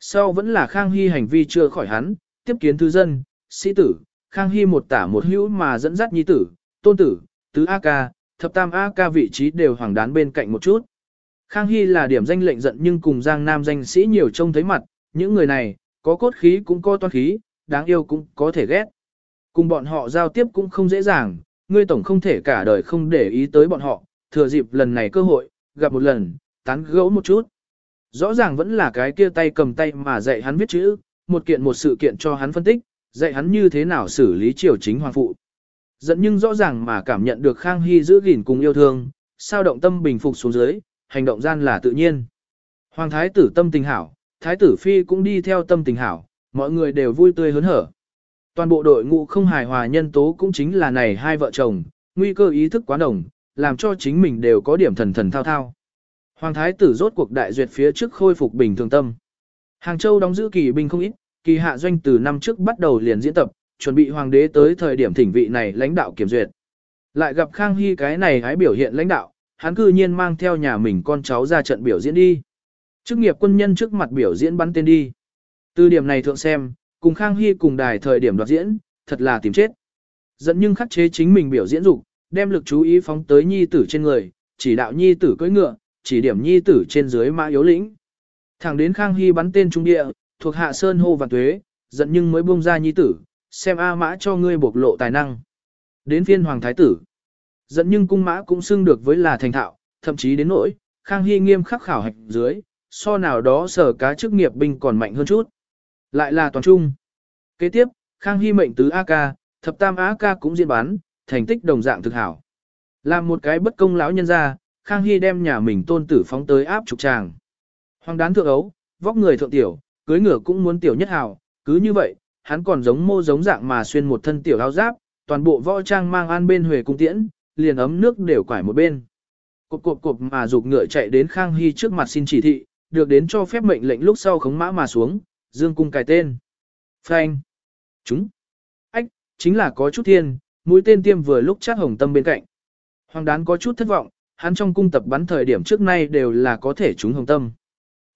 Sau vẫn là Khang Hy hành vi chưa khỏi hắn, tiếp kiến thư dân, sĩ tử, Khang Hy một tả một hữu mà dẫn dắt nhi tử, tôn tử, tứ A ca, thập tam A ca vị trí đều hoàng đán bên cạnh một chút. Khang Hy là điểm danh lệnh giận nhưng cùng Giang Nam danh sĩ nhiều trông thấy mặt, những người này, có cốt khí cũng có toan khí, đáng yêu cũng có thể ghét. Cùng bọn họ giao tiếp cũng không dễ dàng, ngươi tổng không thể cả đời không để ý tới bọn họ, thừa dịp lần này cơ hội, gặp một lần, tán gẫu một chút. Rõ ràng vẫn là cái kia tay cầm tay mà dạy hắn viết chữ, một kiện một sự kiện cho hắn phân tích, dạy hắn như thế nào xử lý triều chính hoàng phụ. Dẫn nhưng rõ ràng mà cảm nhận được Khang Hy giữ gìn cùng yêu thương, sao động tâm bình phục xuống dưới, hành động gian là tự nhiên. Hoàng thái tử tâm tình hảo, thái tử phi cũng đi theo tâm tình hảo, mọi người đều vui tươi hớn hở. Toàn bộ đội ngũ không hài hòa nhân tố cũng chính là này hai vợ chồng, nguy cơ ý thức quá đồng, làm cho chính mình đều có điểm thần thần thao thao. Hoàng thái tử rốt cuộc đại duyệt phía trước khôi phục bình thường tâm. Hàng Châu đóng giữ kỳ binh không ít, kỳ hạ doanh từ năm trước bắt đầu liền diễn tập, chuẩn bị hoàng đế tới thời điểm thỉnh vị này lãnh đạo kiểm duyệt. Lại gặp Khang Hy cái này hái biểu hiện lãnh đạo, hắn cư nhiên mang theo nhà mình con cháu ra trận biểu diễn đi. Chức nghiệp quân nhân trước mặt biểu diễn bắn tên đi. Từ điểm này thượng xem, cùng Khang Hy cùng đài thời điểm đoạt diễn, thật là tìm chết. Dẫn nhưng khắc chế chính mình biểu diễn dục, đem lực chú ý phóng tới nhi tử trên người, chỉ đạo nhi tử cưỡi ngựa, chỉ điểm nhi tử trên dưới mã yếu lĩnh. Thẳng đến Khang Hy bắn tên trung địa, thuộc hạ sơn hô và tuế, giận nhưng mới buông ra nhi tử, xem A mã cho ngươi bộc lộ tài năng. Đến phiên hoàng thái tử, dẫn nhưng cung mã cũng xưng được với là thành thạo, thậm chí đến nỗi, Khang Hy nghiêm khắc khảo hạch dưới, so nào đó sở cá chức nghiệp binh còn mạnh hơn chút. Lại là toàn trung. Kế tiếp, Khang Hy mệnh tứ AK, thập tam AK cũng diễn bán, thành tích đồng dạng thực hảo. Làm một cái bất công lão nhân ra, Khang Hy đem nhà mình tôn tử phóng tới áp trục tràng. Hoàng đán thượng ấu, vóc người thượng tiểu, cưới ngựa cũng muốn tiểu nhất hảo, cứ như vậy, hắn còn giống mô giống dạng mà xuyên một thân tiểu áo giáp, toàn bộ võ trang mang an bên huề cung tiễn, liền ấm nước đều quải một bên. Cộp cộp cộp mà dục ngựa chạy đến Khang Hy trước mặt xin chỉ thị, được đến cho phép mệnh lệnh lúc sau khống mã mà xuống, dương cung cài tên. Phanh. Chúng. Ách, chính là có chút thiên, mũi tên tiêm vừa lúc chắc hồng tâm bên cạnh. Hoàng đán có chút thất vọng, hắn trong cung tập bắn thời điểm trước nay đều là có thể trúng hồng tâm.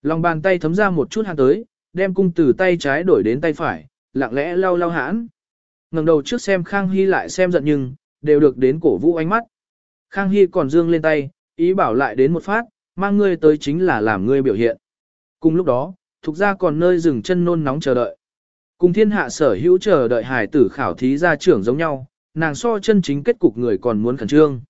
Lòng bàn tay thấm ra một chút hàng tới, đem cung từ tay trái đổi đến tay phải, lặng lẽ lau lau hãn. ngẩng đầu trước xem Khang Hy lại xem giận nhưng, đều được đến cổ vũ ánh mắt. Khang Hy còn dương lên tay, ý bảo lại đến một phát, mang ngươi tới chính là làm ngươi biểu hiện. Cùng lúc đó, thuộc ra còn nơi dừng chân nôn nóng chờ đợi. Cùng thiên hạ sở hữu chờ đợi hải tử khảo thí ra trưởng giống nhau, nàng so chân chính kết cục người còn muốn khẩn trương.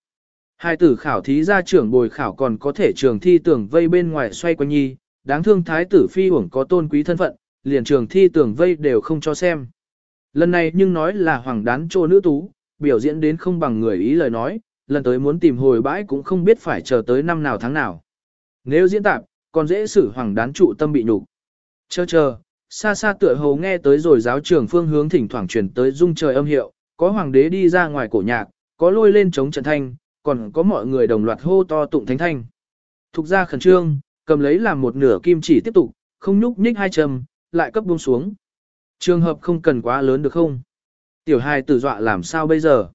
Hai tử khảo thí ra trưởng bồi khảo còn có thể trường thi tưởng vây bên ngoài xoay quanh nhi, đáng thương thái tử phi uổng có tôn quý thân phận, liền trường thi tưởng vây đều không cho xem. Lần này nhưng nói là hoàng đán trô nữ tú, biểu diễn đến không bằng người ý lời nói, lần tới muốn tìm hồi bãi cũng không biết phải chờ tới năm nào tháng nào. Nếu diễn tạp, còn dễ xử hoàng đán trụ tâm bị nhục. Chờ chờ, xa xa tựa hầu nghe tới rồi giáo trường phương hướng thỉnh thoảng truyền tới dung trời âm hiệu, có hoàng đế đi ra ngoài cổ nhạc, có lôi lên chống trận thanh, còn có mọi người đồng loạt hô to tụng thánh thanh. Thục ra khẩn trương, cầm lấy làm một nửa kim chỉ tiếp tục, không nhúc nhích hai châm, lại cấp buông xuống. Trường hợp không cần quá lớn được không? Tiểu hài tử dọa làm sao bây giờ?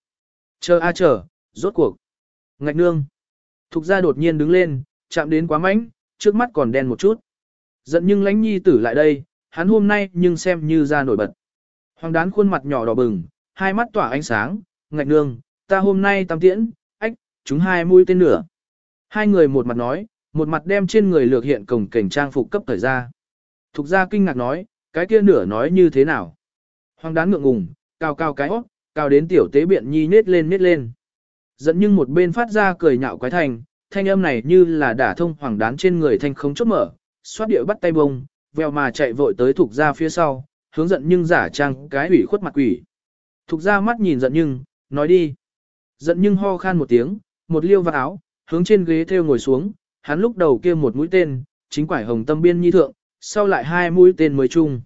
Chờ a chờ, rốt cuộc. Ngạch nương. Thục ra đột nhiên đứng lên, chạm đến quá mạnh, trước mắt còn đen một chút. Giận nhưng lánh nhi tử lại đây, hắn hôm nay nhưng xem như ra nổi bật. Hoàng đán khuôn mặt nhỏ đỏ bừng, hai mắt tỏa ánh sáng, ngạch nương, ta hôm nay tam tiễn, ách, chúng hai mũi tên nửa. Hai người một mặt nói, một mặt đem trên người lược hiện cổng cảnh trang phục cấp thời ra. Thục ra kinh ngạc nói, cái kia nửa nói như thế nào. Hoàng đán ngượng ngùng, cao cao cái hót, cao đến tiểu tế biện nhi nết lên nết lên. Dẫn nhưng một bên phát ra cười nhạo quái thành, thanh âm này như là đả thông hoàng đán trên người thanh không chốt mở, xoát địa bắt tay bông, vèo mà chạy vội tới thục ra phía sau, hướng giận nhưng giả trang cái ủy khuất mặt quỷ. Thục ra mắt nhìn giận nhưng, nói đi. Giận nhưng ho khan một tiếng, một liêu vào áo, hướng trên ghế theo ngồi xuống, hắn lúc đầu kia một mũi tên, chính quải hồng tâm biên nhi thượng, sau lại hai mũi tên mới chung.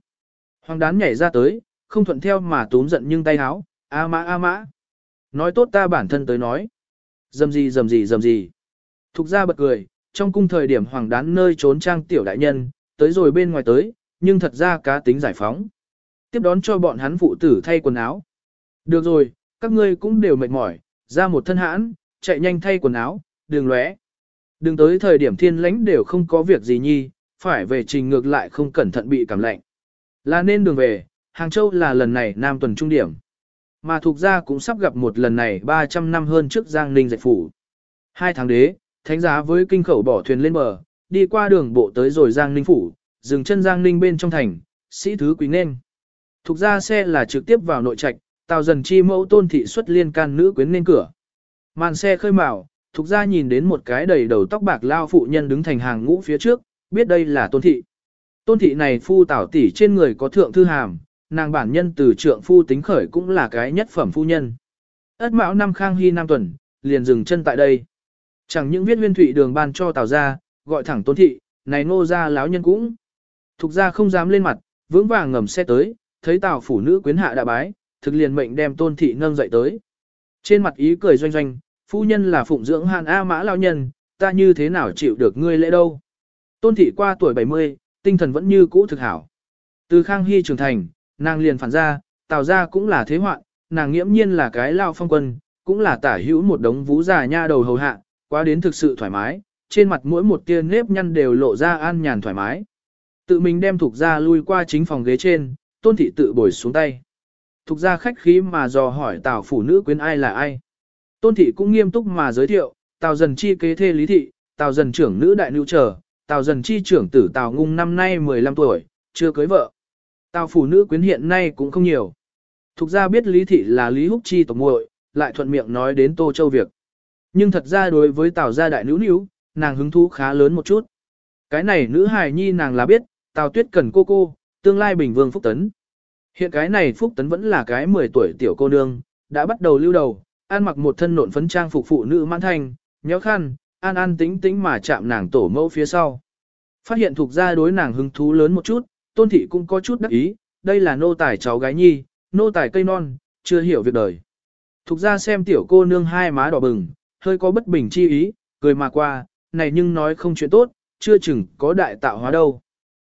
Hoàng đán nhảy ra tới, không thuận theo mà túm giận nhưng tay áo, a mã a mã. Nói tốt ta bản thân tới nói. Dầm gì dầm gì dầm gì. Thục ra bật cười, trong cung thời điểm hoàng đán nơi trốn trang tiểu đại nhân, tới rồi bên ngoài tới, nhưng thật ra cá tính giải phóng. Tiếp đón cho bọn hắn phụ tử thay quần áo. Được rồi, các ngươi cũng đều mệt mỏi, ra một thân hãn, chạy nhanh thay quần áo, đừng lóe. Đừng tới thời điểm thiên lãnh đều không có việc gì nhi, phải về trình ngược lại không cẩn thận bị cảm lạnh. Là nên đường về, Hàng Châu là lần này nam tuần trung điểm. Mà thuộc gia cũng sắp gặp một lần này 300 năm hơn trước Giang Ninh dạy phủ. Hai tháng đế, thánh giá với kinh khẩu bỏ thuyền lên bờ, đi qua đường bộ tới rồi Giang Ninh phủ, dừng chân Giang Ninh bên trong thành, sĩ thứ quý nên. Thuộc ra xe là trực tiếp vào nội trạch, tào dần chi mẫu tôn thị xuất liên can nữ quyến nên cửa. Màn xe khơi mào, thuộc ra nhìn đến một cái đầy đầu tóc bạc lao phụ nhân đứng thành hàng ngũ phía trước, biết đây là tôn thị. Tôn thị này phu tảo tỷ trên người có thượng thư hàm, nàng bản nhân từ trượng phu tính khởi cũng là cái nhất phẩm phu nhân. Ất mão năm khang hy năm tuần, liền dừng chân tại đây. Chẳng những viết huyên thụy đường ban cho tào ra, gọi thẳng tôn thị, này nô ra láo nhân cũng. Thục ra không dám lên mặt, vững vàng ngầm xe tới, thấy tào phủ nữ quyến hạ đã bái, thực liền mệnh đem tôn thị nâng dậy tới. Trên mặt ý cười doanh doanh, phu nhân là phụng dưỡng hàn A mã lao nhân, ta như thế nào chịu được ngươi lễ đâu. Tôn thị qua tuổi 70, tinh thần vẫn như cũ thực hảo. Từ Khang Hy trưởng thành, nàng liền phản ra, tào ra cũng là thế hoạn, nàng nghiễm nhiên là cái lao phong quân, cũng là tả hữu một đống vũ già nha đầu hầu hạ, quá đến thực sự thoải mái, trên mặt mỗi một tia nếp nhăn đều lộ ra an nhàn thoải mái. Tự mình đem thuộc ra lui qua chính phòng ghế trên, tôn thị tự bồi xuống tay. Thục ra khách khí mà dò hỏi tào phủ nữ quyến ai là ai. Tôn thị cũng nghiêm túc mà giới thiệu, tào dần chi kế thê lý thị, tào dần trưởng nữ đại nữ trở, tào dần chi trưởng tử tào ngung năm nay 15 tuổi, chưa cưới vợ. Tào phủ nữ quyến hiện nay cũng không nhiều. Thục ra biết lý thị là lý húc chi tổng muội, lại thuận miệng nói đến tô châu việc. Nhưng thật ra đối với tào gia đại nữ nữ, nàng hứng thú khá lớn một chút. Cái này nữ hài nhi nàng là biết, tào tuyết cần cô cô, tương lai bình vương phúc tấn. Hiện cái này Phúc Tấn vẫn là cái 10 tuổi tiểu cô nương, đã bắt đầu lưu đầu, ăn mặc một thân nộn phấn trang phục phụ nữ mãn thành, nhéo khăn, an an tính tính mà chạm nàng tổ mẫu phía sau. Phát hiện thuộc gia đối nàng hứng thú lớn một chút, tôn thị cũng có chút đắc ý, đây là nô tài cháu gái nhi, nô tài cây non, chưa hiểu việc đời. Thục gia xem tiểu cô nương hai má đỏ bừng, hơi có bất bình chi ý, cười mà qua, này nhưng nói không chuyện tốt, chưa chừng có đại tạo hóa đâu.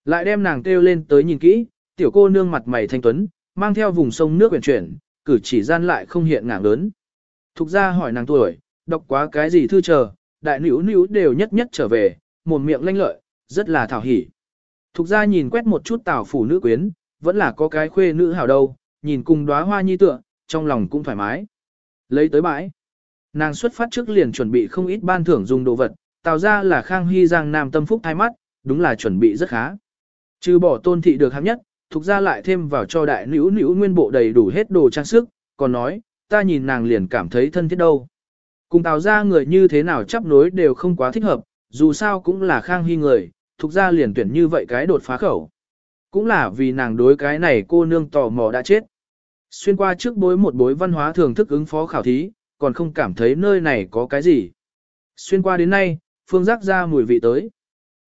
Lại đem nàng kêu lên tới nhìn kỹ, tiểu cô nương mặt mày thanh tuấn, mang theo vùng sông nước quyển chuyển, cử chỉ gian lại không hiện ngảng lớn. Thục ra hỏi nàng tuổi, đọc quá cái gì thư chờ, đại nữ nữ đều nhất nhất trở về, mồm miệng lanh lợi, rất là thảo hỉ. Thục ra nhìn quét một chút tào phủ nữ quyến, vẫn là có cái khuê nữ hảo đâu, nhìn cùng đóa hoa nhi tựa, trong lòng cũng thoải mái. Lấy tới bãi. Nàng xuất phát trước liền chuẩn bị không ít ban thưởng dùng đồ vật, tạo ra là Khang Hy Giang Nam tâm phúc thay mắt, đúng là chuẩn bị rất khá. Trừ bỏ tôn thị được hạng nhất, thuộc ra lại thêm vào cho đại nữ nữ nguyên bộ đầy đủ hết đồ trang sức, còn nói, ta nhìn nàng liền cảm thấy thân thiết đâu. Cùng tào ra người như thế nào chấp nối đều không quá thích hợp, dù sao cũng là khang hy người, thuộc ra liền tuyển như vậy cái đột phá khẩu. Cũng là vì nàng đối cái này cô nương tò mò đã chết. Xuyên qua trước bối một bối văn hóa thường thức ứng phó khảo thí, còn không cảm thấy nơi này có cái gì. Xuyên qua đến nay, phương giác ra mùi vị tới.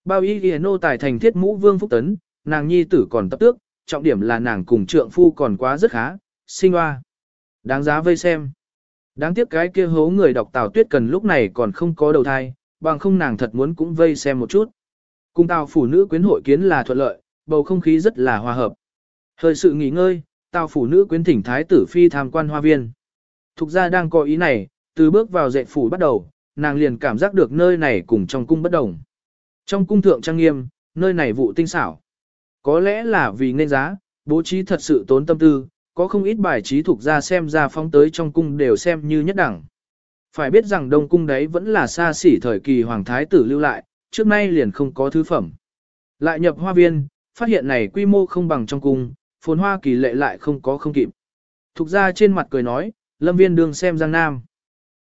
Bao y ghi nô tài thành thiết mũ vương phúc tấn, nàng nhi tử còn tập tước, trọng điểm là nàng cùng trượng phu còn quá rất khá, sinh hoa. Đáng giá vây xem. Đáng tiếc cái kia hố người đọc Tào Tuyết cần lúc này còn không có đầu thai, bằng không nàng thật muốn cũng vây xem một chút. Cùng Tào phụ nữ quyến hội kiến là thuận lợi, bầu không khí rất là hòa hợp. Thời sự nghỉ ngơi, Tào phụ nữ quyến thỉnh thái tử phi tham quan hoa viên. Thục ra đang có ý này, từ bước vào dạy phủ bắt đầu, nàng liền cảm giác được nơi này cùng trong cung bất đồng. Trong cung thượng trang nghiêm, nơi này vụ tinh xảo. Có lẽ là vì nên giá, bố trí thật sự tốn tâm tư, có không ít bài trí thuộc ra xem ra phóng tới trong cung đều xem như nhất đẳng. Phải biết rằng đông cung đấy vẫn là xa xỉ thời kỳ hoàng thái tử lưu lại, trước nay liền không có thứ phẩm. Lại nhập hoa viên, phát hiện này quy mô không bằng trong cung, phồn hoa kỳ lệ lại không có không kịp. Thục ra trên mặt cười nói, lâm viên đương xem giang nam.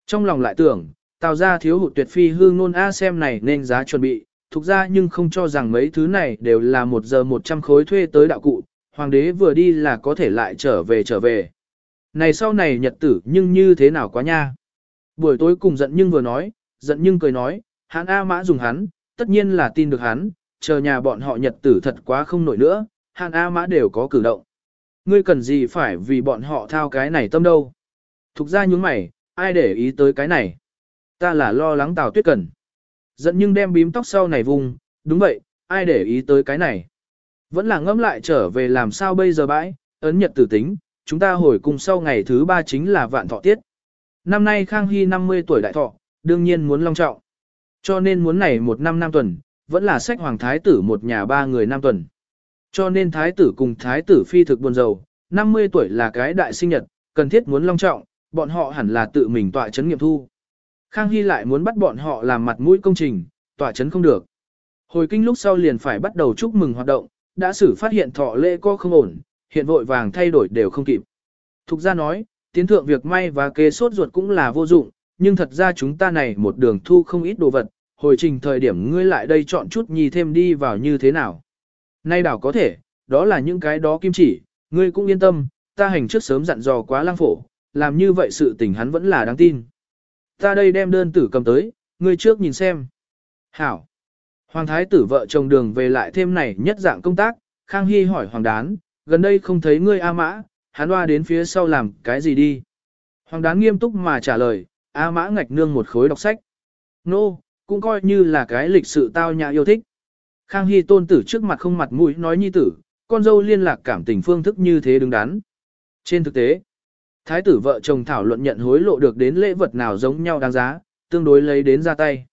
Trong lòng lại tưởng, tào ra thiếu hụt tuyệt phi hương nôn A xem này nên giá chuẩn bị, thục ra nhưng không cho rằng mấy thứ này đều là một giờ một trăm khối thuê tới đạo cụ, hoàng đế vừa đi là có thể lại trở về trở về. Này sau này nhật tử nhưng như thế nào quá nha. Buổi tối cùng giận nhưng vừa nói, giận nhưng cười nói, hắn A mã dùng hắn, tất nhiên là tin được hắn, chờ nhà bọn họ nhật tử thật quá không nổi nữa, hắn A mã đều có cử động. Ngươi cần gì phải vì bọn họ thao cái này tâm đâu. Thục ra nhúng mày, ai để ý tới cái này. Ta là lo lắng Tào Tuyết Cần. Giận nhưng đem bím tóc sau này vùng, đúng vậy, ai để ý tới cái này. Vẫn là ngẫm lại trở về làm sao bây giờ bãi, ấn nhật tử tính, chúng ta hồi cùng sau ngày thứ ba chính là vạn thọ tiết. Năm nay Khang Hy 50 tuổi đại thọ, đương nhiên muốn long trọng. Cho nên muốn này một năm năm tuần, vẫn là sách hoàng thái tử một nhà ba người năm tuần. Cho nên thái tử cùng thái tử phi thực buồn giàu, 50 tuổi là cái đại sinh nhật, cần thiết muốn long trọng, bọn họ hẳn là tự mình tọa chấn nghiệm thu. Khang Hy lại muốn bắt bọn họ làm mặt mũi công trình, tỏa chấn không được. Hồi kinh lúc sau liền phải bắt đầu chúc mừng hoạt động, đã xử phát hiện thọ lễ có không ổn, hiện vội vàng thay đổi đều không kịp. Thục ra nói, tiến thượng việc may và kế sốt ruột cũng là vô dụng, nhưng thật ra chúng ta này một đường thu không ít đồ vật, hồi trình thời điểm ngươi lại đây chọn chút nhì thêm đi vào như thế nào. Nay đảo có thể, đó là những cái đó kim chỉ, ngươi cũng yên tâm, ta hành trước sớm dặn dò quá lang phổ, làm như vậy sự tình hắn vẫn là đáng tin. Ta đây đem đơn tử cầm tới, ngươi trước nhìn xem. Hảo. Hoàng thái tử vợ chồng đường về lại thêm này nhất dạng công tác, Khang Hy hỏi Hoàng đán, gần đây không thấy ngươi A Mã, hắn hoa đến phía sau làm cái gì đi. Hoàng đán nghiêm túc mà trả lời, A Mã ngạch nương một khối đọc sách. Nô, no, cũng coi như là cái lịch sự tao nhã yêu thích. Khang Hy tôn tử trước mặt không mặt mũi nói nhi tử, con dâu liên lạc cảm tình phương thức như thế đứng đắn. Trên thực tế, thái tử vợ chồng thảo luận nhận hối lộ được đến lễ vật nào giống nhau đáng giá, tương đối lấy đến ra tay.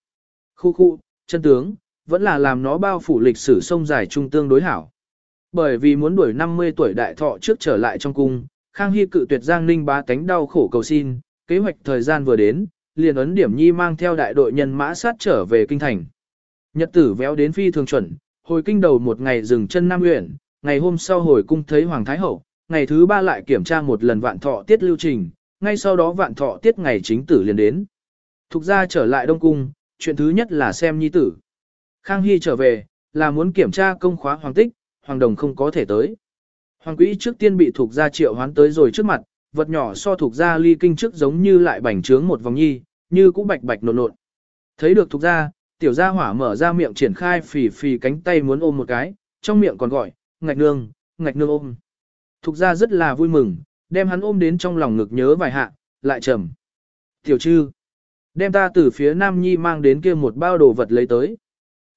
Khu khu, chân tướng, vẫn là làm nó bao phủ lịch sử sông dài trung tương đối hảo. Bởi vì muốn đuổi 50 tuổi đại thọ trước trở lại trong cung, Khang Hy cự tuyệt Giang Ninh bá tánh đau khổ cầu xin, kế hoạch thời gian vừa đến, liền ấn điểm nhi mang theo đại đội nhân mã sát trở về kinh thành. Nhật tử véo đến phi thường chuẩn, hồi kinh đầu một ngày dừng chân Nam huyện, ngày hôm sau hồi cung thấy Hoàng Thái Hậu, ngày thứ ba lại kiểm tra một lần vạn thọ tiết lưu trình, ngay sau đó vạn thọ tiết ngày chính tử liền đến. Thục ra trở lại Đông Cung, chuyện thứ nhất là xem nhi tử. Khang Hy trở về, là muốn kiểm tra công khóa hoàng tích, hoàng đồng không có thể tới. Hoàng quỹ trước tiên bị thuộc gia triệu hoán tới rồi trước mặt, vật nhỏ so thuộc gia ly kinh trước giống như lại bành trướng một vòng nhi, như cũ bạch bạch nộn nộn. Thấy được thuộc gia, tiểu gia hỏa mở ra miệng triển khai phì phì cánh tay muốn ôm một cái, trong miệng còn gọi, ngạch nương, ngạch nương ôm. Thục gia rất là vui mừng, đem hắn ôm đến trong lòng ngực nhớ vài hạ, lại trầm. Tiểu trư, đem ta từ phía Nam Nhi mang đến kia một bao đồ vật lấy tới.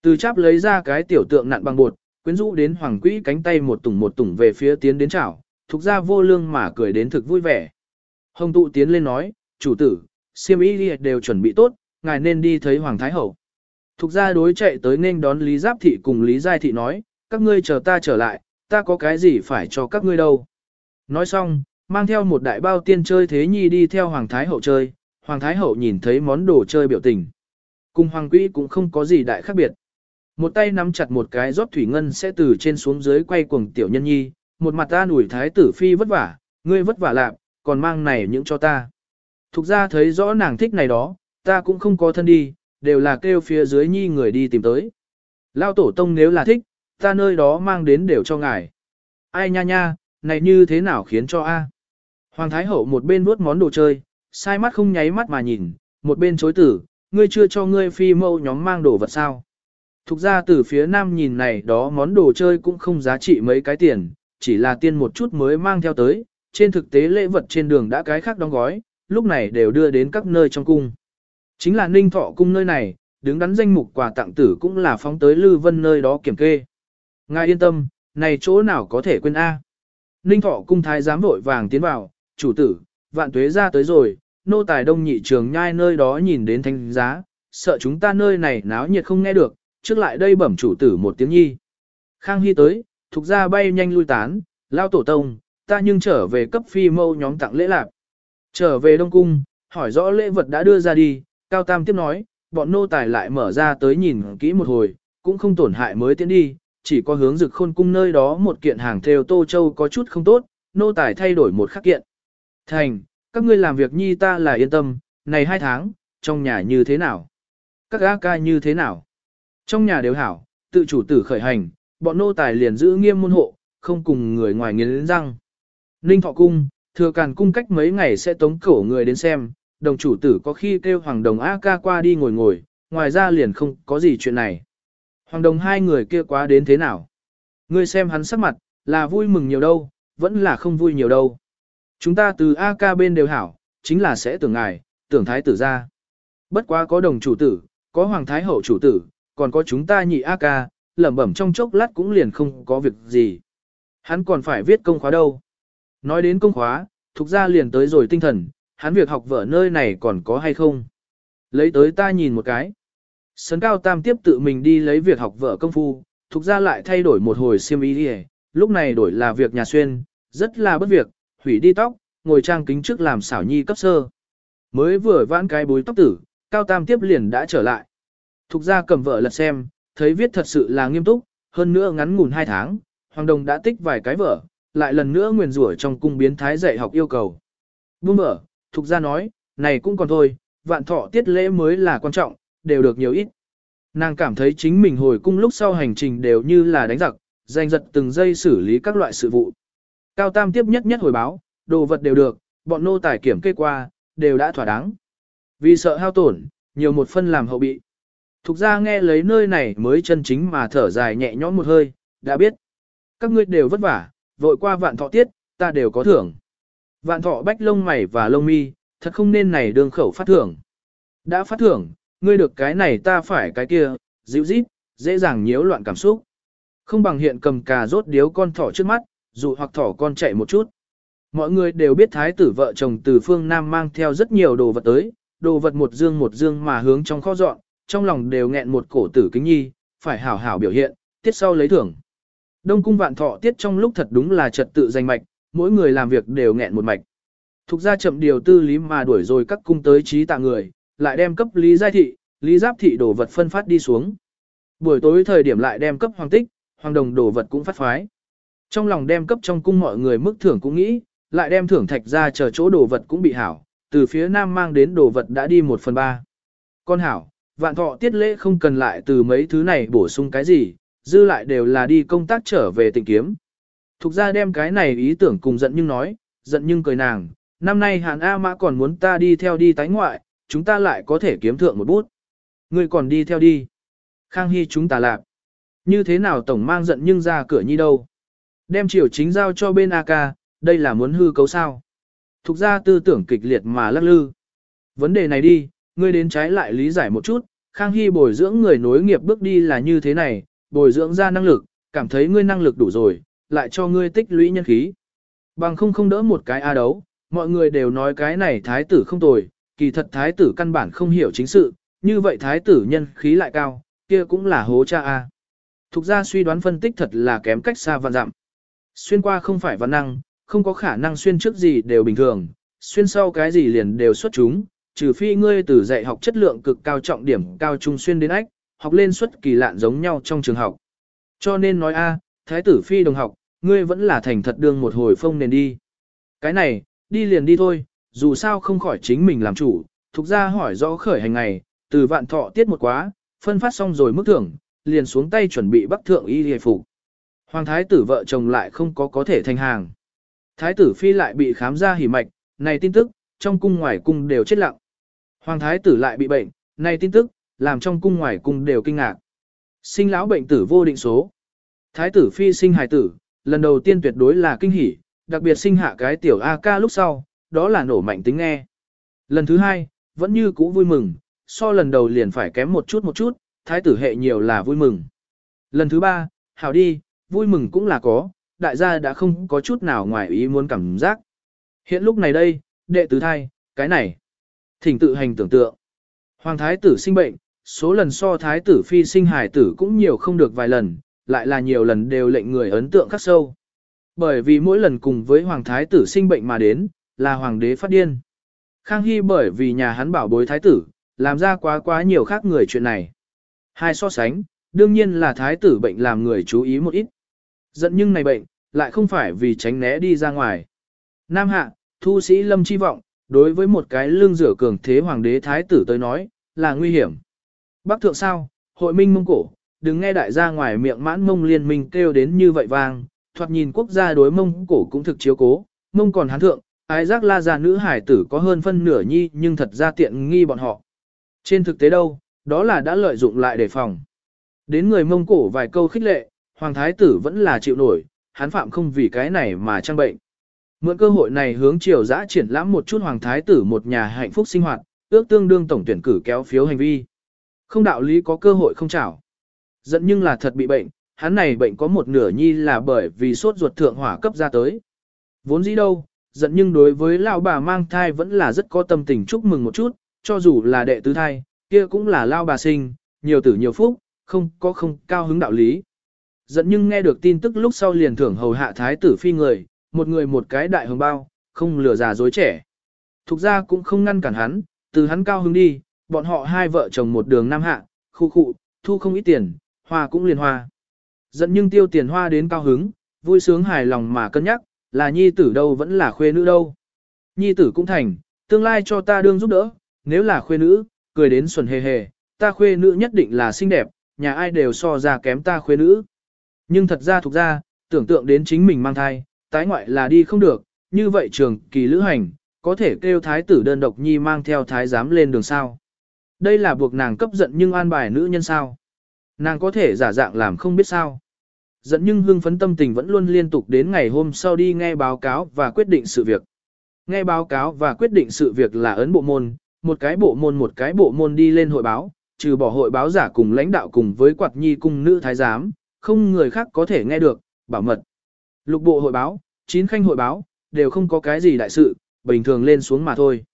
Từ cháp lấy ra cái tiểu tượng nặn bằng bột, quyến rũ đến hoàng quỹ cánh tay một tủng một tủng về phía tiến đến chảo, thuộc ra vô lương mà cười đến thực vui vẻ. Hồng tụ tiến lên nói, chủ tử, siêm y đều chuẩn bị tốt, ngài nên đi thấy hoàng thái hậu. Thục ra đối chạy tới nên đón Lý Giáp Thị cùng Lý Giai Thị nói, các ngươi chờ ta trở lại, ta có cái gì phải cho các ngươi đâu. Nói xong, mang theo một đại bao tiên chơi thế nhi đi theo Hoàng Thái Hậu chơi, Hoàng Thái Hậu nhìn thấy món đồ chơi biểu tình. Cùng Hoàng Quỹ cũng không có gì đại khác biệt. Một tay nắm chặt một cái rót thủy ngân sẽ từ trên xuống dưới quay cuồng tiểu nhân nhi, một mặt ta ủi thái tử phi vất vả, ngươi vất vả lạc, còn mang này những cho ta. Thục ra thấy rõ nàng thích này đó, ta cũng không có thân đi, đều là kêu phía dưới nhi người đi tìm tới. Lao tổ tông nếu là thích, ta nơi đó mang đến đều cho ngài. Ai nha nha, này như thế nào khiến cho a? Hoàng Thái Hậu một bên vuốt món đồ chơi, sai mắt không nháy mắt mà nhìn, một bên chối tử, ngươi chưa cho ngươi phi mâu nhóm mang đồ vật sao. Thục ra từ phía nam nhìn này đó món đồ chơi cũng không giá trị mấy cái tiền, chỉ là tiên một chút mới mang theo tới, trên thực tế lễ vật trên đường đã cái khác đóng gói, lúc này đều đưa đến các nơi trong cung. Chính là ninh thọ cung nơi này, đứng đắn danh mục quà tặng tử cũng là phóng tới Lư Vân nơi đó kiểm kê. Ngài yên tâm, này chỗ nào có thể quên A. Ninh thọ cung thái giám vội vàng tiến vào, chủ tử, vạn tuế ra tới rồi, nô tài đông nhị trường nhai nơi đó nhìn đến thanh giá, sợ chúng ta nơi này náo nhiệt không nghe được, trước lại đây bẩm chủ tử một tiếng nhi. Khang Hy tới, thuộc ra bay nhanh lui tán, lao tổ tông, ta nhưng trở về cấp phi mâu nhóm tặng lễ lạc. Trở về Đông Cung, hỏi rõ lễ vật đã đưa ra đi, Cao Tam tiếp nói, bọn nô tài lại mở ra tới nhìn kỹ một hồi, cũng không tổn hại mới tiến đi, chỉ có hướng dực khôn cung nơi đó một kiện hàng theo Tô Châu có chút không tốt, nô tài thay đổi một khắc kiện. Thành, các ngươi làm việc nhi ta là yên tâm, này hai tháng, trong nhà như thế nào? Các gã ca như thế nào? Trong nhà đều hảo, tự chủ tử khởi hành, bọn nô tài liền giữ nghiêm môn hộ, không cùng người ngoài nghiến răng. Ninh thọ cung, thừa càn cung cách mấy ngày sẽ tống cổ người đến xem, đồng chủ tử có khi kêu hoàng đồng A ca qua đi ngồi ngồi, ngoài ra liền không có gì chuyện này. Hoàng đồng hai người kia quá đến thế nào? Ngươi xem hắn sắc mặt, là vui mừng nhiều đâu, vẫn là không vui nhiều đâu. Chúng ta từ A ca bên đều hảo, chính là sẽ tưởng ngài, tưởng thái tử ra. Bất quá có đồng chủ tử, có hoàng thái hậu chủ tử, còn có chúng ta nhị A ca, lẩm bẩm trong chốc lát cũng liền không có việc gì. Hắn còn phải viết công khóa đâu. Nói đến công khóa, thuộc ra liền tới rồi tinh thần, hắn việc học vở nơi này còn có hay không. Lấy tới ta nhìn một cái. Sấn cao tam tiếp tự mình đi lấy việc học vở công phu, thuộc ra lại thay đổi một hồi xiêm y đi lúc này đổi là việc nhà xuyên, rất là bất việc, hủy đi tóc, ngồi trang kính trước làm xảo nhi cấp sơ. Mới vừa vãn cái bối tóc tử, cao tam tiếp liền đã trở lại. Thục ra cầm vợ lật xem, thấy viết thật sự là nghiêm túc, hơn nữa ngắn ngủn hai tháng, Hoàng Đồng đã tích vài cái vở, lại lần nữa nguyền rủa trong cung biến thái dạy học yêu cầu. Buông vở, Thục ra nói, này cũng còn thôi, vạn thọ tiết lễ mới là quan trọng, đều được nhiều ít. Nàng cảm thấy chính mình hồi cung lúc sau hành trình đều như là đánh giặc, giành giật từng giây xử lý các loại sự vụ. Cao Tam tiếp nhất nhất hồi báo, đồ vật đều được, bọn nô tài kiểm kê qua, đều đã thỏa đáng. Vì sợ hao tổn, nhiều một phân làm hậu bị. Thục ra nghe lấy nơi này mới chân chính mà thở dài nhẹ nhõm một hơi, đã biết. Các ngươi đều vất vả, vội qua vạn thọ tiết, ta đều có thưởng. Vạn thọ bách lông mày và lông mi, thật không nên này đường khẩu phát thưởng. Đã phát thưởng, ngươi được cái này ta phải cái kia, dịu dít, dễ dàng nhiễu loạn cảm xúc. Không bằng hiện cầm cà rốt điếu con thỏ trước mắt, dụ hoặc thỏ con chạy một chút. Mọi người đều biết thái tử vợ chồng từ phương Nam mang theo rất nhiều đồ vật tới, đồ vật một dương một dương mà hướng trong kho dọn, trong lòng đều nghẹn một cổ tử kính nhi, phải hảo hảo biểu hiện, tiết sau lấy thưởng. Đông cung vạn thọ tiết trong lúc thật đúng là trật tự danh mạch, mỗi người làm việc đều nghẹn một mạch. Thục ra chậm điều tư lý mà đuổi rồi các cung tới trí tạ người, lại đem cấp lý giai thị, lý giáp thị đồ vật phân phát đi xuống. Buổi tối thời điểm lại đem cấp hoàng tích, hoàng đồng đồ vật cũng phát phái. Trong lòng đem cấp trong cung mọi người mức thưởng cũng nghĩ, lại đem thưởng thạch ra chờ chỗ đồ vật cũng bị hảo, từ phía nam mang đến đồ vật đã đi một phần ba. Con hảo, vạn thọ tiết lễ không cần lại từ mấy thứ này bổ sung cái gì, dư lại đều là đi công tác trở về tình kiếm. Thục ra đem cái này ý tưởng cùng giận nhưng nói, giận nhưng cười nàng, năm nay hàn A mã còn muốn ta đi theo đi tái ngoại, chúng ta lại có thể kiếm thượng một bút. Ngươi còn đi theo đi. Khang Hy chúng ta lạp. Như thế nào tổng mang giận nhưng ra cửa nhi đâu. Đem triều chính giao cho bên AK, đây là muốn hư cấu sao. Thục ra tư tưởng kịch liệt mà lắc lư. Vấn đề này đi, ngươi đến trái lại lý giải một chút, Khang Hy bồi dưỡng người nối nghiệp bước đi là như thế này, bồi dưỡng ra năng lực, cảm thấy ngươi năng lực đủ rồi, lại cho ngươi tích lũy nhân khí. Bằng không không đỡ một cái A đấu, mọi người đều nói cái này thái tử không tồi, kỳ thật thái tử căn bản không hiểu chính sự, như vậy thái tử nhân khí lại cao, kia cũng là hố cha A. Thục ra suy đoán phân tích thật là kém cách xa vạn dặm. Xuyên qua không phải văn năng, không có khả năng xuyên trước gì đều bình thường, xuyên sau cái gì liền đều xuất chúng, trừ phi ngươi từ dạy học chất lượng cực cao trọng điểm cao trung xuyên đến ách, học lên xuất kỳ lạn giống nhau trong trường học. Cho nên nói a, thái tử phi đồng học, ngươi vẫn là thành thật đương một hồi phong nền đi. Cái này, đi liền đi thôi, dù sao không khỏi chính mình làm chủ, thuộc ra hỏi rõ khởi hành ngày, từ vạn thọ tiết một quá, phân phát xong rồi mức thưởng, liền xuống tay chuẩn bị bắc thượng y hề phục. Hoàng thái tử vợ chồng lại không có có thể thành hàng. Thái tử phi lại bị khám ra hỉ mạch, này tin tức, trong cung ngoài cung đều chết lặng. Hoàng thái tử lại bị bệnh, nay tin tức, làm trong cung ngoài cung đều kinh ngạc. Sinh lão bệnh tử vô định số. Thái tử phi sinh hài tử, lần đầu tiên tuyệt đối là kinh hỉ, đặc biệt sinh hạ cái tiểu A ca lúc sau, đó là nổ mạnh tính nghe. Lần thứ hai, vẫn như cũ vui mừng, so lần đầu liền phải kém một chút một chút, thái tử hệ nhiều là vui mừng. Lần thứ ba, hảo đi, vui mừng cũng là có, đại gia đã không có chút nào ngoài ý muốn cảm giác. Hiện lúc này đây, đệ tứ thai, cái này, thỉnh tự hành tưởng tượng. Hoàng thái tử sinh bệnh, số lần so thái tử phi sinh hài tử cũng nhiều không được vài lần, lại là nhiều lần đều lệnh người ấn tượng khắc sâu. Bởi vì mỗi lần cùng với hoàng thái tử sinh bệnh mà đến, là hoàng đế phát điên. Khang Hy bởi vì nhà hắn bảo bối thái tử, làm ra quá quá nhiều khác người chuyện này. Hai so sánh, đương nhiên là thái tử bệnh làm người chú ý một ít. Giận nhưng này bệnh, lại không phải vì tránh né đi ra ngoài. Nam hạ, thu sĩ lâm chi vọng, đối với một cái lương rửa cường thế hoàng đế thái tử tới nói, là nguy hiểm. Bắc thượng sao, hội minh mông cổ, đừng nghe đại gia ngoài miệng mãn mông liên minh kêu đến như vậy vang, thoạt nhìn quốc gia đối mông cổ cũng thực chiếu cố, mông còn hán thượng, ái giác la già nữ hải tử có hơn phân nửa nhi nhưng thật ra tiện nghi bọn họ. Trên thực tế đâu, đó là đã lợi dụng lại để phòng. Đến người mông cổ vài câu khích lệ, hoàng thái tử vẫn là chịu nổi, hắn phạm không vì cái này mà trang bệnh. Mượn cơ hội này hướng triều giã triển lãm một chút hoàng thái tử một nhà hạnh phúc sinh hoạt, ước tương đương tổng tuyển cử kéo phiếu hành vi. Không đạo lý có cơ hội không chảo. Giận nhưng là thật bị bệnh, hắn này bệnh có một nửa nhi là bởi vì sốt ruột thượng hỏa cấp ra tới. Vốn dĩ đâu, giận nhưng đối với lão bà mang thai vẫn là rất có tâm tình chúc mừng một chút, cho dù là đệ tứ thai, kia cũng là lao bà sinh, nhiều tử nhiều phúc, không có không cao hứng đạo lý. Giận nhưng nghe được tin tức lúc sau liền thưởng hầu hạ thái tử phi người, một người một cái đại hồng bao, không lừa già dối trẻ. Thục ra cũng không ngăn cản hắn, từ hắn cao hứng đi, bọn họ hai vợ chồng một đường nam hạ, khu khu, thu không ít tiền, hoa cũng liền hoa. Giận nhưng tiêu tiền hoa đến cao hứng, vui sướng hài lòng mà cân nhắc, là nhi tử đâu vẫn là khuê nữ đâu. Nhi tử cũng thành, tương lai cho ta đương giúp đỡ, nếu là khuê nữ, cười đến xuẩn hề hề, ta khuê nữ nhất định là xinh đẹp, nhà ai đều so ra kém ta khuê nữ. Nhưng thật ra thuộc ra, tưởng tượng đến chính mình mang thai, tái ngoại là đi không được, như vậy trường kỳ lữ hành, có thể kêu thái tử đơn độc nhi mang theo thái giám lên đường sao. Đây là buộc nàng cấp giận nhưng an bài nữ nhân sao. Nàng có thể giả dạng làm không biết sao. Giận nhưng hưng phấn tâm tình vẫn luôn liên tục đến ngày hôm sau đi nghe báo cáo và quyết định sự việc. Nghe báo cáo và quyết định sự việc là ấn bộ môn, một cái bộ môn một cái bộ môn đi lên hội báo, trừ bỏ hội báo giả cùng lãnh đạo cùng với quạt nhi cung nữ thái giám, không người khác có thể nghe được, bảo mật. Lục bộ hội báo, chín khanh hội báo, đều không có cái gì đại sự, bình thường lên xuống mà thôi.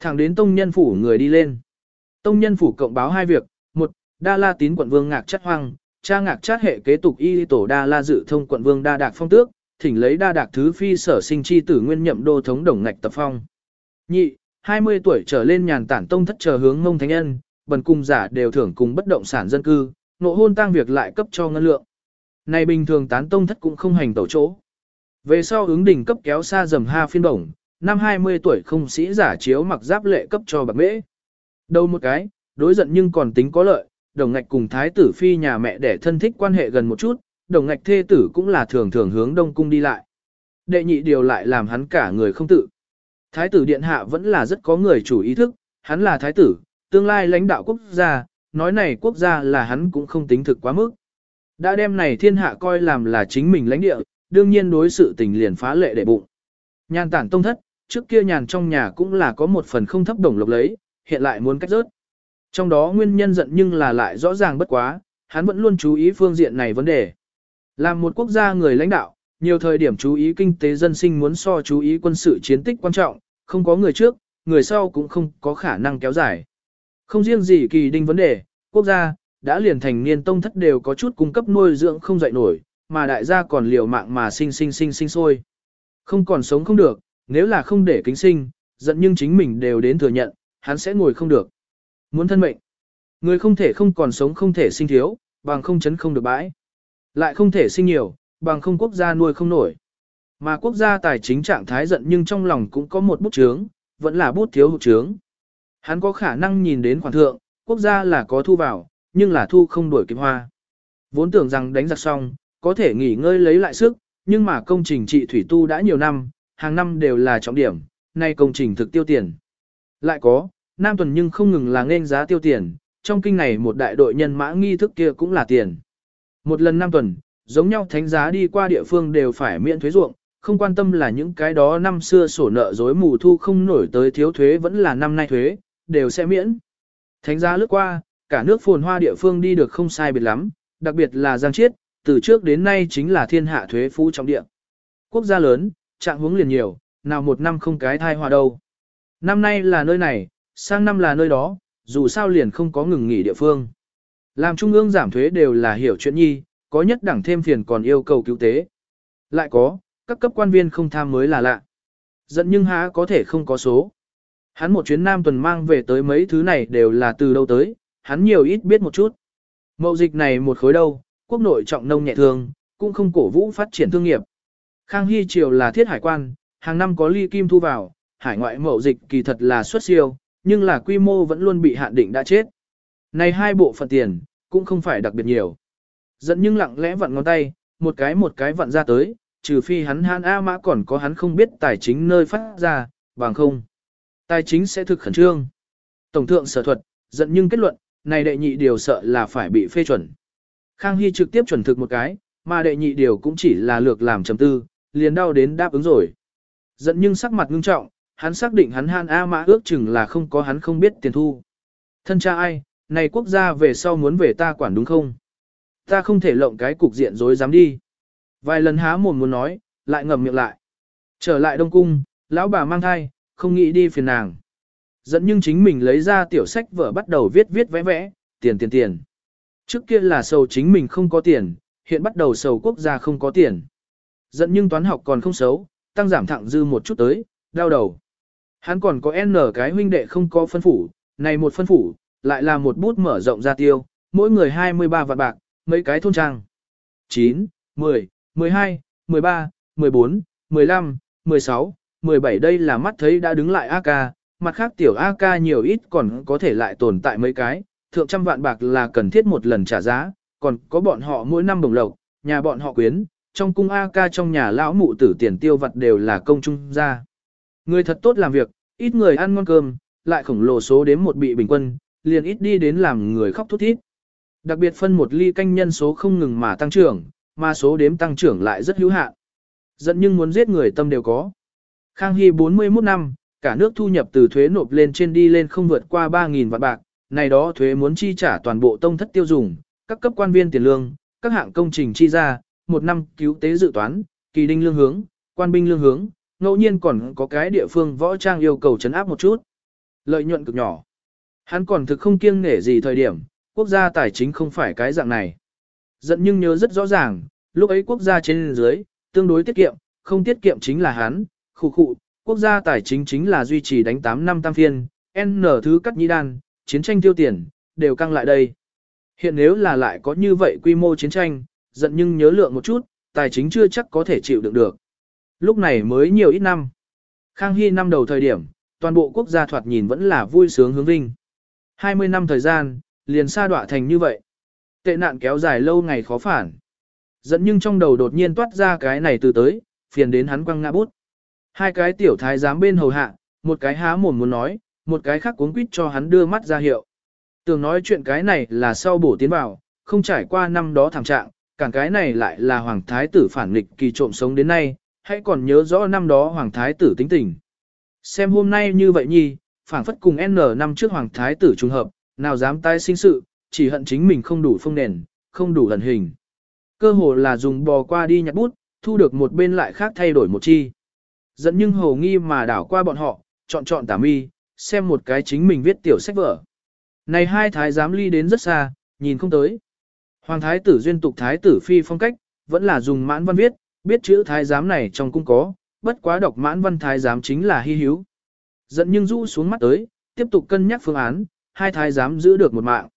Thẳng đến tông nhân phủ người đi lên. Tông nhân phủ cộng báo hai việc, một, Đa La tín quận vương ngạc chất hoang, cha ngạc chát hệ kế tục y tổ Đa La dự thông quận vương đa đạc phong tước, thỉnh lấy đa đạc thứ phi sở sinh chi tử nguyên nhậm đô thống đồng ngạch tập phong. Nhị, 20 tuổi trở lên nhàn tản tông thất chờ hướng ngông thánh nhân, bần cung giả đều thưởng cùng bất động sản dân cư, nộ hôn tăng việc lại cấp cho ngân lượng. Này bình thường tán tông thất cũng không hành tẩu chỗ. Về sau ứng đỉnh cấp kéo xa dầm ha phiên bổng năm 20 tuổi không sĩ giả chiếu mặc giáp lệ cấp cho bạc mễ. Đâu một cái, đối giận nhưng còn tính có lợi, đồng ngạch cùng thái tử phi nhà mẹ để thân thích quan hệ gần một chút, đồng ngạch thê tử cũng là thường thường hướng đông cung đi lại. Đệ nhị điều lại làm hắn cả người không tự. Thái tử điện hạ vẫn là rất có người chủ ý thức, hắn là thái tử, tương lai lãnh đạo quốc gia, nói này quốc gia là hắn cũng không tính thực quá mức. Đã đem này thiên hạ coi làm là chính mình lãnh địa, đương nhiên đối sự tình liền phá lệ để bụng. Nhàn tản tông thất, trước kia nhàn trong nhà cũng là có một phần không thấp đồng lộc lấy, hiện lại muốn cách rớt. Trong đó nguyên nhân giận nhưng là lại rõ ràng bất quá, hắn vẫn luôn chú ý phương diện này vấn đề. Làm một quốc gia người lãnh đạo, nhiều thời điểm chú ý kinh tế dân sinh muốn so chú ý quân sự chiến tích quan trọng, không có người trước, người sau cũng không có khả năng kéo dài. Không riêng gì kỳ đinh vấn đề, quốc gia, đã liền thành niên tông thất đều có chút cung cấp nuôi dưỡng không dậy nổi, mà đại gia còn liều mạng mà sinh sinh sinh sinh sôi. Không còn sống không được, nếu là không để kính sinh, giận nhưng chính mình đều đến thừa nhận, hắn sẽ ngồi không được. Muốn thân mệnh, người không thể không còn sống không thể sinh thiếu, bằng không chấn không được bãi. Lại không thể sinh nhiều, bằng không quốc gia nuôi không nổi. Mà quốc gia tài chính trạng thái giận nhưng trong lòng cũng có một bút chướng, vẫn là bút thiếu hụt chướng. Hắn có khả năng nhìn đến khoản thượng, quốc gia là có thu vào, nhưng là thu không đổi kịp hoa. Vốn tưởng rằng đánh giặc xong, có thể nghỉ ngơi lấy lại sức, nhưng mà công trình trị thủy tu đã nhiều năm, hàng năm đều là trọng điểm, nay công trình thực tiêu tiền. Lại có, Nam Tuần nhưng không ngừng là nên giá tiêu tiền, trong kinh này một đại đội nhân mã nghi thức kia cũng là tiền. Một lần Nam Tuần, giống nhau thánh giá đi qua địa phương đều phải miễn thuế ruộng, không quan tâm là những cái đó năm xưa sổ nợ dối mù thu không nổi tới thiếu thuế vẫn là năm nay thuế, đều sẽ miễn. Thánh giá lướt qua, cả nước phồn hoa địa phương đi được không sai biệt lắm, đặc biệt là Giang Chiết, từ trước đến nay chính là thiên hạ thuế phú trọng địa. Quốc gia lớn, trạng hướng liền nhiều, nào một năm không cái thai hòa đâu. Năm nay là nơi này, sang năm là nơi đó, dù sao liền không có ngừng nghỉ địa phương. Làm trung ương giảm thuế đều là hiểu chuyện nhi, có nhất đẳng thêm phiền còn yêu cầu cứu tế. Lại có, các cấp quan viên không tham mới là lạ. Giận nhưng há có thể không có số. Hắn một chuyến nam tuần mang về tới mấy thứ này đều là từ đâu tới, hắn nhiều ít biết một chút. Mậu dịch này một khối đâu, quốc nội trọng nông nhẹ thương, cũng không cổ vũ phát triển thương nghiệp. Khang Hy Triều là thiết hải quan, hàng năm có ly kim thu vào, hải ngoại mậu dịch kỳ thật là xuất siêu, nhưng là quy mô vẫn luôn bị hạn định đã chết. Này hai bộ phận tiền, cũng không phải đặc biệt nhiều. Dẫn nhưng lặng lẽ vặn ngón tay, một cái một cái vặn ra tới, trừ phi hắn han A mã còn có hắn không biết tài chính nơi phát ra, bằng không. Tài chính sẽ thực khẩn trương. Tổng thượng sở thuật, giận nhưng kết luận, này đệ nhị điều sợ là phải bị phê chuẩn. Khang Hy trực tiếp chuẩn thực một cái, mà đệ nhị điều cũng chỉ là lược làm chấm tư, liền đau đến đáp ứng rồi. Giận nhưng sắc mặt ngưng trọng, hắn xác định hắn han A mã ước chừng là không có hắn không biết tiền thu. Thân cha ai, này quốc gia về sau muốn về ta quản đúng không? Ta không thể lộng cái cục diện dối dám đi. Vài lần há mồm muốn nói, lại ngậm miệng lại. Trở lại Đông Cung, lão bà mang thai, không nghĩ đi phiền nàng. Dẫn nhưng chính mình lấy ra tiểu sách vở bắt đầu viết viết vẽ vẽ, tiền tiền tiền. Trước kia là sầu chính mình không có tiền, hiện bắt đầu sầu quốc gia không có tiền. Dẫn nhưng toán học còn không xấu, tăng giảm thẳng dư một chút tới, đau đầu. Hắn còn có N cái huynh đệ không có phân phủ, này một phân phủ, lại là một bút mở rộng ra tiêu, mỗi người 23 vạn bạc, mấy cái thôn trang. 9, 10, 12, 13, 14, 15, 16, 17 đây là mắt thấy đã đứng lại AK, mặt khác tiểu a ca nhiều ít còn có thể lại tồn tại mấy cái, thượng trăm vạn bạc là cần thiết một lần trả giá, còn có bọn họ mỗi năm đồng lộc, nhà bọn họ quyến, trong cung a ca trong nhà lão mụ tử tiền tiêu vật đều là công trung ra. Người thật tốt làm việc, ít người ăn ngon cơm, lại khổng lồ số đếm một bị bình quân, liền ít đi đến làm người khóc thút thít. Đặc biệt phân một ly canh nhân số không ngừng mà tăng trưởng, mà số đếm tăng trưởng lại rất hữu hạn. Giận nhưng muốn giết người tâm đều có. Khang Hy 41 năm, cả nước thu nhập từ thuế nộp lên trên đi lên không vượt qua 3.000 vạn bạc, này đó thuế muốn chi trả toàn bộ tông thất tiêu dùng, các cấp quan viên tiền lương, các hạng công trình chi ra, một năm cứu tế dự toán, kỳ đinh lương hướng, quan binh lương hướng, ngẫu nhiên còn có cái địa phương võ trang yêu cầu chấn áp một chút. Lợi nhuận cực nhỏ. Hắn còn thực không kiêng nể gì thời điểm, quốc gia tài chính không phải cái dạng này. Giận nhưng nhớ rất rõ ràng, lúc ấy quốc gia trên dưới, tương đối tiết kiệm, không tiết kiệm chính là hắn, khu khụ, quốc gia tài chính chính là duy trì đánh 8 năm tam phiên, N thứ cắt nhĩ đan, chiến tranh tiêu tiền, đều căng lại đây. Hiện nếu là lại có như vậy quy mô chiến tranh, giận nhưng nhớ lượng một chút, tài chính chưa chắc có thể chịu đựng được. Lúc này mới nhiều ít năm. Khang Hy năm đầu thời điểm, toàn bộ quốc gia thoạt nhìn vẫn là vui sướng hướng vinh. 20 năm thời gian, liền sa đọa thành như vậy. Tệ nạn kéo dài lâu ngày khó phản. Dẫn nhưng trong đầu đột nhiên toát ra cái này từ tới, phiền đến hắn quăng ngã bút. Hai cái tiểu thái giám bên hầu hạ, một cái há mồm muốn nói, một cái khác cuốn quýt cho hắn đưa mắt ra hiệu. Tưởng nói chuyện cái này là sau bổ tiến vào, không trải qua năm đó thảm trạng, cả cái này lại là hoàng thái tử phản nghịch kỳ trộm sống đến nay, hãy còn nhớ rõ năm đó hoàng thái tử tính tình. Xem hôm nay như vậy nhi, phảng phất cùng N năm trước hoàng thái tử trùng hợp, nào dám tái sinh sự, chỉ hận chính mình không đủ phong nền, không đủ lần hình. Cơ hồ là dùng bò qua đi nhặt bút, thu được một bên lại khác thay đổi một chi. Dẫn nhưng hồ nghi mà đảo qua bọn họ, chọn chọn tả mi, xem một cái chính mình viết tiểu sách vở. Này hai thái giám ly đến rất xa, nhìn không tới. Hoàng thái tử duyên tục thái tử phi phong cách, vẫn là dùng mãn văn viết, biết chữ thái giám này trong cung có, bất quá đọc mãn văn thái giám chính là hy hữu. Dẫn nhưng rũ xuống mắt tới, tiếp tục cân nhắc phương án, hai thái giám giữ được một mạng.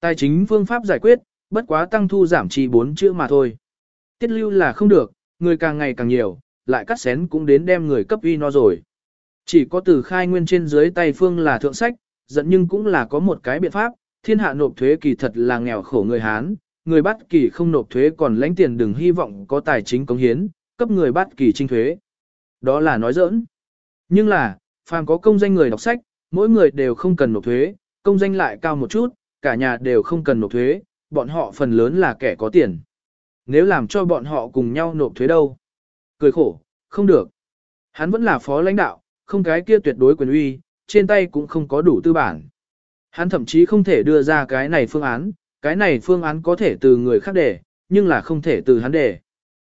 Tài chính phương pháp giải quyết, bất quá tăng thu giảm chỉ bốn chữ mà thôi. Tiết lưu là không được, người càng ngày càng nhiều, lại cắt xén cũng đến đem người cấp uy no rồi. Chỉ có từ khai nguyên trên dưới tay phương là thượng sách, giận nhưng cũng là có một cái biện pháp, thiên hạ nộp thuế kỳ thật là nghèo khổ người Hán, người bắt kỳ không nộp thuế còn lãnh tiền đừng hy vọng có tài chính cống hiến, cấp người bắt kỳ trinh thuế. Đó là nói giỡn. Nhưng là, phàm có công danh người đọc sách, mỗi người đều không cần nộp thuế, công danh lại cao một chút, cả nhà đều không cần nộp thuế, bọn họ phần lớn là kẻ có tiền. Nếu làm cho bọn họ cùng nhau nộp thuế đâu? Cười khổ, không được. Hắn vẫn là phó lãnh đạo, không cái kia tuyệt đối quyền uy, trên tay cũng không có đủ tư bản. Hắn thậm chí không thể đưa ra cái này phương án, cái này phương án có thể từ người khác để, nhưng là không thể từ hắn để.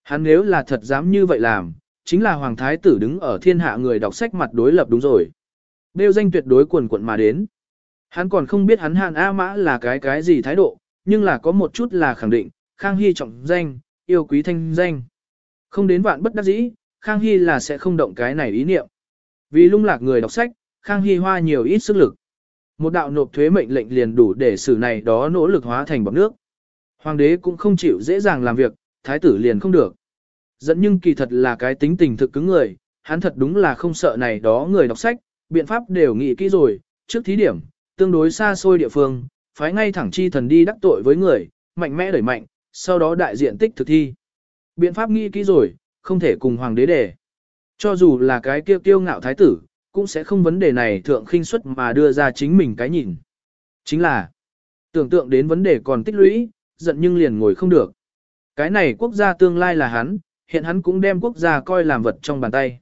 Hắn nếu là thật dám như vậy làm, chính là Hoàng Thái tử đứng ở thiên hạ người đọc sách mặt đối lập đúng rồi. Bêu danh tuyệt đối quần quận mà đến. Hắn còn không biết hắn Hàn A Mã là cái cái gì thái độ, nhưng là có một chút là khẳng định, Khang Hy trọng danh, yêu quý thanh danh. Không đến vạn bất đắc dĩ, Khang Hy là sẽ không động cái này ý niệm. Vì lung lạc người đọc sách, Khang Hy hoa nhiều ít sức lực. Một đạo nộp thuế mệnh lệnh liền đủ để xử này đó nỗ lực hóa thành bọc nước. Hoàng đế cũng không chịu dễ dàng làm việc, thái tử liền không được. Dẫn nhưng kỳ thật là cái tính tình thực cứng người, hắn thật đúng là không sợ này đó người đọc sách, biện pháp đều nghĩ kỹ rồi, trước thí điểm, tương đối xa xôi địa phương, phái ngay thẳng chi thần đi đắc tội với người, mạnh mẽ đẩy mạnh, sau đó đại diện tích thực thi. Biện pháp nghĩ kỹ rồi, không thể cùng hoàng đế để. Cho dù là cái kiêu kiêu ngạo thái tử, cũng sẽ không vấn đề này thượng khinh suất mà đưa ra chính mình cái nhìn. Chính là, tưởng tượng đến vấn đề còn tích lũy, giận nhưng liền ngồi không được. Cái này quốc gia tương lai là hắn, hiện hắn cũng đem quốc gia coi làm vật trong bàn tay.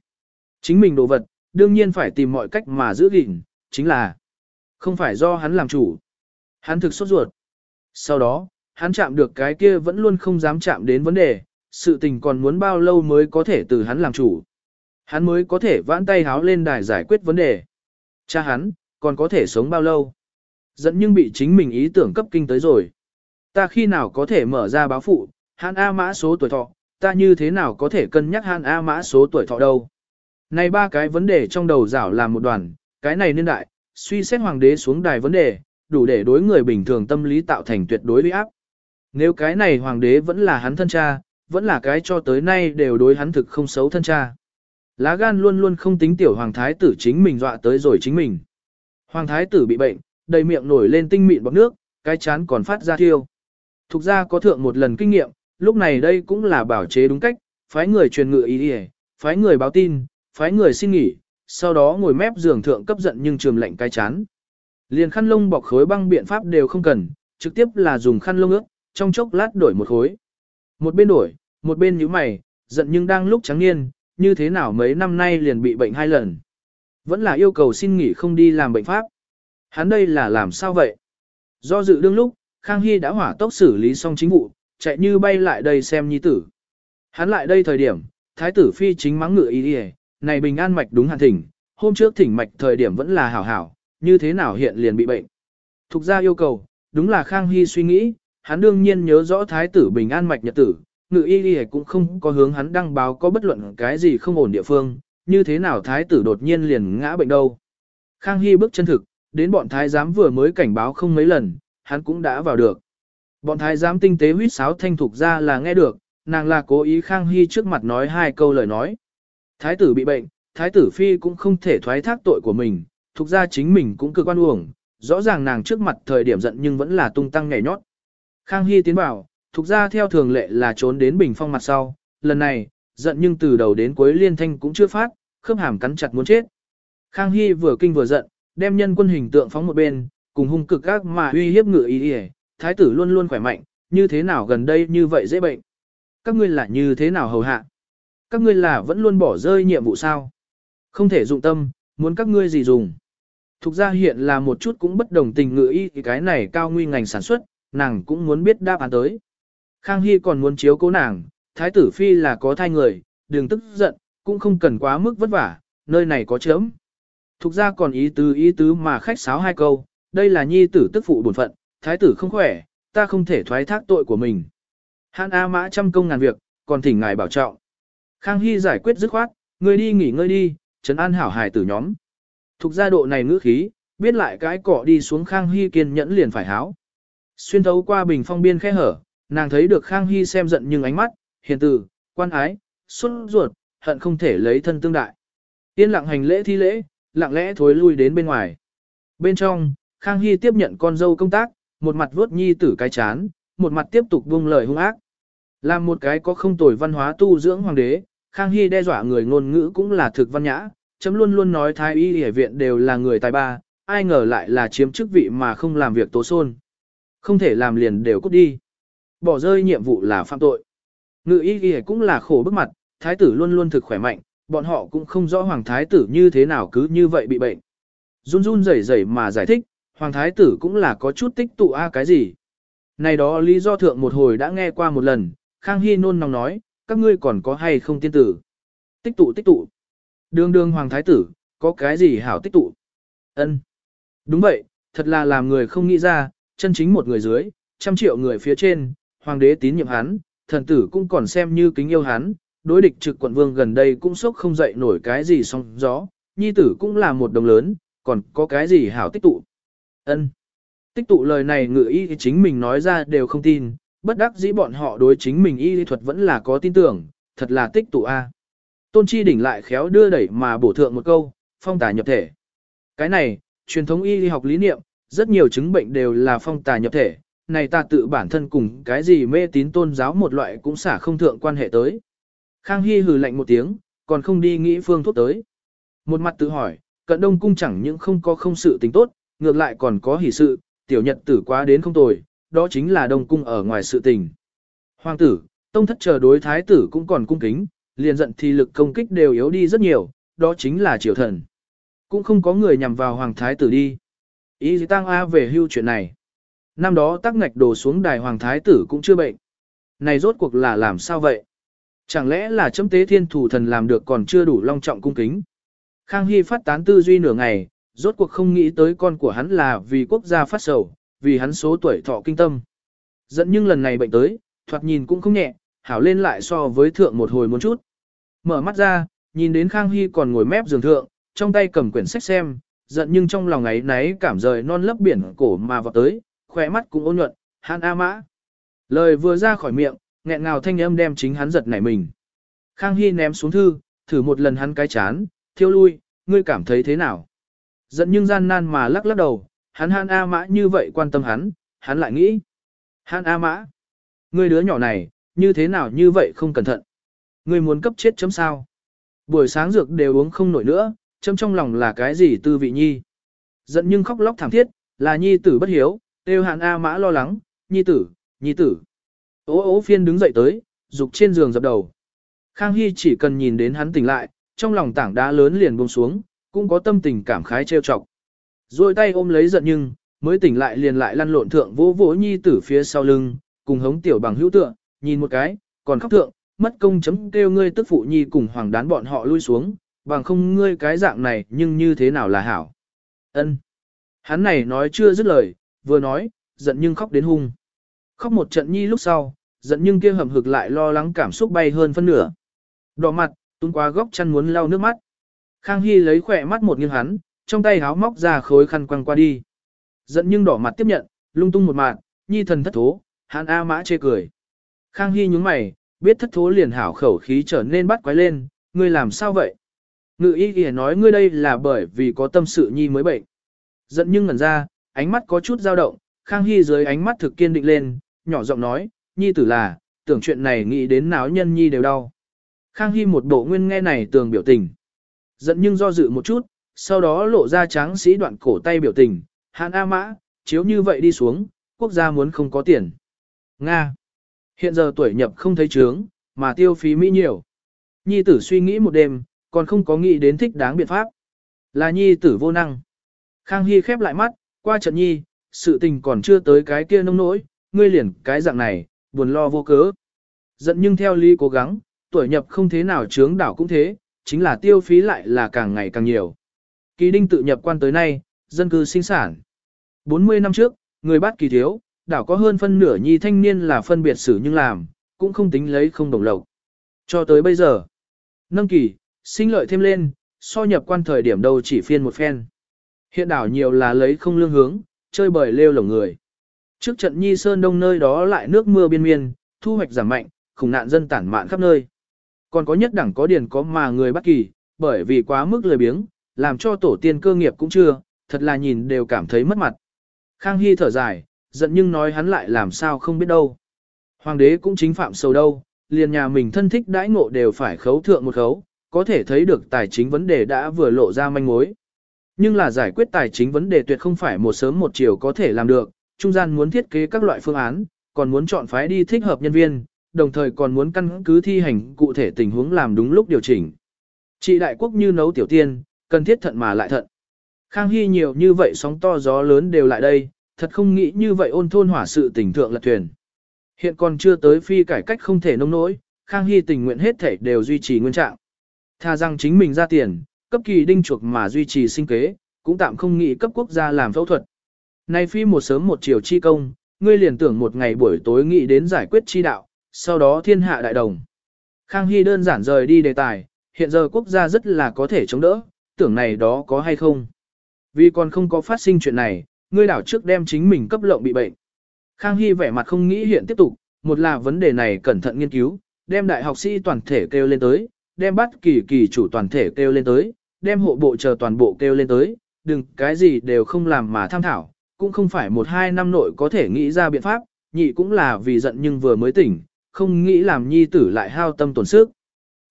Chính mình đồ vật, đương nhiên phải tìm mọi cách mà giữ gìn, chính là không phải do hắn làm chủ. Hắn thực sốt ruột. Sau đó, hắn chạm được cái kia vẫn luôn không dám chạm đến vấn đề, sự tình còn muốn bao lâu mới có thể từ hắn làm chủ. Hắn mới có thể vãn tay háo lên đài giải quyết vấn đề. Cha hắn, còn có thể sống bao lâu? Dẫn nhưng bị chính mình ý tưởng cấp kinh tới rồi. Ta khi nào có thể mở ra báo phụ, hắn A mã số tuổi thọ, ta như thế nào có thể cân nhắc hắn A mã số tuổi thọ đâu? Này ba cái vấn đề trong đầu rảo làm một đoàn, cái này niên đại, suy xét hoàng đế xuống đài vấn đề, đủ để đối người bình thường tâm lý tạo thành tuyệt đối uy áp. Nếu cái này hoàng đế vẫn là hắn thân cha, vẫn là cái cho tới nay đều đối hắn thực không xấu thân cha. Lá gan luôn luôn không tính tiểu hoàng thái tử chính mình dọa tới rồi chính mình. Hoàng thái tử bị bệnh, đầy miệng nổi lên tinh mịn bọt nước, cái chán còn phát ra thiêu. Thục ra có thượng một lần kinh nghiệm, lúc này đây cũng là bảo chế đúng cách, phái người truyền ngự ý đi phái người báo tin, phái người xin nghỉ, sau đó ngồi mép giường thượng cấp giận nhưng trường lệnh cái chán. Liền khăn lông bọc khối băng biện pháp đều không cần, trực tiếp là dùng khăn lông ướt, trong chốc lát đổi một khối. Một bên đổi, một bên nhíu mày, giận nhưng đang lúc trắng niên, như thế nào mấy năm nay liền bị bệnh hai lần. Vẫn là yêu cầu xin nghỉ không đi làm bệnh pháp. Hắn đây là làm sao vậy? Do dự đương lúc, Khang Hy đã hỏa tốc xử lý xong chính vụ, chạy như bay lại đây xem nhi tử. Hắn lại đây thời điểm, thái tử phi chính mắng ngựa ý đi này bình an mạch đúng hàn thỉnh, hôm trước thỉnh mạch thời điểm vẫn là hảo hảo, như thế nào hiện liền bị bệnh. Thục ra yêu cầu, đúng là Khang Hy suy nghĩ, hắn đương nhiên nhớ rõ thái tử bình an mạch nhật tử, ngự y y cũng không có hướng hắn đăng báo có bất luận cái gì không ổn địa phương, như thế nào thái tử đột nhiên liền ngã bệnh đâu. Khang Hy bước chân thực, đến bọn thái giám vừa mới cảnh báo không mấy lần, hắn cũng đã vào được. Bọn thái giám tinh tế huýt sáo thanh thục ra là nghe được, nàng là cố ý Khang Hy trước mặt nói hai câu lời nói. Thái tử bị bệnh, thái tử phi cũng không thể thoái thác tội của mình, thuộc ra chính mình cũng cực quan uổng, rõ ràng nàng trước mặt thời điểm giận nhưng vẫn là tung tăng nhảy nhót. Khang Hy tiến bảo, thuộc ra theo thường lệ là trốn đến bình phong mặt sau, lần này, giận nhưng từ đầu đến cuối liên thanh cũng chưa phát, khớp hàm cắn chặt muốn chết. Khang Hy vừa kinh vừa giận, đem nhân quân hình tượng phóng một bên, cùng hung cực các mà uy hiếp ngự ý ý, thái tử luôn luôn khỏe mạnh, như thế nào gần đây như vậy dễ bệnh. Các ngươi là như thế nào hầu hạ? Các ngươi là vẫn luôn bỏ rơi nhiệm vụ sao? Không thể dụng tâm, muốn các ngươi gì dùng? Thục ra hiện là một chút cũng bất đồng tình ngự y cái này cao nguy ngành sản xuất, nàng cũng muốn biết đáp án tới. Khang Hy còn muốn chiếu cố nàng, thái tử phi là có thai người, đừng tức giận, cũng không cần quá mức vất vả, nơi này có chớm. Thục ra còn ý tứ ý tứ mà khách sáo hai câu, đây là nhi tử tức phụ bổn phận, thái tử không khỏe, ta không thể thoái thác tội của mình. Hãn A mã trăm công ngàn việc, còn thỉnh ngài bảo trọng. Khang Hy giải quyết dứt khoát, người đi nghỉ ngơi đi, trấn an hảo hài tử nhóm. Thục gia độ này ngữ khí, biết lại cái cọ đi xuống Khang Hy kiên nhẫn liền phải háo. Xuyên thấu qua bình phong biên khe hở, nàng thấy được Khang Hy xem giận nhưng ánh mắt, hiền từ, quan ái, xuất ruột, hận không thể lấy thân tương đại. Yên lặng hành lễ thi lễ, lặng lẽ thối lui đến bên ngoài. Bên trong, Khang Hy tiếp nhận con dâu công tác, một mặt vuốt nhi tử cái chán, một mặt tiếp tục buông lời hung ác. Làm một cái có không tồi văn hóa tu dưỡng hoàng đế, Khang Hy đe dọa người ngôn ngữ cũng là thực văn nhã, chấm luôn luôn nói thái y y viện đều là người tài ba, ai ngờ lại là chiếm chức vị mà không làm việc tố xôn. Không thể làm liền đều cút đi. Bỏ rơi nhiệm vụ là phạm tội. Ngự y ghi cũng là khổ bức mặt, thái tử luôn luôn thực khỏe mạnh, bọn họ cũng không rõ hoàng thái tử như thế nào cứ như vậy bị bệnh. Run run rẩy rẩy mà giải thích, hoàng thái tử cũng là có chút tích tụ a à cái gì. Này đó lý do thượng một hồi đã nghe qua một lần, Khang Hy nôn nóng nói, các ngươi còn có hay không tiên tử. Tích tụ tích tụ. Đường đường hoàng thái tử, có cái gì hảo tích tụ. ân Đúng vậy, thật là làm người không nghĩ ra, chân chính một người dưới, trăm triệu người phía trên, hoàng đế tín nhiệm hắn, thần tử cũng còn xem như kính yêu hắn, đối địch trực quận vương gần đây cũng sốc không dậy nổi cái gì song gió, nhi tử cũng là một đồng lớn, còn có cái gì hảo tích tụ. ân Tích tụ lời này ngự y chính mình nói ra đều không tin, bất đắc dĩ bọn họ đối chính mình y thuật vẫn là có tin tưởng, thật là tích tụ A. Tôn Chi đỉnh lại khéo đưa đẩy mà bổ thượng một câu, phong tà nhập thể. Cái này, truyền thống y học lý niệm, rất nhiều chứng bệnh đều là phong tà nhập thể, này ta tự bản thân cùng cái gì mê tín tôn giáo một loại cũng xả không thượng quan hệ tới. Khang Hy hừ lạnh một tiếng, còn không đi nghĩ phương thuốc tới. Một mặt tự hỏi, cận đông cung chẳng những không có không sự tình tốt, ngược lại còn có hỷ sự, tiểu nhật tử quá đến không tồi, đó chính là đông cung ở ngoài sự tình. Hoàng tử, tông thất chờ đối thái tử cũng còn cung kính, liền giận thì lực công kích đều yếu đi rất nhiều, đó chính là triều thần. Cũng không có người nhằm vào hoàng thái tử đi. Ý gì tăng A về hưu chuyện này. Năm đó tắc ngạch đổ xuống đài hoàng thái tử cũng chưa bệnh. Này rốt cuộc là làm sao vậy? Chẳng lẽ là chấm tế thiên thủ thần làm được còn chưa đủ long trọng cung kính? Khang Hy phát tán tư duy nửa ngày, rốt cuộc không nghĩ tới con của hắn là vì quốc gia phát sầu, vì hắn số tuổi thọ kinh tâm. Dẫn nhưng lần này bệnh tới, thoạt nhìn cũng không nhẹ, hảo lên lại so với thượng một hồi một chút. Mở mắt ra, nhìn đến Khang Hy còn ngồi mép giường thượng, trong tay cầm quyển sách xem, giận nhưng trong lòng ấy náy cảm rời non lấp biển cổ mà vào tới, khỏe mắt cũng ôn nhuận, hắn A mã. Lời vừa ra khỏi miệng, nghẹn ngào thanh âm đem chính hắn giật nảy mình. Khang Hy ném xuống thư, thử một lần hắn cái chán, thiêu lui, ngươi cảm thấy thế nào? Giận nhưng gian nan mà lắc lắc đầu, hắn han A mã như vậy quan tâm hắn, hắn lại nghĩ. Han A mã, ngươi đứa nhỏ này, như thế nào như vậy không cẩn thận. Ngươi muốn cấp chết chấm sao. Buổi sáng dược đều uống không nổi nữa, chấm trong lòng là cái gì tư vị nhi. Giận nhưng khóc lóc thảm thiết, là nhi tử bất hiếu, đều hạn A mã lo lắng, nhi tử, nhi tử. Ố ố phiên đứng dậy tới, dục trên giường dập đầu. Khang Hy chỉ cần nhìn đến hắn tỉnh lại, trong lòng tảng đá lớn liền buông xuống, cũng có tâm tình cảm khái trêu chọc. Rồi tay ôm lấy giận nhưng, mới tỉnh lại liền lại lăn lộn thượng vỗ vỗ nhi tử phía sau lưng, cùng hống tiểu bằng hữu tượng, nhìn một cái, còn khóc thượng, mất công chấm kêu ngươi tức phụ nhi cùng hoàng đán bọn họ lui xuống, bằng không ngươi cái dạng này nhưng như thế nào là hảo. ân Hắn này nói chưa dứt lời, vừa nói, giận nhưng khóc đến hung. Khóc một trận nhi lúc sau, giận nhưng kia hầm hực lại lo lắng cảm xúc bay hơn phân nửa. Đỏ mặt, tung qua góc chăn muốn lau nước mắt. Khang Hy lấy khỏe mắt một nghiêng hắn, trong tay háo móc ra khối khăn quăng qua đi. Giận nhưng đỏ mặt tiếp nhận, lung tung một mạng, nhi thần thất thố, hắn A mã chê cười. Khang Hy nhúng mày, biết thất thố liền hảo khẩu khí trở nên bắt quái lên, ngươi làm sao vậy? Ngự y kìa nói ngươi đây là bởi vì có tâm sự nhi mới bệnh. Giận nhưng ngẩn ra, ánh mắt có chút dao động, Khang Hy dưới ánh mắt thực kiên định lên, nhỏ giọng nói, nhi tử là, tưởng chuyện này nghĩ đến náo nhân nhi đều đau. Khang Hy một bộ nguyên nghe này tường biểu tình. Giận nhưng do dự một chút, sau đó lộ ra tráng sĩ đoạn cổ tay biểu tình, hạn A Mã, chiếu như vậy đi xuống, quốc gia muốn không có tiền. Nga. Hiện giờ tuổi nhập không thấy trướng, mà tiêu phí Mỹ nhiều. Nhi tử suy nghĩ một đêm, còn không có nghĩ đến thích đáng biện pháp. Là nhi tử vô năng. Khang Hy khép lại mắt, qua trận nhi, sự tình còn chưa tới cái kia nông nỗi, ngươi liền cái dạng này, buồn lo vô cớ. Giận nhưng theo ly cố gắng, tuổi nhập không thế nào trướng đảo cũng thế, chính là tiêu phí lại là càng ngày càng nhiều. Kỳ đinh tự nhập quan tới nay, dân cư sinh sản. 40 năm trước, người bắt kỳ thiếu, đảo có hơn phân nửa nhi thanh niên là phân biệt xử nhưng làm, cũng không tính lấy không đồng lộc. Cho tới bây giờ, nâng kỳ, sinh lợi thêm lên, so nhập quan thời điểm đâu chỉ phiên một phen. Hiện đảo nhiều là lấy không lương hướng, chơi bời lêu lồng người. Trước trận nhi sơn đông nơi đó lại nước mưa biên miên, thu hoạch giảm mạnh, khủng nạn dân tản mạn khắp nơi. Còn có nhất đẳng có điền có mà người bất kỳ, bởi vì quá mức lười biếng, làm cho tổ tiên cơ nghiệp cũng chưa, thật là nhìn đều cảm thấy mất mặt. Khang Hy thở dài, giận nhưng nói hắn lại làm sao không biết đâu. Hoàng đế cũng chính phạm sầu đâu, liền nhà mình thân thích đãi ngộ đều phải khấu thượng một khấu, có thể thấy được tài chính vấn đề đã vừa lộ ra manh mối. Nhưng là giải quyết tài chính vấn đề tuyệt không phải một sớm một chiều có thể làm được, trung gian muốn thiết kế các loại phương án, còn muốn chọn phái đi thích hợp nhân viên, đồng thời còn muốn căn cứ thi hành cụ thể tình huống làm đúng lúc điều chỉnh. Trị đại quốc như nấu tiểu tiên, cần thiết thận mà lại thận. Khang Hy nhiều như vậy sóng to gió lớn đều lại đây, thật không nghĩ như vậy ôn thôn hỏa sự tình thượng lật thuyền. Hiện còn chưa tới phi cải cách không thể nông nỗi, Khang Hy tình nguyện hết thể đều duy trì nguyên trạng. Tha rằng chính mình ra tiền, cấp kỳ đinh chuộc mà duy trì sinh kế, cũng tạm không nghĩ cấp quốc gia làm phẫu thuật. Nay phi một sớm một chiều chi công, ngươi liền tưởng một ngày buổi tối nghĩ đến giải quyết chi đạo, sau đó thiên hạ đại đồng. Khang Hy đơn giản rời đi đề tài, hiện giờ quốc gia rất là có thể chống đỡ, tưởng này đó có hay không. Vì còn không có phát sinh chuyện này, ngươi đảo trước đem chính mình cấp lộng bị bệnh. Khang Hy vẻ mặt không nghĩ hiện tiếp tục, một là vấn đề này cẩn thận nghiên cứu, đem đại học sĩ toàn thể kêu lên tới, đem bắt kỳ kỳ chủ toàn thể kêu lên tới, đem hộ bộ chờ toàn bộ kêu lên tới, đừng cái gì đều không làm mà tham thảo, cũng không phải một hai năm nội có thể nghĩ ra biện pháp, nhị cũng là vì giận nhưng vừa mới tỉnh, không nghĩ làm nhi tử lại hao tâm tổn sức.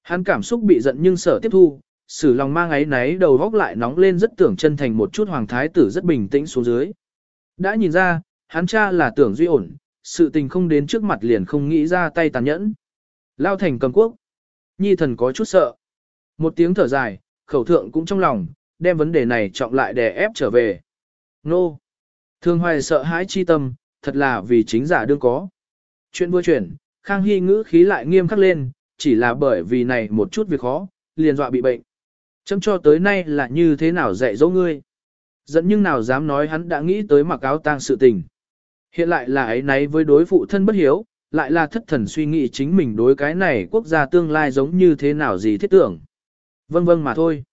Hắn cảm xúc bị giận nhưng sợ tiếp thu, sử lòng mang ấy náy đầu góc lại nóng lên rất tưởng chân thành một chút hoàng thái tử rất bình tĩnh xuống dưới. Đã nhìn ra, hắn cha là tưởng duy ổn, sự tình không đến trước mặt liền không nghĩ ra tay tàn nhẫn. Lao thành cầm quốc. Nhi thần có chút sợ. Một tiếng thở dài, khẩu thượng cũng trong lòng, đem vấn đề này trọng lại để ép trở về. Nô. Thương hoài sợ hãi chi tâm, thật là vì chính giả đương có. Chuyện vừa chuyển, Khang Hy ngữ khí lại nghiêm khắc lên, chỉ là bởi vì này một chút việc khó, liền dọa bị bệnh. Chấm cho tới nay là như thế nào dạy dỗ ngươi. Dẫn nhưng nào dám nói hắn đã nghĩ tới mặc áo tang sự tình. Hiện lại là ấy nấy với đối phụ thân bất hiếu, lại là thất thần suy nghĩ chính mình đối cái này quốc gia tương lai giống như thế nào gì thiết tưởng. Vâng vâng mà thôi.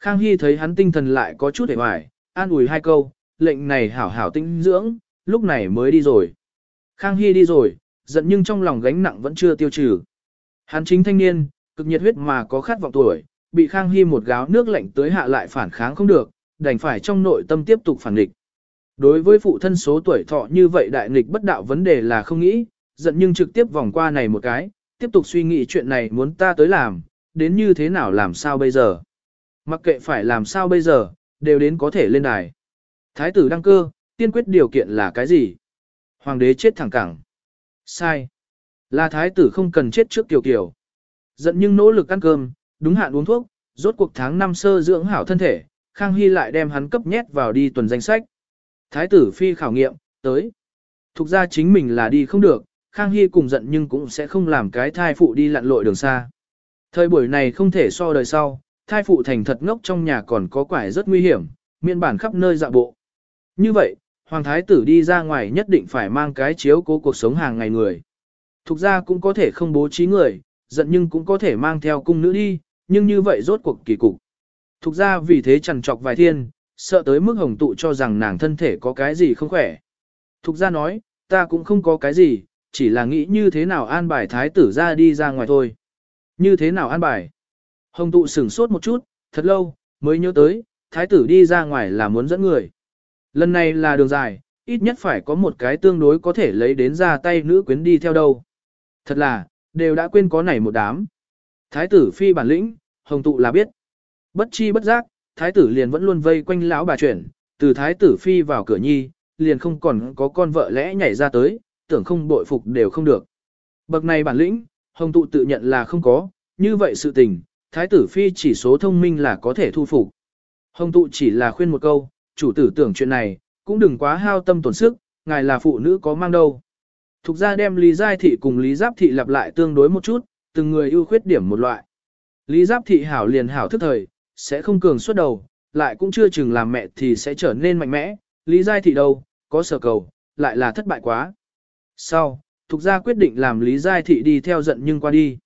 Khang Hy thấy hắn tinh thần lại có chút hề hoài, an ủi hai câu, lệnh này hảo hảo tinh dưỡng, lúc này mới đi rồi. Khang Hy đi rồi, giận nhưng trong lòng gánh nặng vẫn chưa tiêu trừ. Hắn chính thanh niên, cực nhiệt huyết mà có khát vọng tuổi, bị Khang Hy một gáo nước lạnh tới hạ lại phản kháng không được, đành phải trong nội tâm tiếp tục phản nghịch. Đối với phụ thân số tuổi thọ như vậy đại nghịch bất đạo vấn đề là không nghĩ, giận nhưng trực tiếp vòng qua này một cái, tiếp tục suy nghĩ chuyện này muốn ta tới làm, đến như thế nào làm sao bây giờ. Mặc kệ phải làm sao bây giờ, đều đến có thể lên đài. Thái tử đăng cơ, tiên quyết điều kiện là cái gì? Hoàng đế chết thẳng cẳng. Sai. Là thái tử không cần chết trước tiểu kiểu. Giận nhưng nỗ lực ăn cơm, đúng hạn uống thuốc, rốt cuộc tháng năm sơ dưỡng hảo thân thể, Khang Hy lại đem hắn cấp nhét vào đi tuần danh sách. Thái tử phi khảo nghiệm, tới. Thục ra chính mình là đi không được, Khang Hy cùng giận nhưng cũng sẽ không làm cái thai phụ đi lặn lội đường xa. Thời buổi này không thể so đời sau, thai phụ thành thật ngốc trong nhà còn có quải rất nguy hiểm, miên bản khắp nơi dạ bộ. Như vậy, Hoàng Thái tử đi ra ngoài nhất định phải mang cái chiếu cố cuộc sống hàng ngày người. Thục ra cũng có thể không bố trí người, giận nhưng cũng có thể mang theo cung nữ đi, nhưng như vậy rốt cuộc kỳ cục. Thục ra vì thế chẳng trọc vài thiên, sợ tới mức hồng tụ cho rằng nàng thân thể có cái gì không khỏe. Thục ra nói, ta cũng không có cái gì, chỉ là nghĩ như thế nào an bài thái tử ra đi ra ngoài thôi. Như thế nào an bài? Hồng tụ sửng sốt một chút, thật lâu, mới nhớ tới, thái tử đi ra ngoài là muốn dẫn người. Lần này là đường dài, ít nhất phải có một cái tương đối có thể lấy đến ra tay nữ quyến đi theo đâu. Thật là, đều đã quên có này một đám. Thái tử phi bản lĩnh, hồng tụ là biết. Bất chi bất giác, thái tử liền vẫn luôn vây quanh lão bà chuyển, từ thái tử phi vào cửa nhi, liền không còn có con vợ lẽ nhảy ra tới, tưởng không bội phục đều không được. Bậc này bản lĩnh, hồng tụ tự nhận là không có, như vậy sự tình, thái tử phi chỉ số thông minh là có thể thu phục. Hồng tụ chỉ là khuyên một câu, chủ tử tưởng chuyện này, cũng đừng quá hao tâm tổn sức, ngài là phụ nữ có mang đâu. Thục ra đem Lý Giai Thị cùng Lý Giáp Thị lặp lại tương đối một chút, từng người ưu khuyết điểm một loại. Lý Giáp Thị hảo liền hảo thức thời, sẽ không cường suốt đầu, lại cũng chưa chừng làm mẹ thì sẽ trở nên mạnh mẽ. Lý Giai Thị đâu, có sở cầu, lại là thất bại quá. Sau, thuộc gia quyết định làm Lý Giai Thị đi theo giận nhưng qua đi.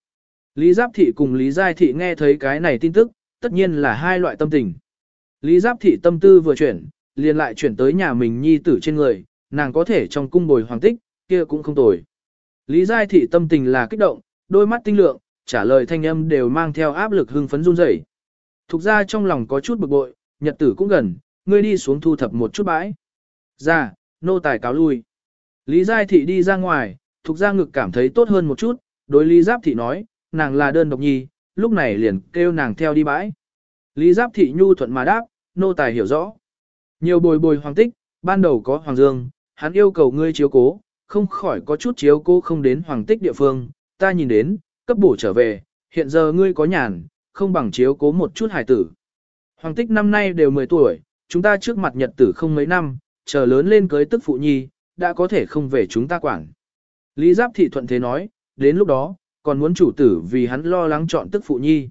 Lý Giáp Thị cùng Lý Giai Thị nghe thấy cái này tin tức, tất nhiên là hai loại tâm tình. Lý Giáp Thị tâm tư vừa chuyển, liền lại chuyển tới nhà mình nhi tử trên người, nàng có thể trong cung bồi hoàng tích, kia cũng không tồi. Lý Giai Thị tâm tình là kích động, đôi mắt tinh lượng, trả lời thanh âm đều mang theo áp lực hưng phấn run rẩy. Thục ra trong lòng có chút bực bội, nhật tử cũng gần, ngươi đi xuống thu thập một chút bãi. Ra, nô tài cáo lui. Lý Giai Thị đi ra ngoài, thuộc ra ngực cảm thấy tốt hơn một chút, đối Lý Giáp Thị nói, nàng là đơn độc nhi, lúc này liền kêu nàng theo đi bãi. Lý Giáp Thị nhu thuận mà đáp, nô tài hiểu rõ. Nhiều bồi bồi hoàng tích, ban đầu có hoàng dương, hắn yêu cầu ngươi chiếu cố, không khỏi có chút chiếu cố không đến hoàng tích địa phương, ta nhìn đến, cấp bổ trở về, hiện giờ ngươi có nhàn, không bằng chiếu cố một chút hải tử. Hoàng tích năm nay đều 10 tuổi, chúng ta trước mặt nhật tử không mấy năm, chờ lớn lên cưới tức phụ nhi, đã có thể không về chúng ta quản. Lý Giáp Thị thuận thế nói, đến lúc đó, còn muốn chủ tử vì hắn lo lắng chọn tức phụ nhi.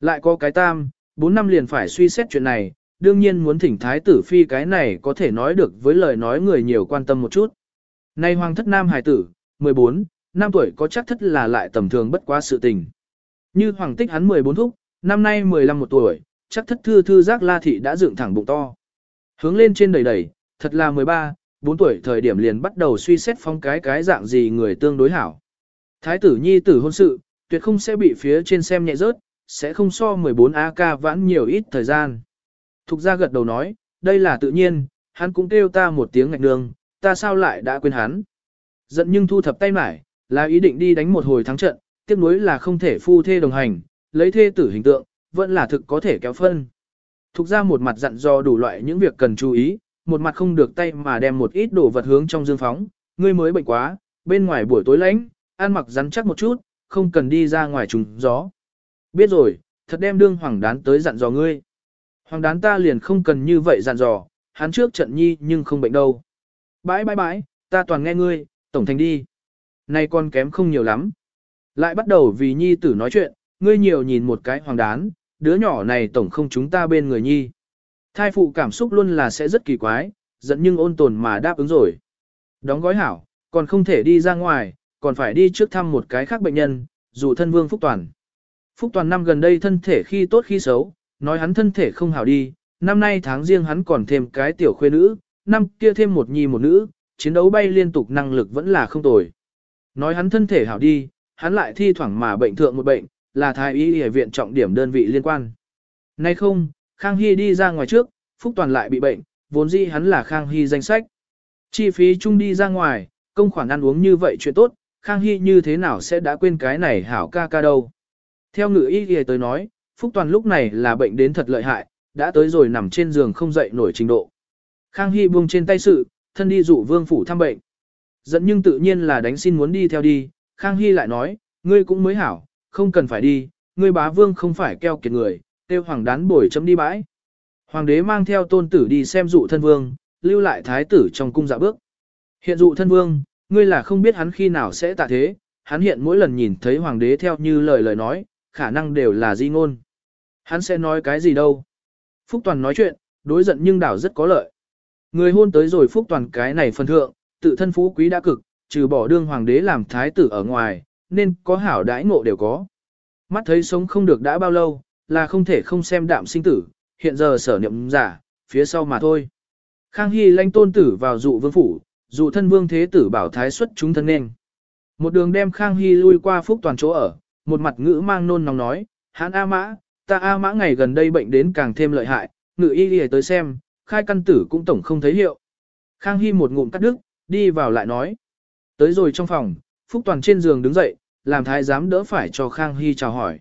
Lại có cái tam, 4 năm liền phải suy xét chuyện này, đương nhiên muốn thỉnh thái tử phi cái này có thể nói được với lời nói người nhiều quan tâm một chút. Nay hoàng thất nam hải tử, 14, năm tuổi có chắc thất là lại tầm thường bất quá sự tình. Như hoàng tích hắn 14 thúc, năm nay 15 một tuổi, chắc thất thư thư giác la thị đã dựng thẳng bụng to. Hướng lên trên đầy đầy, thật là 13, 4 tuổi thời điểm liền bắt đầu suy xét phong cái cái dạng gì người tương đối hảo. Thái tử nhi tử hôn sự, tuyệt không sẽ bị phía trên xem nhẹ rớt, sẽ không so 14 AK vãn nhiều ít thời gian. Thục ra gật đầu nói, đây là tự nhiên, hắn cũng kêu ta một tiếng ngạch đường, ta sao lại đã quên hắn. Giận nhưng thu thập tay mải, là ý định đi đánh một hồi thắng trận, tiếc nuối là không thể phu thê đồng hành, lấy thê tử hình tượng, vẫn là thực có thể kéo phân. Thục ra một mặt dặn do đủ loại những việc cần chú ý, một mặt không được tay mà đem một ít đồ vật hướng trong dương phóng, ngươi mới bệnh quá, bên ngoài buổi tối lạnh, ăn mặc rắn chắc một chút, không cần đi ra ngoài trùng gió. Biết rồi, thật đem đương hoàng đán tới dặn dò ngươi. Hoàng đán ta liền không cần như vậy dặn dò, hắn trước trận nhi nhưng không bệnh đâu. Bãi bãi bãi, ta toàn nghe ngươi, tổng thành đi. Nay con kém không nhiều lắm. Lại bắt đầu vì nhi tử nói chuyện, ngươi nhiều nhìn một cái hoàng đán, đứa nhỏ này tổng không chúng ta bên người nhi. Thai phụ cảm xúc luôn là sẽ rất kỳ quái, giận nhưng ôn tồn mà đáp ứng rồi. Đóng gói hảo, còn không thể đi ra ngoài, còn phải đi trước thăm một cái khác bệnh nhân, dù thân vương Phúc Toàn. Phúc Toàn năm gần đây thân thể khi tốt khi xấu, nói hắn thân thể không hảo đi, năm nay tháng riêng hắn còn thêm cái tiểu khuê nữ, năm kia thêm một nhi một nữ, chiến đấu bay liên tục năng lực vẫn là không tồi. Nói hắn thân thể hảo đi, hắn lại thi thoảng mà bệnh thượng một bệnh, là thái y y viện trọng điểm đơn vị liên quan. Nay không, Khang Hy đi ra ngoài trước, Phúc Toàn lại bị bệnh, vốn dĩ hắn là Khang Hy danh sách. Chi phí chung đi ra ngoài, công khoản ăn uống như vậy chuyện tốt, Khang Hy như thế nào sẽ đã quên cái này hảo ca ca đâu. Theo ngữ y ghề tới nói, Phúc Toàn lúc này là bệnh đến thật lợi hại, đã tới rồi nằm trên giường không dậy nổi trình độ. Khang Hy buông trên tay sự, thân đi dụ vương phủ thăm bệnh. Dẫn nhưng tự nhiên là đánh xin muốn đi theo đi, Khang Hy lại nói, ngươi cũng mới hảo, không cần phải đi, ngươi bá vương không phải keo kiệt người, kêu hoàng đán bồi chấm đi bãi. Hoàng đế mang theo tôn tử đi xem dụ thân vương, lưu lại thái tử trong cung dạ bước. Hiện dụ thân vương, ngươi là không biết hắn khi nào sẽ tạ thế, hắn hiện mỗi lần nhìn thấy hoàng đế theo như lời lời nói, khả năng đều là di ngôn. Hắn sẽ nói cái gì đâu. Phúc Toàn nói chuyện, đối giận nhưng đảo rất có lợi. Người hôn tới rồi Phúc Toàn cái này phân thượng, tự thân phú quý đã cực, trừ bỏ đương hoàng đế làm thái tử ở ngoài, nên có hảo đãi ngộ đều có. Mắt thấy sống không được đã bao lâu, là không thể không xem đạm sinh tử, hiện giờ sở niệm giả, phía sau mà thôi. Khang Hy lãnh tôn tử vào dụ vương phủ, dụ thân vương thế tử bảo thái xuất chúng thân nên. Một đường đem Khang Hy lui qua phúc toàn chỗ ở, một mặt ngữ mang nôn nóng nói, hãn A mã, ta A mã ngày gần đây bệnh đến càng thêm lợi hại, ngự y đi tới xem, khai căn tử cũng tổng không thấy hiệu. Khang Hy một ngụm cắt đứt, đi vào lại nói. Tới rồi trong phòng, Phúc Toàn trên giường đứng dậy, làm thái giám đỡ phải cho Khang Hy chào hỏi.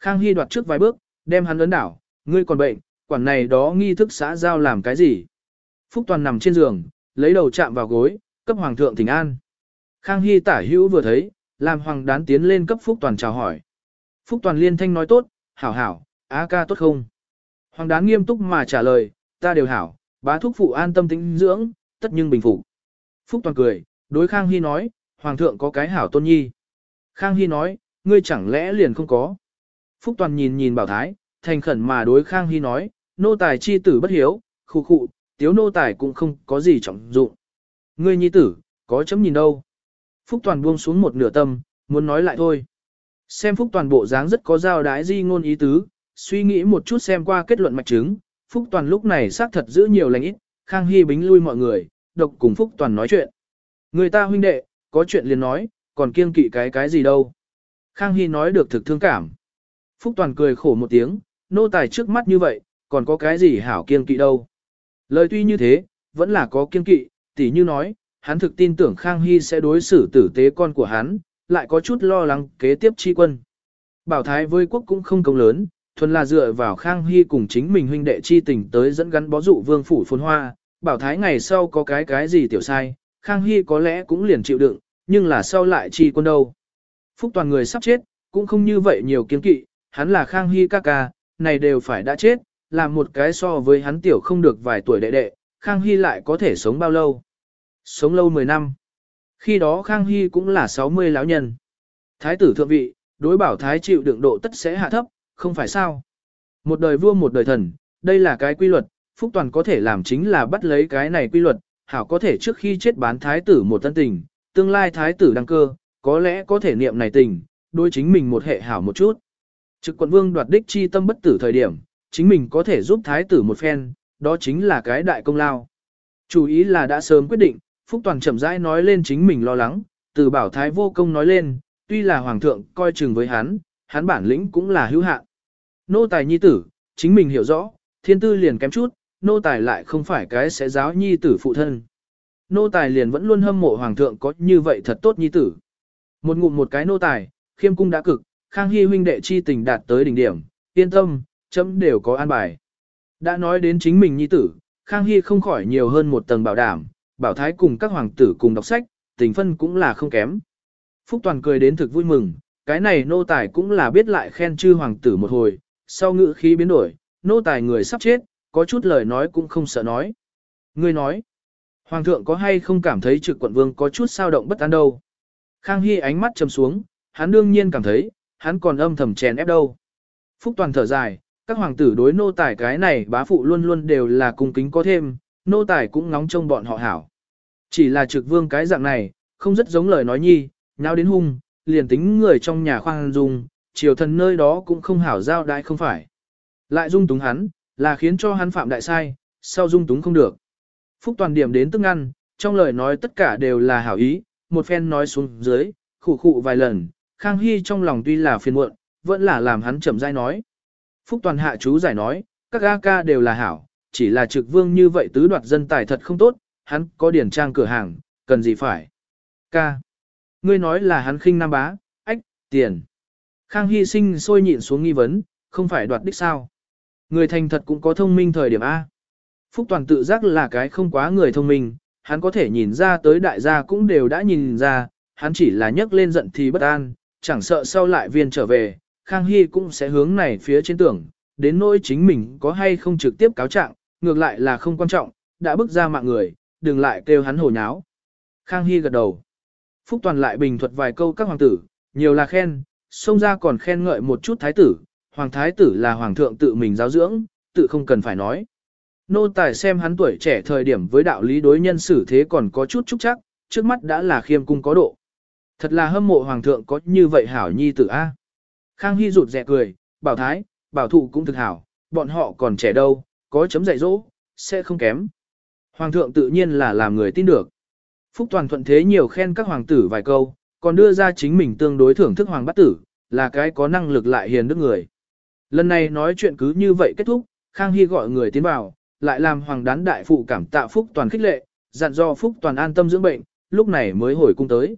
Khang Hy đoạt trước vài bước, đem hắn ấn đảo, ngươi còn bệnh, quản này đó nghi thức xã giao làm cái gì. Phúc Toàn nằm trên giường, lấy đầu chạm vào gối, cấp hoàng thượng thỉnh an. Khang Hy tả hữu vừa thấy, làm hoàng đán tiến lên cấp Phúc Toàn chào hỏi. Phúc Toàn liên thanh nói tốt, hảo hảo, á ca tốt không? Hoàng đán nghiêm túc mà trả lời, ta đều hảo, bá thúc phụ an tâm tĩnh dưỡng, tất nhưng bình phục. Phúc Toàn cười, đối Khang Hy nói, hoàng thượng có cái hảo tôn nhi. Khang Hy nói, ngươi chẳng lẽ liền không có. Phúc Toàn nhìn nhìn bảo thái, thành khẩn mà đối Khang Hy nói, nô tài chi tử bất hiếu, khu khụ, tiếu nô tài cũng không có gì trọng dụng. Ngươi nhi tử, có chấm nhìn đâu. Phúc Toàn buông xuống một nửa tâm, muốn nói lại thôi. Xem Phúc Toàn bộ dáng rất có giao đái di ngôn ý tứ, suy nghĩ một chút xem qua kết luận mạch chứng, Phúc Toàn lúc này xác thật giữ nhiều lành ít, Khang Hy bính lui mọi người, độc cùng Phúc Toàn nói chuyện. Người ta huynh đệ, có chuyện liền nói, còn kiêng kỵ cái cái gì đâu. Khang Hy nói được thực thương cảm. Phúc Toàn cười khổ một tiếng, nô tài trước mắt như vậy, còn có cái gì hảo kiên kỵ đâu. Lời tuy như thế, vẫn là có kiên kỵ, tỉ như nói, hắn thực tin tưởng Khang Hy sẽ đối xử tử tế con của hắn, lại có chút lo lắng kế tiếp chi quân. Bảo Thái với quốc cũng không công lớn, thuần là dựa vào Khang Hy cùng chính mình huynh đệ chi tình tới dẫn gắn bó dụ vương phủ phồn hoa, Bảo Thái ngày sau có cái cái gì tiểu sai, Khang Hy có lẽ cũng liền chịu đựng, nhưng là sau lại chi quân đâu. Phúc toàn người sắp chết, cũng không như vậy nhiều kiến kỵ, hắn là Khang Hy ca ca, này đều phải đã chết, làm một cái so với hắn tiểu không được vài tuổi đệ đệ, Khang Hy lại có thể sống bao lâu? Sống lâu 10 năm. Khi đó Khang Hy cũng là 60 lão nhân. Thái tử thượng vị, đối bảo thái chịu đựng độ tất sẽ hạ thấp, không phải sao? Một đời vua một đời thần, đây là cái quy luật, Phúc Toàn có thể làm chính là bắt lấy cái này quy luật, hảo có thể trước khi chết bán thái tử một tân tình, tương lai thái tử đăng cơ, có lẽ có thể niệm này tình, đối chính mình một hệ hảo một chút. Trực quận vương đoạt đích chi tâm bất tử thời điểm, chính mình có thể giúp thái tử một phen, đó chính là cái đại công lao. Chủ ý là đã sớm quyết định, Phúc Toàn chậm rãi nói lên chính mình lo lắng, từ bảo thái vô công nói lên, tuy là hoàng thượng coi chừng với hắn, hắn bản lĩnh cũng là hữu hạn. Nô tài nhi tử, chính mình hiểu rõ, thiên tư liền kém chút, nô tài lại không phải cái sẽ giáo nhi tử phụ thân. Nô tài liền vẫn luôn hâm mộ hoàng thượng có như vậy thật tốt nhi tử. Một ngụm một cái nô tài, khiêm cung đã cực, khang hy huynh đệ chi tình đạt tới đỉnh điểm, yên tâm, chấm đều có an bài. Đã nói đến chính mình nhi tử, khang hy không khỏi nhiều hơn một tầng bảo đảm, bảo thái cùng các hoàng tử cùng đọc sách, tình phân cũng là không kém. Phúc Toàn cười đến thực vui mừng, cái này nô tài cũng là biết lại khen chư hoàng tử một hồi, sau ngữ khí biến đổi, nô tài người sắp chết, có chút lời nói cũng không sợ nói. Ngươi nói, hoàng thượng có hay không cảm thấy trực quận vương có chút sao động bất an đâu. Khang Hy ánh mắt trầm xuống, hắn đương nhiên cảm thấy, hắn còn âm thầm chèn ép đâu. Phúc Toàn thở dài, các hoàng tử đối nô tài cái này bá phụ luôn luôn đều là cung kính có thêm, nô tài cũng ngóng trông bọn họ hảo. Chỉ là trực vương cái dạng này, không rất giống lời nói nhi, nháo đến hung, liền tính người trong nhà khoan dung, triều thần nơi đó cũng không hảo giao đại không phải. Lại dung túng hắn, là khiến cho hắn phạm đại sai, sao dung túng không được. Phúc toàn điểm đến tức ngăn, trong lời nói tất cả đều là hảo ý, một phen nói xuống dưới, khủ khụ vài lần, Khang Hy trong lòng tuy là phiền muộn, vẫn là làm hắn chậm rãi nói. Phúc toàn hạ chú giải nói, các A ca đều là hảo, chỉ là trực vương như vậy tứ đoạt dân tài thật không tốt, hắn có điển trang cửa hàng, cần gì phải. Ca. Ngươi nói là hắn khinh nam bá, ách, tiền. Khang Hy sinh sôi nhịn xuống nghi vấn, không phải đoạt đích sao. Người thành thật cũng có thông minh thời điểm A. Phúc Toàn tự giác là cái không quá người thông minh, hắn có thể nhìn ra tới đại gia cũng đều đã nhìn ra, hắn chỉ là nhấc lên giận thì bất an, chẳng sợ sau lại viên trở về, Khang Hy cũng sẽ hướng này phía trên tưởng, đến nỗi chính mình có hay không trực tiếp cáo trạng, ngược lại là không quan trọng, đã bước ra mạng người, đừng lại kêu hắn hồ nháo. Khang Hy gật đầu. Phúc Toàn lại bình thuật vài câu các hoàng tử, nhiều là khen, xông ra còn khen ngợi một chút thái tử, hoàng thái tử là hoàng thượng tự mình giáo dưỡng, tự không cần phải nói. Nô tài xem hắn tuổi trẻ thời điểm với đạo lý đối nhân xử thế còn có chút trúc chắc, trước mắt đã là khiêm cung có độ. Thật là hâm mộ hoàng thượng có như vậy hảo nhi tử A. Khang Hy rụt rẻ cười, bảo thái, bảo thụ cũng thực hảo, bọn họ còn trẻ đâu, có chấm dạy dỗ, sẽ không kém. Hoàng thượng tự nhiên là làm người tin được. Phúc Toàn thuận thế nhiều khen các hoàng tử vài câu, còn đưa ra chính mình tương đối thưởng thức hoàng bát tử, là cái có năng lực lại hiền đức người. Lần này nói chuyện cứ như vậy kết thúc, Khang Hy gọi người tiến vào, lại làm hoàng đán đại phụ cảm tạ Phúc Toàn khích lệ, dặn do Phúc Toàn an tâm dưỡng bệnh, lúc này mới hồi cung tới.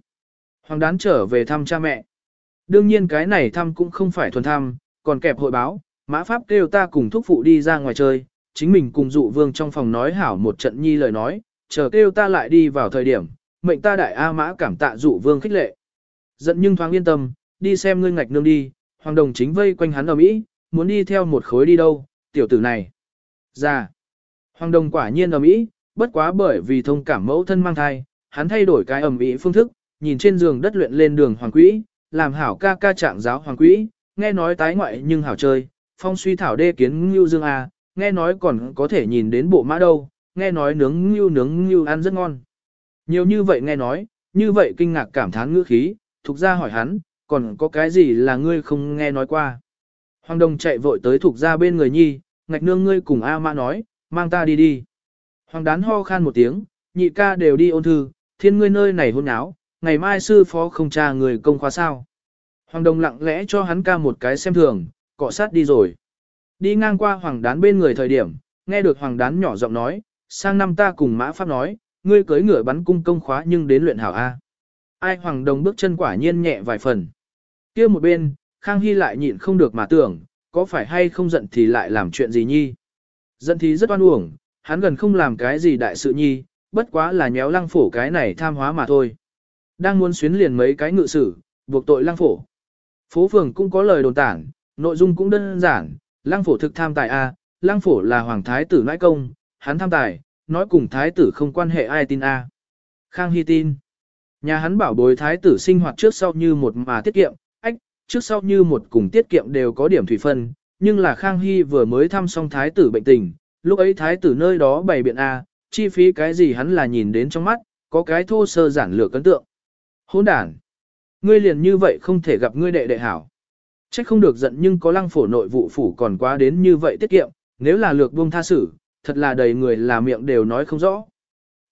Hoàng đán trở về thăm cha mẹ. Đương nhiên cái này thăm cũng không phải thuần thăm, còn kẹp hội báo, mã pháp kêu ta cùng thúc phụ đi ra ngoài chơi, chính mình cùng dụ vương trong phòng nói hảo một trận nhi lời nói, chờ kêu ta lại đi vào thời điểm, mệnh ta đại A mã cảm tạ dụ vương khích lệ. Giận nhưng thoáng yên tâm, đi xem ngươi ngạch nương đi, hoàng đồng chính vây quanh hắn ở mỹ, muốn đi theo một khối đi đâu, tiểu tử này. Ra. Hoàng đồng quả nhiên ở mỹ, bất quá bởi vì thông cảm mẫu thân mang thai, hắn thay đổi cái ẩm ý phương thức, nhìn trên giường đất luyện lên đường hoàng quỹ, làm hảo ca ca trạng giáo hoàng quỹ, nghe nói tái ngoại nhưng hảo chơi, phong suy thảo đê kiến ngưu dương a, nghe nói còn có thể nhìn đến bộ mã đâu, nghe nói nướng ngưu nướng ngưu ăn rất ngon. Nhiều như vậy nghe nói, như vậy kinh ngạc cảm thán ngữ khí, thuộc ra hỏi hắn, còn có cái gì là ngươi không nghe nói qua. Hoàng đồng chạy vội tới thuộc ra bên người nhi, ngạch nương ngươi cùng A mã nói, mang ta đi đi. Hoàng đán ho khan một tiếng, nhị ca đều đi ôn thư, thiên ngươi nơi này hôn áo, ngày mai sư phó không tra người công khóa sao. Hoàng Đồng lặng lẽ cho hắn ca một cái xem thường, cọ sát đi rồi. Đi ngang qua Hoàng Đán bên người thời điểm, nghe được Hoàng Đán nhỏ giọng nói, sang năm ta cùng Mã Pháp nói, ngươi cưới ngựa bắn cung công khóa nhưng đến luyện hảo A. Ai Hoàng Đồng bước chân quả nhiên nhẹ vài phần. kia một bên, Khang Hy lại nhịn không được mà tưởng, có phải hay không giận thì lại làm chuyện gì nhi. Giận thì rất oan uổng, hắn gần không làm cái gì đại sự nhi, bất quá là nhéo lăng phổ cái này tham hóa mà thôi. Đang muốn xuyến liền mấy cái ngự sử, buộc tội lăng phổ. Phố phường cũng có lời đồn tản, nội dung cũng đơn giản, lăng phổ thực tham tài A, lăng phổ là hoàng thái tử nãi công, hắn tham tài, nói cùng thái tử không quan hệ ai tin A. Khang Hy tin. Nhà hắn bảo bối thái tử sinh hoạt trước sau như một mà tiết kiệm, ách, trước sau như một cùng tiết kiệm đều có điểm thủy phân, nhưng là Khang Hy vừa mới thăm xong thái tử bệnh tình, lúc ấy thái tử nơi đó bày biện A, chi phí cái gì hắn là nhìn đến trong mắt, có cái thô sơ giản lược ấn tượng. Hỗn đản. Ngươi liền như vậy không thể gặp ngươi đệ đệ hảo. Trách không được giận nhưng có lăng phổ nội vụ phủ còn quá đến như vậy tiết kiệm, nếu là lược buông tha xử, thật là đầy người là miệng đều nói không rõ.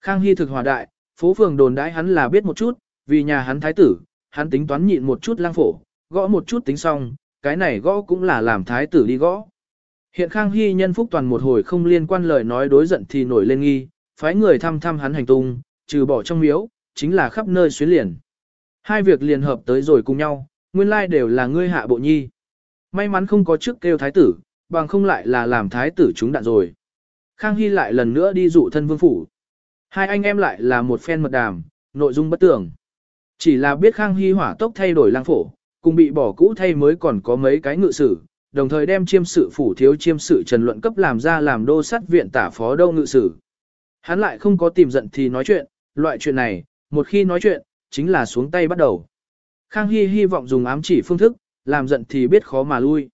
Khang Hy thực hòa đại, phố phường đồn đãi hắn là biết một chút, vì nhà hắn thái tử, hắn tính toán nhịn một chút lăng phổ, gõ một chút tính xong, cái này gõ cũng là làm thái tử đi gõ. Hiện Khang Hy nhân phúc toàn một hồi không liên quan lời nói đối giận thì nổi lên nghi, phái người thăm thăm hắn hành tung, trừ bỏ trong miếu, chính là khắp nơi xuyến liền. Hai việc liền hợp tới rồi cùng nhau, nguyên lai đều là ngươi hạ bộ nhi. May mắn không có trước kêu thái tử, bằng không lại là làm thái tử chúng đạn rồi. Khang Hy lại lần nữa đi dụ thân vương phủ. Hai anh em lại là một phen mật đàm, nội dung bất tưởng. Chỉ là biết Khang Hy hỏa tốc thay đổi lang phổ, cùng bị bỏ cũ thay mới còn có mấy cái ngự sử, đồng thời đem chiêm sự phủ thiếu chiêm sự trần luận cấp làm ra làm đô sát viện tả phó đâu ngự sử. Hắn lại không có tìm giận thì nói chuyện, loại chuyện này, một khi nói chuyện, chính là xuống tay bắt đầu. Khang Hy hy vọng dùng ám chỉ phương thức, làm giận thì biết khó mà lui.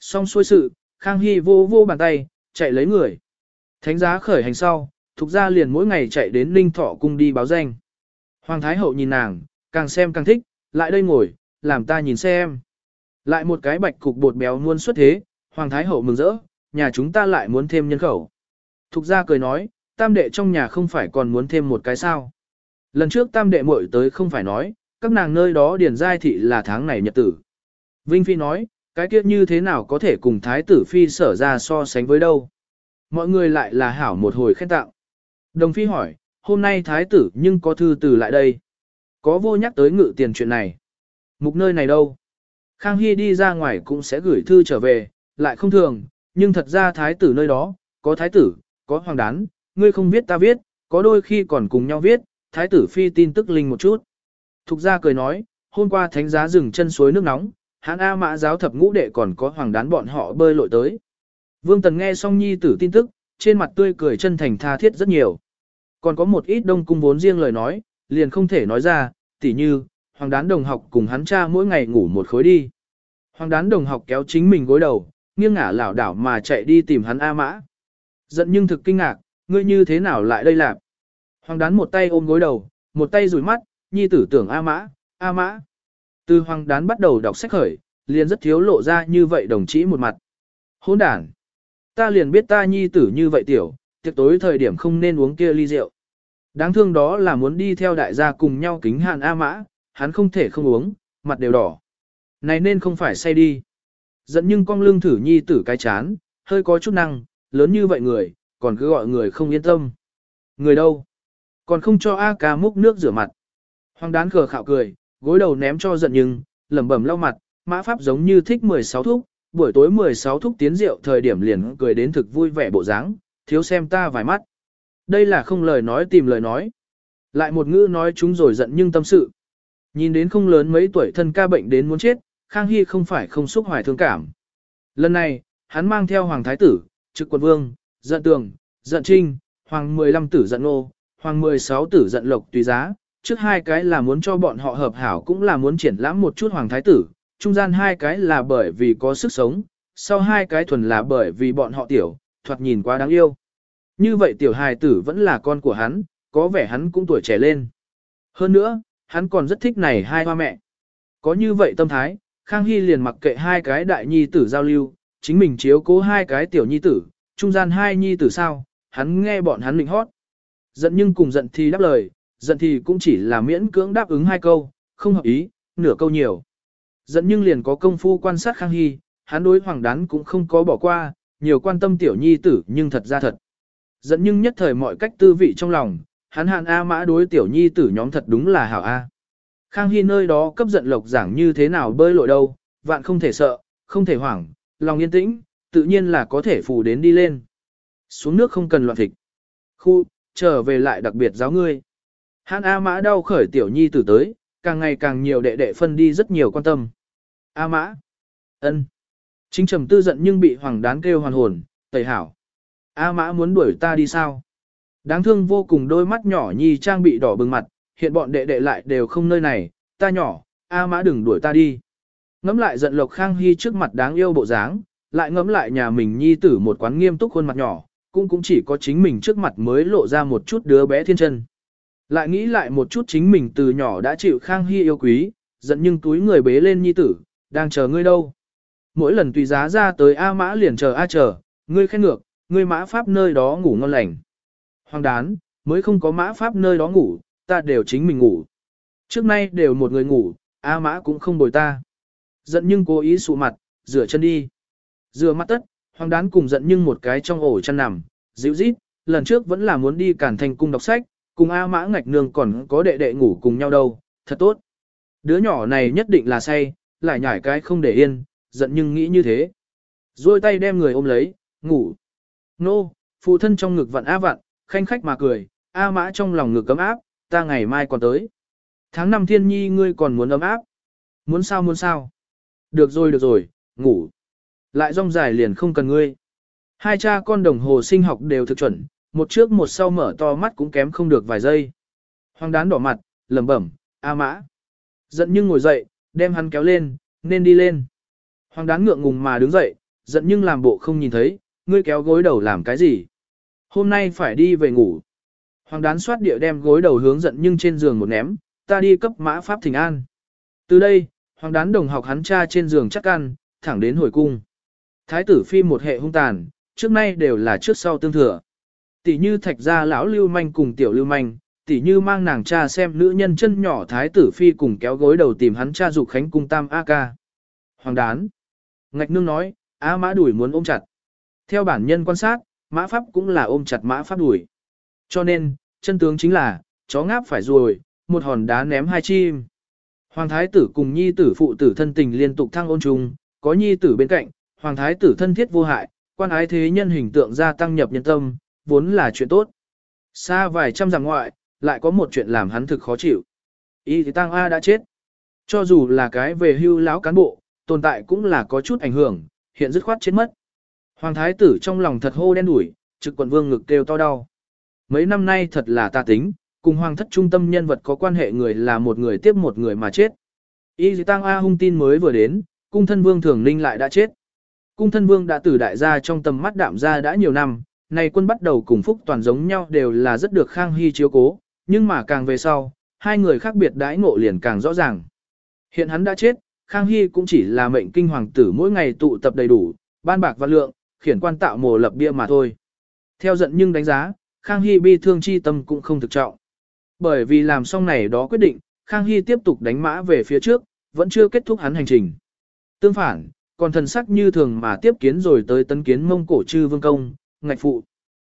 Xong xuôi sự, Khang Hy vô vô bàn tay, chạy lấy người. Thánh giá khởi hành sau, thuộc ra liền mỗi ngày chạy đến Ninh Thọ cung đi báo danh. Hoàng Thái Hậu nhìn nàng, càng xem càng thích, lại đây ngồi, làm ta nhìn xem. Lại một cái bạch cục bột béo luôn xuất thế, Hoàng Thái Hậu mừng rỡ, nhà chúng ta lại muốn thêm nhân khẩu. Thục gia cười nói, tam đệ trong nhà không phải còn muốn thêm một cái sao. Lần trước tam đệ muội tới không phải nói, các nàng nơi đó điền giai thị là tháng này nhật tử. Vinh Phi nói, cái kia như thế nào có thể cùng Thái tử Phi sở ra so sánh với đâu. Mọi người lại là hảo một hồi khen tặng. Đồng Phi hỏi, hôm nay Thái tử nhưng có thư từ lại đây. Có vô nhắc tới ngự tiền chuyện này. Mục nơi này đâu? Khang Hy đi ra ngoài cũng sẽ gửi thư trở về, lại không thường, nhưng thật ra Thái tử nơi đó, có Thái tử, có Hoàng đán, ngươi không biết ta viết, có đôi khi còn cùng nhau viết, Thái tử Phi tin tức linh một chút. Thục gia cười nói, hôm qua thánh giá dừng chân suối nước nóng, hãn A mã giáo thập ngũ đệ còn có hoàng đán bọn họ bơi lội tới. Vương Tần nghe xong nhi tử tin tức, trên mặt tươi cười chân thành tha thiết rất nhiều. Còn có một ít đông cung vốn riêng lời nói, liền không thể nói ra, tỉ như, hoàng đán đồng học cùng hắn cha mỗi ngày ngủ một khối đi. Hoàng đán đồng học kéo chính mình gối đầu, nghiêng ngả lảo đảo mà chạy đi tìm hắn A mã. Giận nhưng thực kinh ngạc, ngươi như thế nào lại đây làm? Hoàng đán một tay ôm gối đầu, một tay rủi mắt, nhi tử tưởng A mã, A mã. Từ hoàng đán bắt đầu đọc sách khởi, liền rất thiếu lộ ra như vậy đồng chí một mặt. Hôn đàn. Ta liền biết ta nhi tử như vậy tiểu, tiệc tối thời điểm không nên uống kia ly rượu. Đáng thương đó là muốn đi theo đại gia cùng nhau kính hạn A mã, hắn không thể không uống, mặt đều đỏ. Này nên không phải say đi. Dẫn nhưng con lương thử nhi tử cái chán, hơi có chút năng, lớn như vậy người, còn cứ gọi người không yên tâm. Người đâu? Còn không cho A ca múc nước rửa mặt. Hoàng đán cờ khạo cười, gối đầu ném cho giận nhưng, lẩm bẩm lau mặt, mã pháp giống như thích 16 thúc, buổi tối 16 thúc tiến rượu thời điểm liền cười đến thực vui vẻ bộ dáng, thiếu xem ta vài mắt. Đây là không lời nói tìm lời nói. Lại một ngữ nói chúng rồi giận nhưng tâm sự. Nhìn đến không lớn mấy tuổi thân ca bệnh đến muốn chết, Khang Hy không phải không xúc hoài thương cảm. Lần này, hắn mang theo Hoàng Thái Tử, Trực Quân Vương, Giận Tường, Giận Trinh, Hoàng 15 tử Giận ngô, Hoàng 16 tử Giận Lộc tùy giá, trước hai cái là muốn cho bọn họ hợp hảo cũng là muốn triển lãm một chút hoàng thái tử, trung gian hai cái là bởi vì có sức sống, sau hai cái thuần là bởi vì bọn họ tiểu, thoạt nhìn quá đáng yêu. Như vậy tiểu hài tử vẫn là con của hắn, có vẻ hắn cũng tuổi trẻ lên. Hơn nữa, hắn còn rất thích này hai hoa mẹ. Có như vậy tâm thái, Khang Hy liền mặc kệ hai cái đại nhi tử giao lưu, chính mình chiếu cố hai cái tiểu nhi tử, trung gian hai nhi tử sao, hắn nghe bọn hắn lịnh hót. Giận nhưng cùng giận thì đáp lời, giận thì cũng chỉ là miễn cưỡng đáp ứng hai câu, không hợp ý, nửa câu nhiều. giận nhưng liền có công phu quan sát Khang Hy, hắn đối hoàng đán cũng không có bỏ qua, nhiều quan tâm tiểu nhi tử nhưng thật ra thật. giận nhưng nhất thời mọi cách tư vị trong lòng, hắn hạn A mã đối tiểu nhi tử nhóm thật đúng là hảo A. Khang Hy nơi đó cấp giận lộc giảng như thế nào bơi lội đâu, vạn không thể sợ, không thể hoảng, lòng yên tĩnh, tự nhiên là có thể phù đến đi lên. Xuống nước không cần loạn thịt. Khu, trở về lại đặc biệt giáo ngươi. Hàn A Mã đau khởi tiểu nhi tử tới, càng ngày càng nhiều đệ đệ phân đi rất nhiều quan tâm. A Mã. ân. Chính trầm tư giận nhưng bị hoàng đán kêu hoàn hồn, tẩy hảo. A Mã muốn đuổi ta đi sao? Đáng thương vô cùng đôi mắt nhỏ nhi trang bị đỏ bừng mặt, hiện bọn đệ đệ lại đều không nơi này, ta nhỏ, A Mã đừng đuổi ta đi. Ngắm lại giận Lộc Khang Hy trước mặt đáng yêu bộ dáng, lại ngắm lại nhà mình nhi tử một quán nghiêm túc khuôn mặt nhỏ, cũng cũng chỉ có chính mình trước mặt mới lộ ra một chút đứa bé thiên chân. Lại nghĩ lại một chút chính mình từ nhỏ đã chịu Khang Hy yêu quý, giận nhưng túi người bế lên nhi tử, đang chờ ngươi đâu. Mỗi lần tùy giá ra tới A mã liền chờ A chờ, ngươi khen ngược, ngươi mã pháp nơi đó ngủ ngon lành. Hoàng đán, mới không có mã pháp nơi đó ngủ, ta đều chính mình ngủ. Trước nay đều một người ngủ, A mã cũng không bồi ta. Giận nhưng cố ý sụ mặt, rửa chân đi. Rửa mặt tất, hoàng đán cùng giận nhưng một cái trong ổ chăn nằm, dịu rít, lần trước vẫn là muốn đi cản thành cung đọc sách, cùng A mã ngạch nương còn có đệ đệ ngủ cùng nhau đâu, thật tốt. Đứa nhỏ này nhất định là say, lại nhảy cái không để yên, giận nhưng nghĩ như thế. Rồi tay đem người ôm lấy, ngủ. Nô, phụ thân trong ngực vặn A vặn, khanh khách mà cười, A mã trong lòng ngực cấm áp, ta ngày mai còn tới. Tháng năm thiên nhi ngươi còn muốn ấm áp. Muốn sao muốn sao. Được rồi được rồi, ngủ. Lại rong dài liền không cần ngươi. Hai cha con đồng hồ sinh học đều thực chuẩn, một trước một sau mở to mắt cũng kém không được vài giây. Hoàng đán đỏ mặt, lẩm bẩm, A mã. Giận nhưng ngồi dậy, đem hắn kéo lên, nên đi lên. Hoàng đán ngượng ngùng mà đứng dậy, giận nhưng làm bộ không nhìn thấy, ngươi kéo gối đầu làm cái gì. Hôm nay phải đi về ngủ. Hoàng đán xoát địa đem gối đầu hướng giận nhưng trên giường một ném, ta đi cấp mã pháp thỉnh an. Từ đây, hoàng đán đồng học hắn cha trên giường chắc ăn, thẳng đến hồi cung. Thái tử phi một hệ hung tàn, trước nay đều là trước sau tương thừa. Tỷ như thạch gia lão lưu manh cùng tiểu lưu manh, tỷ như mang nàng cha xem nữ nhân chân nhỏ thái tử phi cùng kéo gối đầu tìm hắn cha dục khánh cung tam A ca. Hoàng đán. Ngạch nương nói, A mã đuổi muốn ôm chặt. Theo bản nhân quan sát, mã pháp cũng là ôm chặt mã pháp đuổi. Cho nên, chân tướng chính là, chó ngáp phải rồi, một hòn đá ném hai chim. Hoàng thái tử cùng nhi tử phụ tử thân tình liên tục thăng ôn trùng, có nhi tử bên cạnh, hoàng thái tử thân thiết vô hại, quan ái thế nhân hình tượng gia tăng nhập nhân tâm, vốn là chuyện tốt. Xa vài trăm dặm ngoại, lại có một chuyện làm hắn thực khó chịu. Y thì tăng A đã chết. Cho dù là cái về hưu lão cán bộ, tồn tại cũng là có chút ảnh hưởng, hiện dứt khoát chết mất. Hoàng thái tử trong lòng thật hô đen đủi, trực quận vương ngực kêu to đau. Mấy năm nay thật là ta tính, cùng hoàng thất trung tâm nhân vật có quan hệ người là một người tiếp một người mà chết. Y tăng A hung tin mới vừa đến, cung thân vương thường ninh lại đã chết. Cung thân vương đã từ đại gia trong tầm mắt đạm gia đã nhiều năm, nay quân bắt đầu cùng Phúc Toàn giống nhau đều là rất được Khang Hy chiếu cố, nhưng mà càng về sau, hai người khác biệt đãi ngộ liền càng rõ ràng. Hiện hắn đã chết, Khang Hy cũng chỉ là mệnh kinh hoàng tử mỗi ngày tụ tập đầy đủ, ban bạc văn lượng, khiển quan tạo mồ lập bia mà thôi. Theo giận nhưng đánh giá, Khang Hy bi thương chi tâm cũng không thực trọng. Bởi vì làm xong này đó quyết định, Khang Hy tiếp tục đánh mã về phía trước, vẫn chưa kết thúc hắn hành trình. Tương phản, còn thần sắc như thường mà tiếp kiến rồi tới tấn kiến mông cổ chư vương công, ngạch phụ.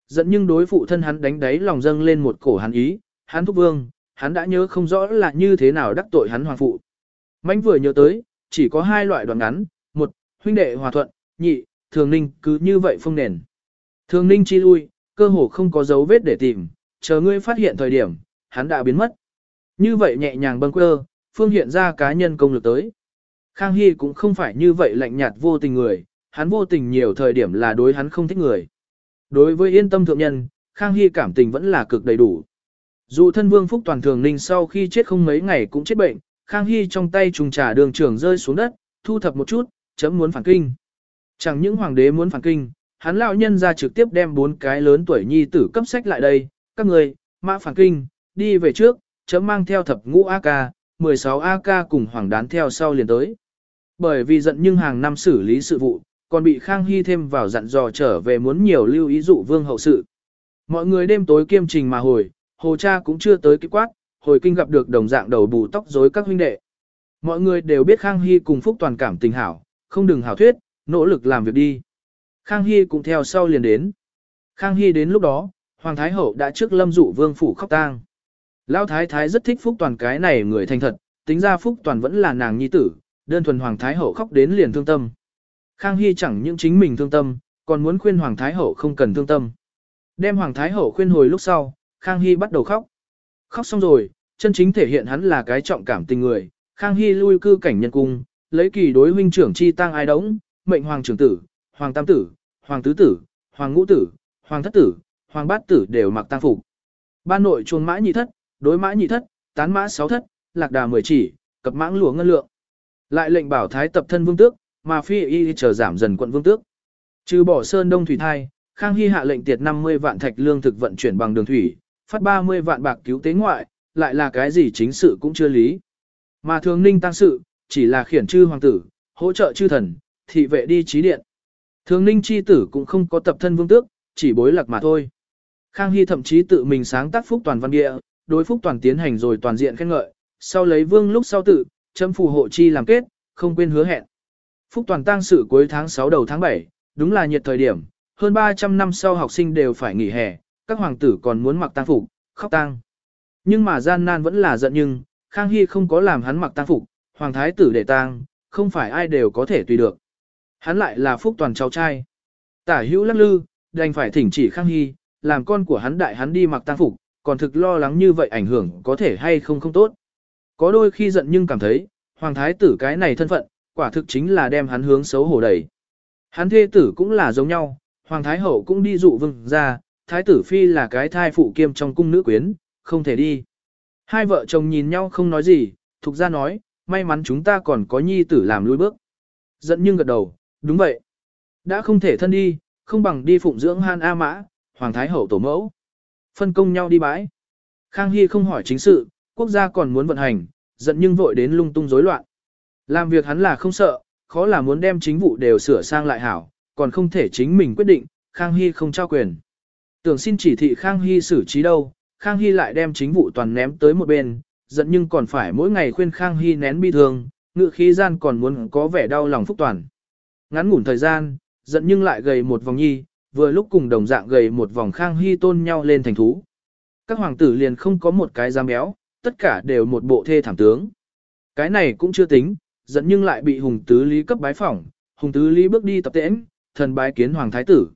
Dẫn nhưng đối phụ thân hắn đánh đáy lòng dâng lên một cổ hắn ý, hắn thúc vương, hắn đã nhớ không rõ là như thế nào đắc tội hắn hoàng phụ. Mánh vừa nhớ tới, chỉ có hai loại đoạn ngắn, một, huynh đệ hòa thuận, nhị, thường ninh cứ như vậy phong nền. Thường ninh chi lui, cơ hồ không có dấu vết để tìm, chờ ngươi phát hiện thời điểm, hắn đã biến mất. Như vậy nhẹ nhàng bâng quơ, phương hiện ra cá nhân công lực tới. Khang Hy cũng không phải như vậy lạnh nhạt vô tình người, hắn vô tình nhiều thời điểm là đối hắn không thích người. Đối với yên tâm thượng nhân, Khang Hy cảm tình vẫn là cực đầy đủ. Dù thân vương phúc toàn thường ninh sau khi chết không mấy ngày cũng chết bệnh, Khang Hy trong tay trùng trà đường trưởng rơi xuống đất, thu thập một chút, chấm muốn phản kinh. Chẳng những hoàng đế muốn phản kinh, hắn lão nhân ra trực tiếp đem bốn cái lớn tuổi nhi tử cấp sách lại đây, các người, mã phản kinh, đi về trước, chấm mang theo thập ngũ AK, 16 AK cùng hoàng đán theo sau liền tới. Bởi vì giận nhưng hàng năm xử lý sự vụ, còn bị Khang Hy thêm vào dặn dò trở về muốn nhiều lưu ý dụ vương hậu sự. Mọi người đêm tối kiêm trình mà hồi, hồ cha cũng chưa tới kết quát, hồi kinh gặp được đồng dạng đầu bù tóc rối các huynh đệ. Mọi người đều biết Khang Hy cùng Phúc Toàn cảm tình hảo, không đừng hảo thuyết, nỗ lực làm việc đi. Khang Hy cũng theo sau liền đến. Khang Hy đến lúc đó, Hoàng Thái Hậu đã trước lâm dụ vương phủ khóc tang. Lão Thái Thái rất thích Phúc Toàn cái này người thành thật, tính ra Phúc Toàn vẫn là nàng nhi tử, đơn thuần Hoàng Thái Hậu khóc đến liền thương tâm. Khang Hy chẳng những chính mình thương tâm, còn muốn khuyên Hoàng Thái Hậu không cần thương tâm. Đem Hoàng Thái Hậu khuyên hồi lúc sau, Khang Hy bắt đầu khóc. Khóc xong rồi, chân chính thể hiện hắn là cái trọng cảm tình người. Khang Hy lui cư cảnh nhân cung, lấy kỳ đối huynh trưởng chi tang ai đống, mệnh Hoàng trưởng tử, Hoàng tam tử, Hoàng tứ tử, Hoàng ngũ tử, Hoàng thất tử, Hoàng bát tử đều mặc tang phục. ba nội chuông mã nhị thất, đối mã nhị thất, tán mã sáu thất, lạc đà mười chỉ, cập mãng lúa ngân lượng. Lại lệnh bảo thái tập thân vương tước, mà phi y chờ giảm dần quận vương tước. Trừ bỏ sơn đông thủy thai, Khang Hy hạ lệnh tiệt 50 vạn thạch lương thực vận chuyển bằng đường thủy, phát 30 vạn bạc cứu tế ngoại, lại là cái gì chính sự cũng chưa lý. Mà thường ninh tăng sự, chỉ là khiển chư hoàng tử, hỗ trợ chư thần, thị vệ đi trí điện. Thường ninh chi tử cũng không có tập thân vương tước, chỉ bối lạc mà thôi. Khang Hy thậm chí tự mình sáng tác phúc toàn văn địa, đối phúc toàn tiến hành rồi toàn diện khen ngợi, sau lấy vương lúc sau tự, chấm phù hộ chi làm kết, không quên hứa hẹn. Phúc toàn tăng sự cuối tháng 6 đầu tháng 7, đúng là nhiệt thời điểm, hơn 300 năm sau học sinh đều phải nghỉ hè, các hoàng tử còn muốn mặc tang phục, khóc tang. Nhưng mà gian nan vẫn là giận nhưng, Khang Hy không có làm hắn mặc tang phục, hoàng thái tử để tang, không phải ai đều có thể tùy được. Hắn lại là phúc toàn cháu trai. Tả hữu lắc lư, đành phải thỉnh chỉ Khang Hy, làm con của hắn đại hắn đi mặc tang phục, còn thực lo lắng như vậy ảnh hưởng có thể hay không không tốt. Có đôi khi giận nhưng cảm thấy, hoàng thái tử cái này thân phận, quả thực chính là đem hắn hướng xấu hổ đẩy. Hắn thê tử cũng là giống nhau, hoàng thái hậu cũng đi dụ vương ra, thái tử phi là cái thai phụ kiêm trong cung nữ quyến, không thể đi. Hai vợ chồng nhìn nhau không nói gì, thục ra nói, may mắn chúng ta còn có nhi tử làm lui bước. Giận nhưng gật đầu, đúng vậy. Đã không thể thân đi, không bằng đi phụng dưỡng han A mã, hoàng thái hậu tổ mẫu. Phân công nhau đi bãi. Khang Hy không hỏi chính sự, quốc gia còn muốn vận hành, giận nhưng vội đến lung tung rối loạn. Làm việc hắn là không sợ, khó là muốn đem chính vụ đều sửa sang lại hảo, còn không thể chính mình quyết định, Khang Hy không trao quyền. Tưởng xin chỉ thị Khang Hy xử trí đâu, Khang Hy lại đem chính vụ toàn ném tới một bên, giận nhưng còn phải mỗi ngày khuyên Khang Hy nén bi thương, ngự khí gian còn muốn có vẻ đau lòng phúc toàn. Ngắn ngủn thời gian, giận nhưng lại gầy một vòng nhi, vừa lúc cùng đồng dạng gầy một vòng Khang Hy tôn nhau lên thành thú. Các hoàng tử liền không có một cái dám béo, tất cả đều một bộ thê thảm tướng. Cái này cũng chưa tính, giận nhưng lại bị Hùng Tứ Lý cấp bái phỏng, Hùng Tứ Lý bước đi tập tễnh, thần bái kiến Hoàng Thái Tử.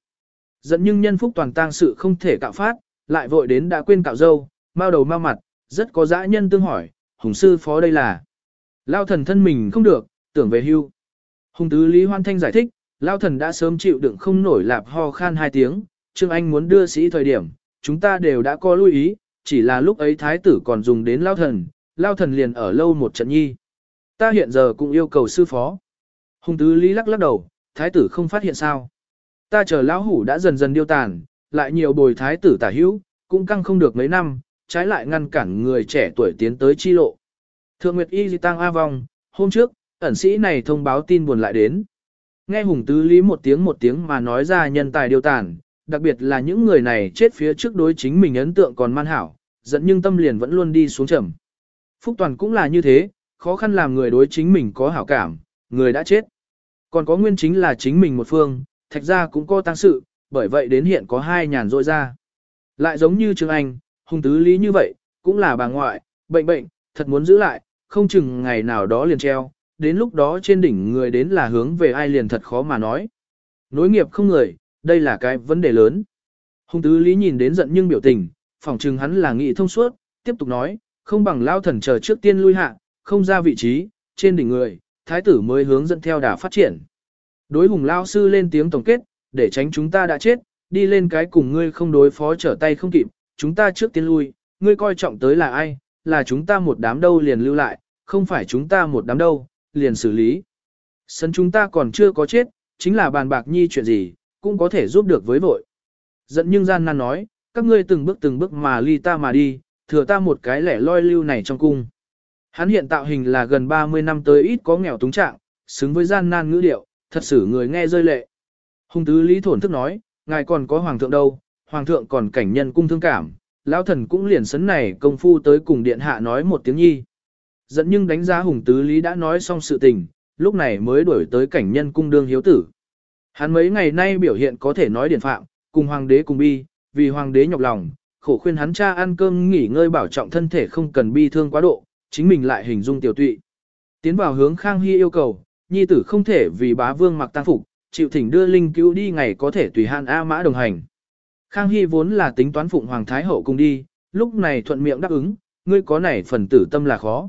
Giận nhưng nhân phúc toàn tang sự không thể cạo phát, lại vội đến đã quên cạo dâu, mau đầu mau mặt, rất có dã nhân tương hỏi, Hùng Sư Phó đây là. Lao thần thân mình không được, tưởng về hưu. Hùng Tứ Lý Hoan Thanh giải thích, Lao thần đã sớm chịu đựng không nổi lạp ho khan hai tiếng, Trương Anh muốn đưa sĩ thời điểm, chúng ta đều đã có lưu ý, chỉ là lúc ấy Thái Tử còn dùng đến Lao thần, Lao thần liền ở lâu một trận nhi. Ta hiện giờ cũng yêu cầu sư phó. Hùng tứ lý lắc lắc đầu, thái tử không phát hiện sao. Ta chờ lão hủ đã dần dần điêu tàn, lại nhiều bồi thái tử tả hữu, cũng căng không được mấy năm, trái lại ngăn cản người trẻ tuổi tiến tới chi lộ. Thượng Nguyệt Y Di Tăng A Vong, hôm trước, ẩn sĩ này thông báo tin buồn lại đến. Nghe Hùng Tứ Lý một tiếng một tiếng mà nói ra nhân tài điêu tàn, đặc biệt là những người này chết phía trước đối chính mình ấn tượng còn man hảo, dẫn nhưng tâm liền vẫn luôn đi xuống trầm. Phúc Toàn cũng là như thế, khó khăn làm người đối chính mình có hảo cảm, người đã chết. Còn có nguyên chính là chính mình một phương, thạch ra cũng có tăng sự, bởi vậy đến hiện có hai nhàn rội ra. Lại giống như Trương Anh, hùng tứ lý như vậy, cũng là bà ngoại, bệnh bệnh, thật muốn giữ lại, không chừng ngày nào đó liền treo, đến lúc đó trên đỉnh người đến là hướng về ai liền thật khó mà nói. Nối nghiệp không người, đây là cái vấn đề lớn. Hùng tứ lý nhìn đến giận nhưng biểu tình, phỏng chừng hắn là nghị thông suốt, tiếp tục nói, không bằng lao thần chờ trước tiên lui hạ, không ra vị trí, trên đỉnh người, thái tử mới hướng dẫn theo đà phát triển. Đối hùng lao sư lên tiếng tổng kết, để tránh chúng ta đã chết, đi lên cái cùng ngươi không đối phó trở tay không kịp, chúng ta trước tiên lui, ngươi coi trọng tới là ai, là chúng ta một đám đâu liền lưu lại, không phải chúng ta một đám đâu, liền xử lý. Sân chúng ta còn chưa có chết, chính là bàn bạc nhi chuyện gì, cũng có thể giúp được với vội. Giận nhưng gian nan nói, các ngươi từng bước từng bước mà ly ta mà đi, thừa ta một cái lẻ loi lưu này trong cung. Hắn hiện tạo hình là gần 30 năm tới ít có nghèo túng trạng, xứng với gian nan ngữ điệu, thật sự người nghe rơi lệ. Hùng tứ lý thổn thức nói, ngài còn có hoàng thượng đâu, hoàng thượng còn cảnh nhân cung thương cảm, lão thần cũng liền sấn này công phu tới cùng điện hạ nói một tiếng nhi. Dẫn nhưng đánh giá hùng tứ lý đã nói xong sự tình, lúc này mới đuổi tới cảnh nhân cung đương hiếu tử. Hắn mấy ngày nay biểu hiện có thể nói điển phạm, cùng hoàng đế cùng bi, vì hoàng đế nhọc lòng, khổ khuyên hắn cha ăn cơm nghỉ ngơi bảo trọng thân thể không cần bi thương quá độ, chính mình lại hình dung tiểu tụy. Tiến vào hướng Khang Hy yêu cầu, nhi tử không thể vì bá vương mặc tang phục, chịu thỉnh đưa linh cứu đi ngày có thể tùy hạn A mã đồng hành. Khang Hy vốn là tính toán phụng hoàng thái hậu cùng đi, lúc này thuận miệng đáp ứng, ngươi có này phần tử tâm là khó.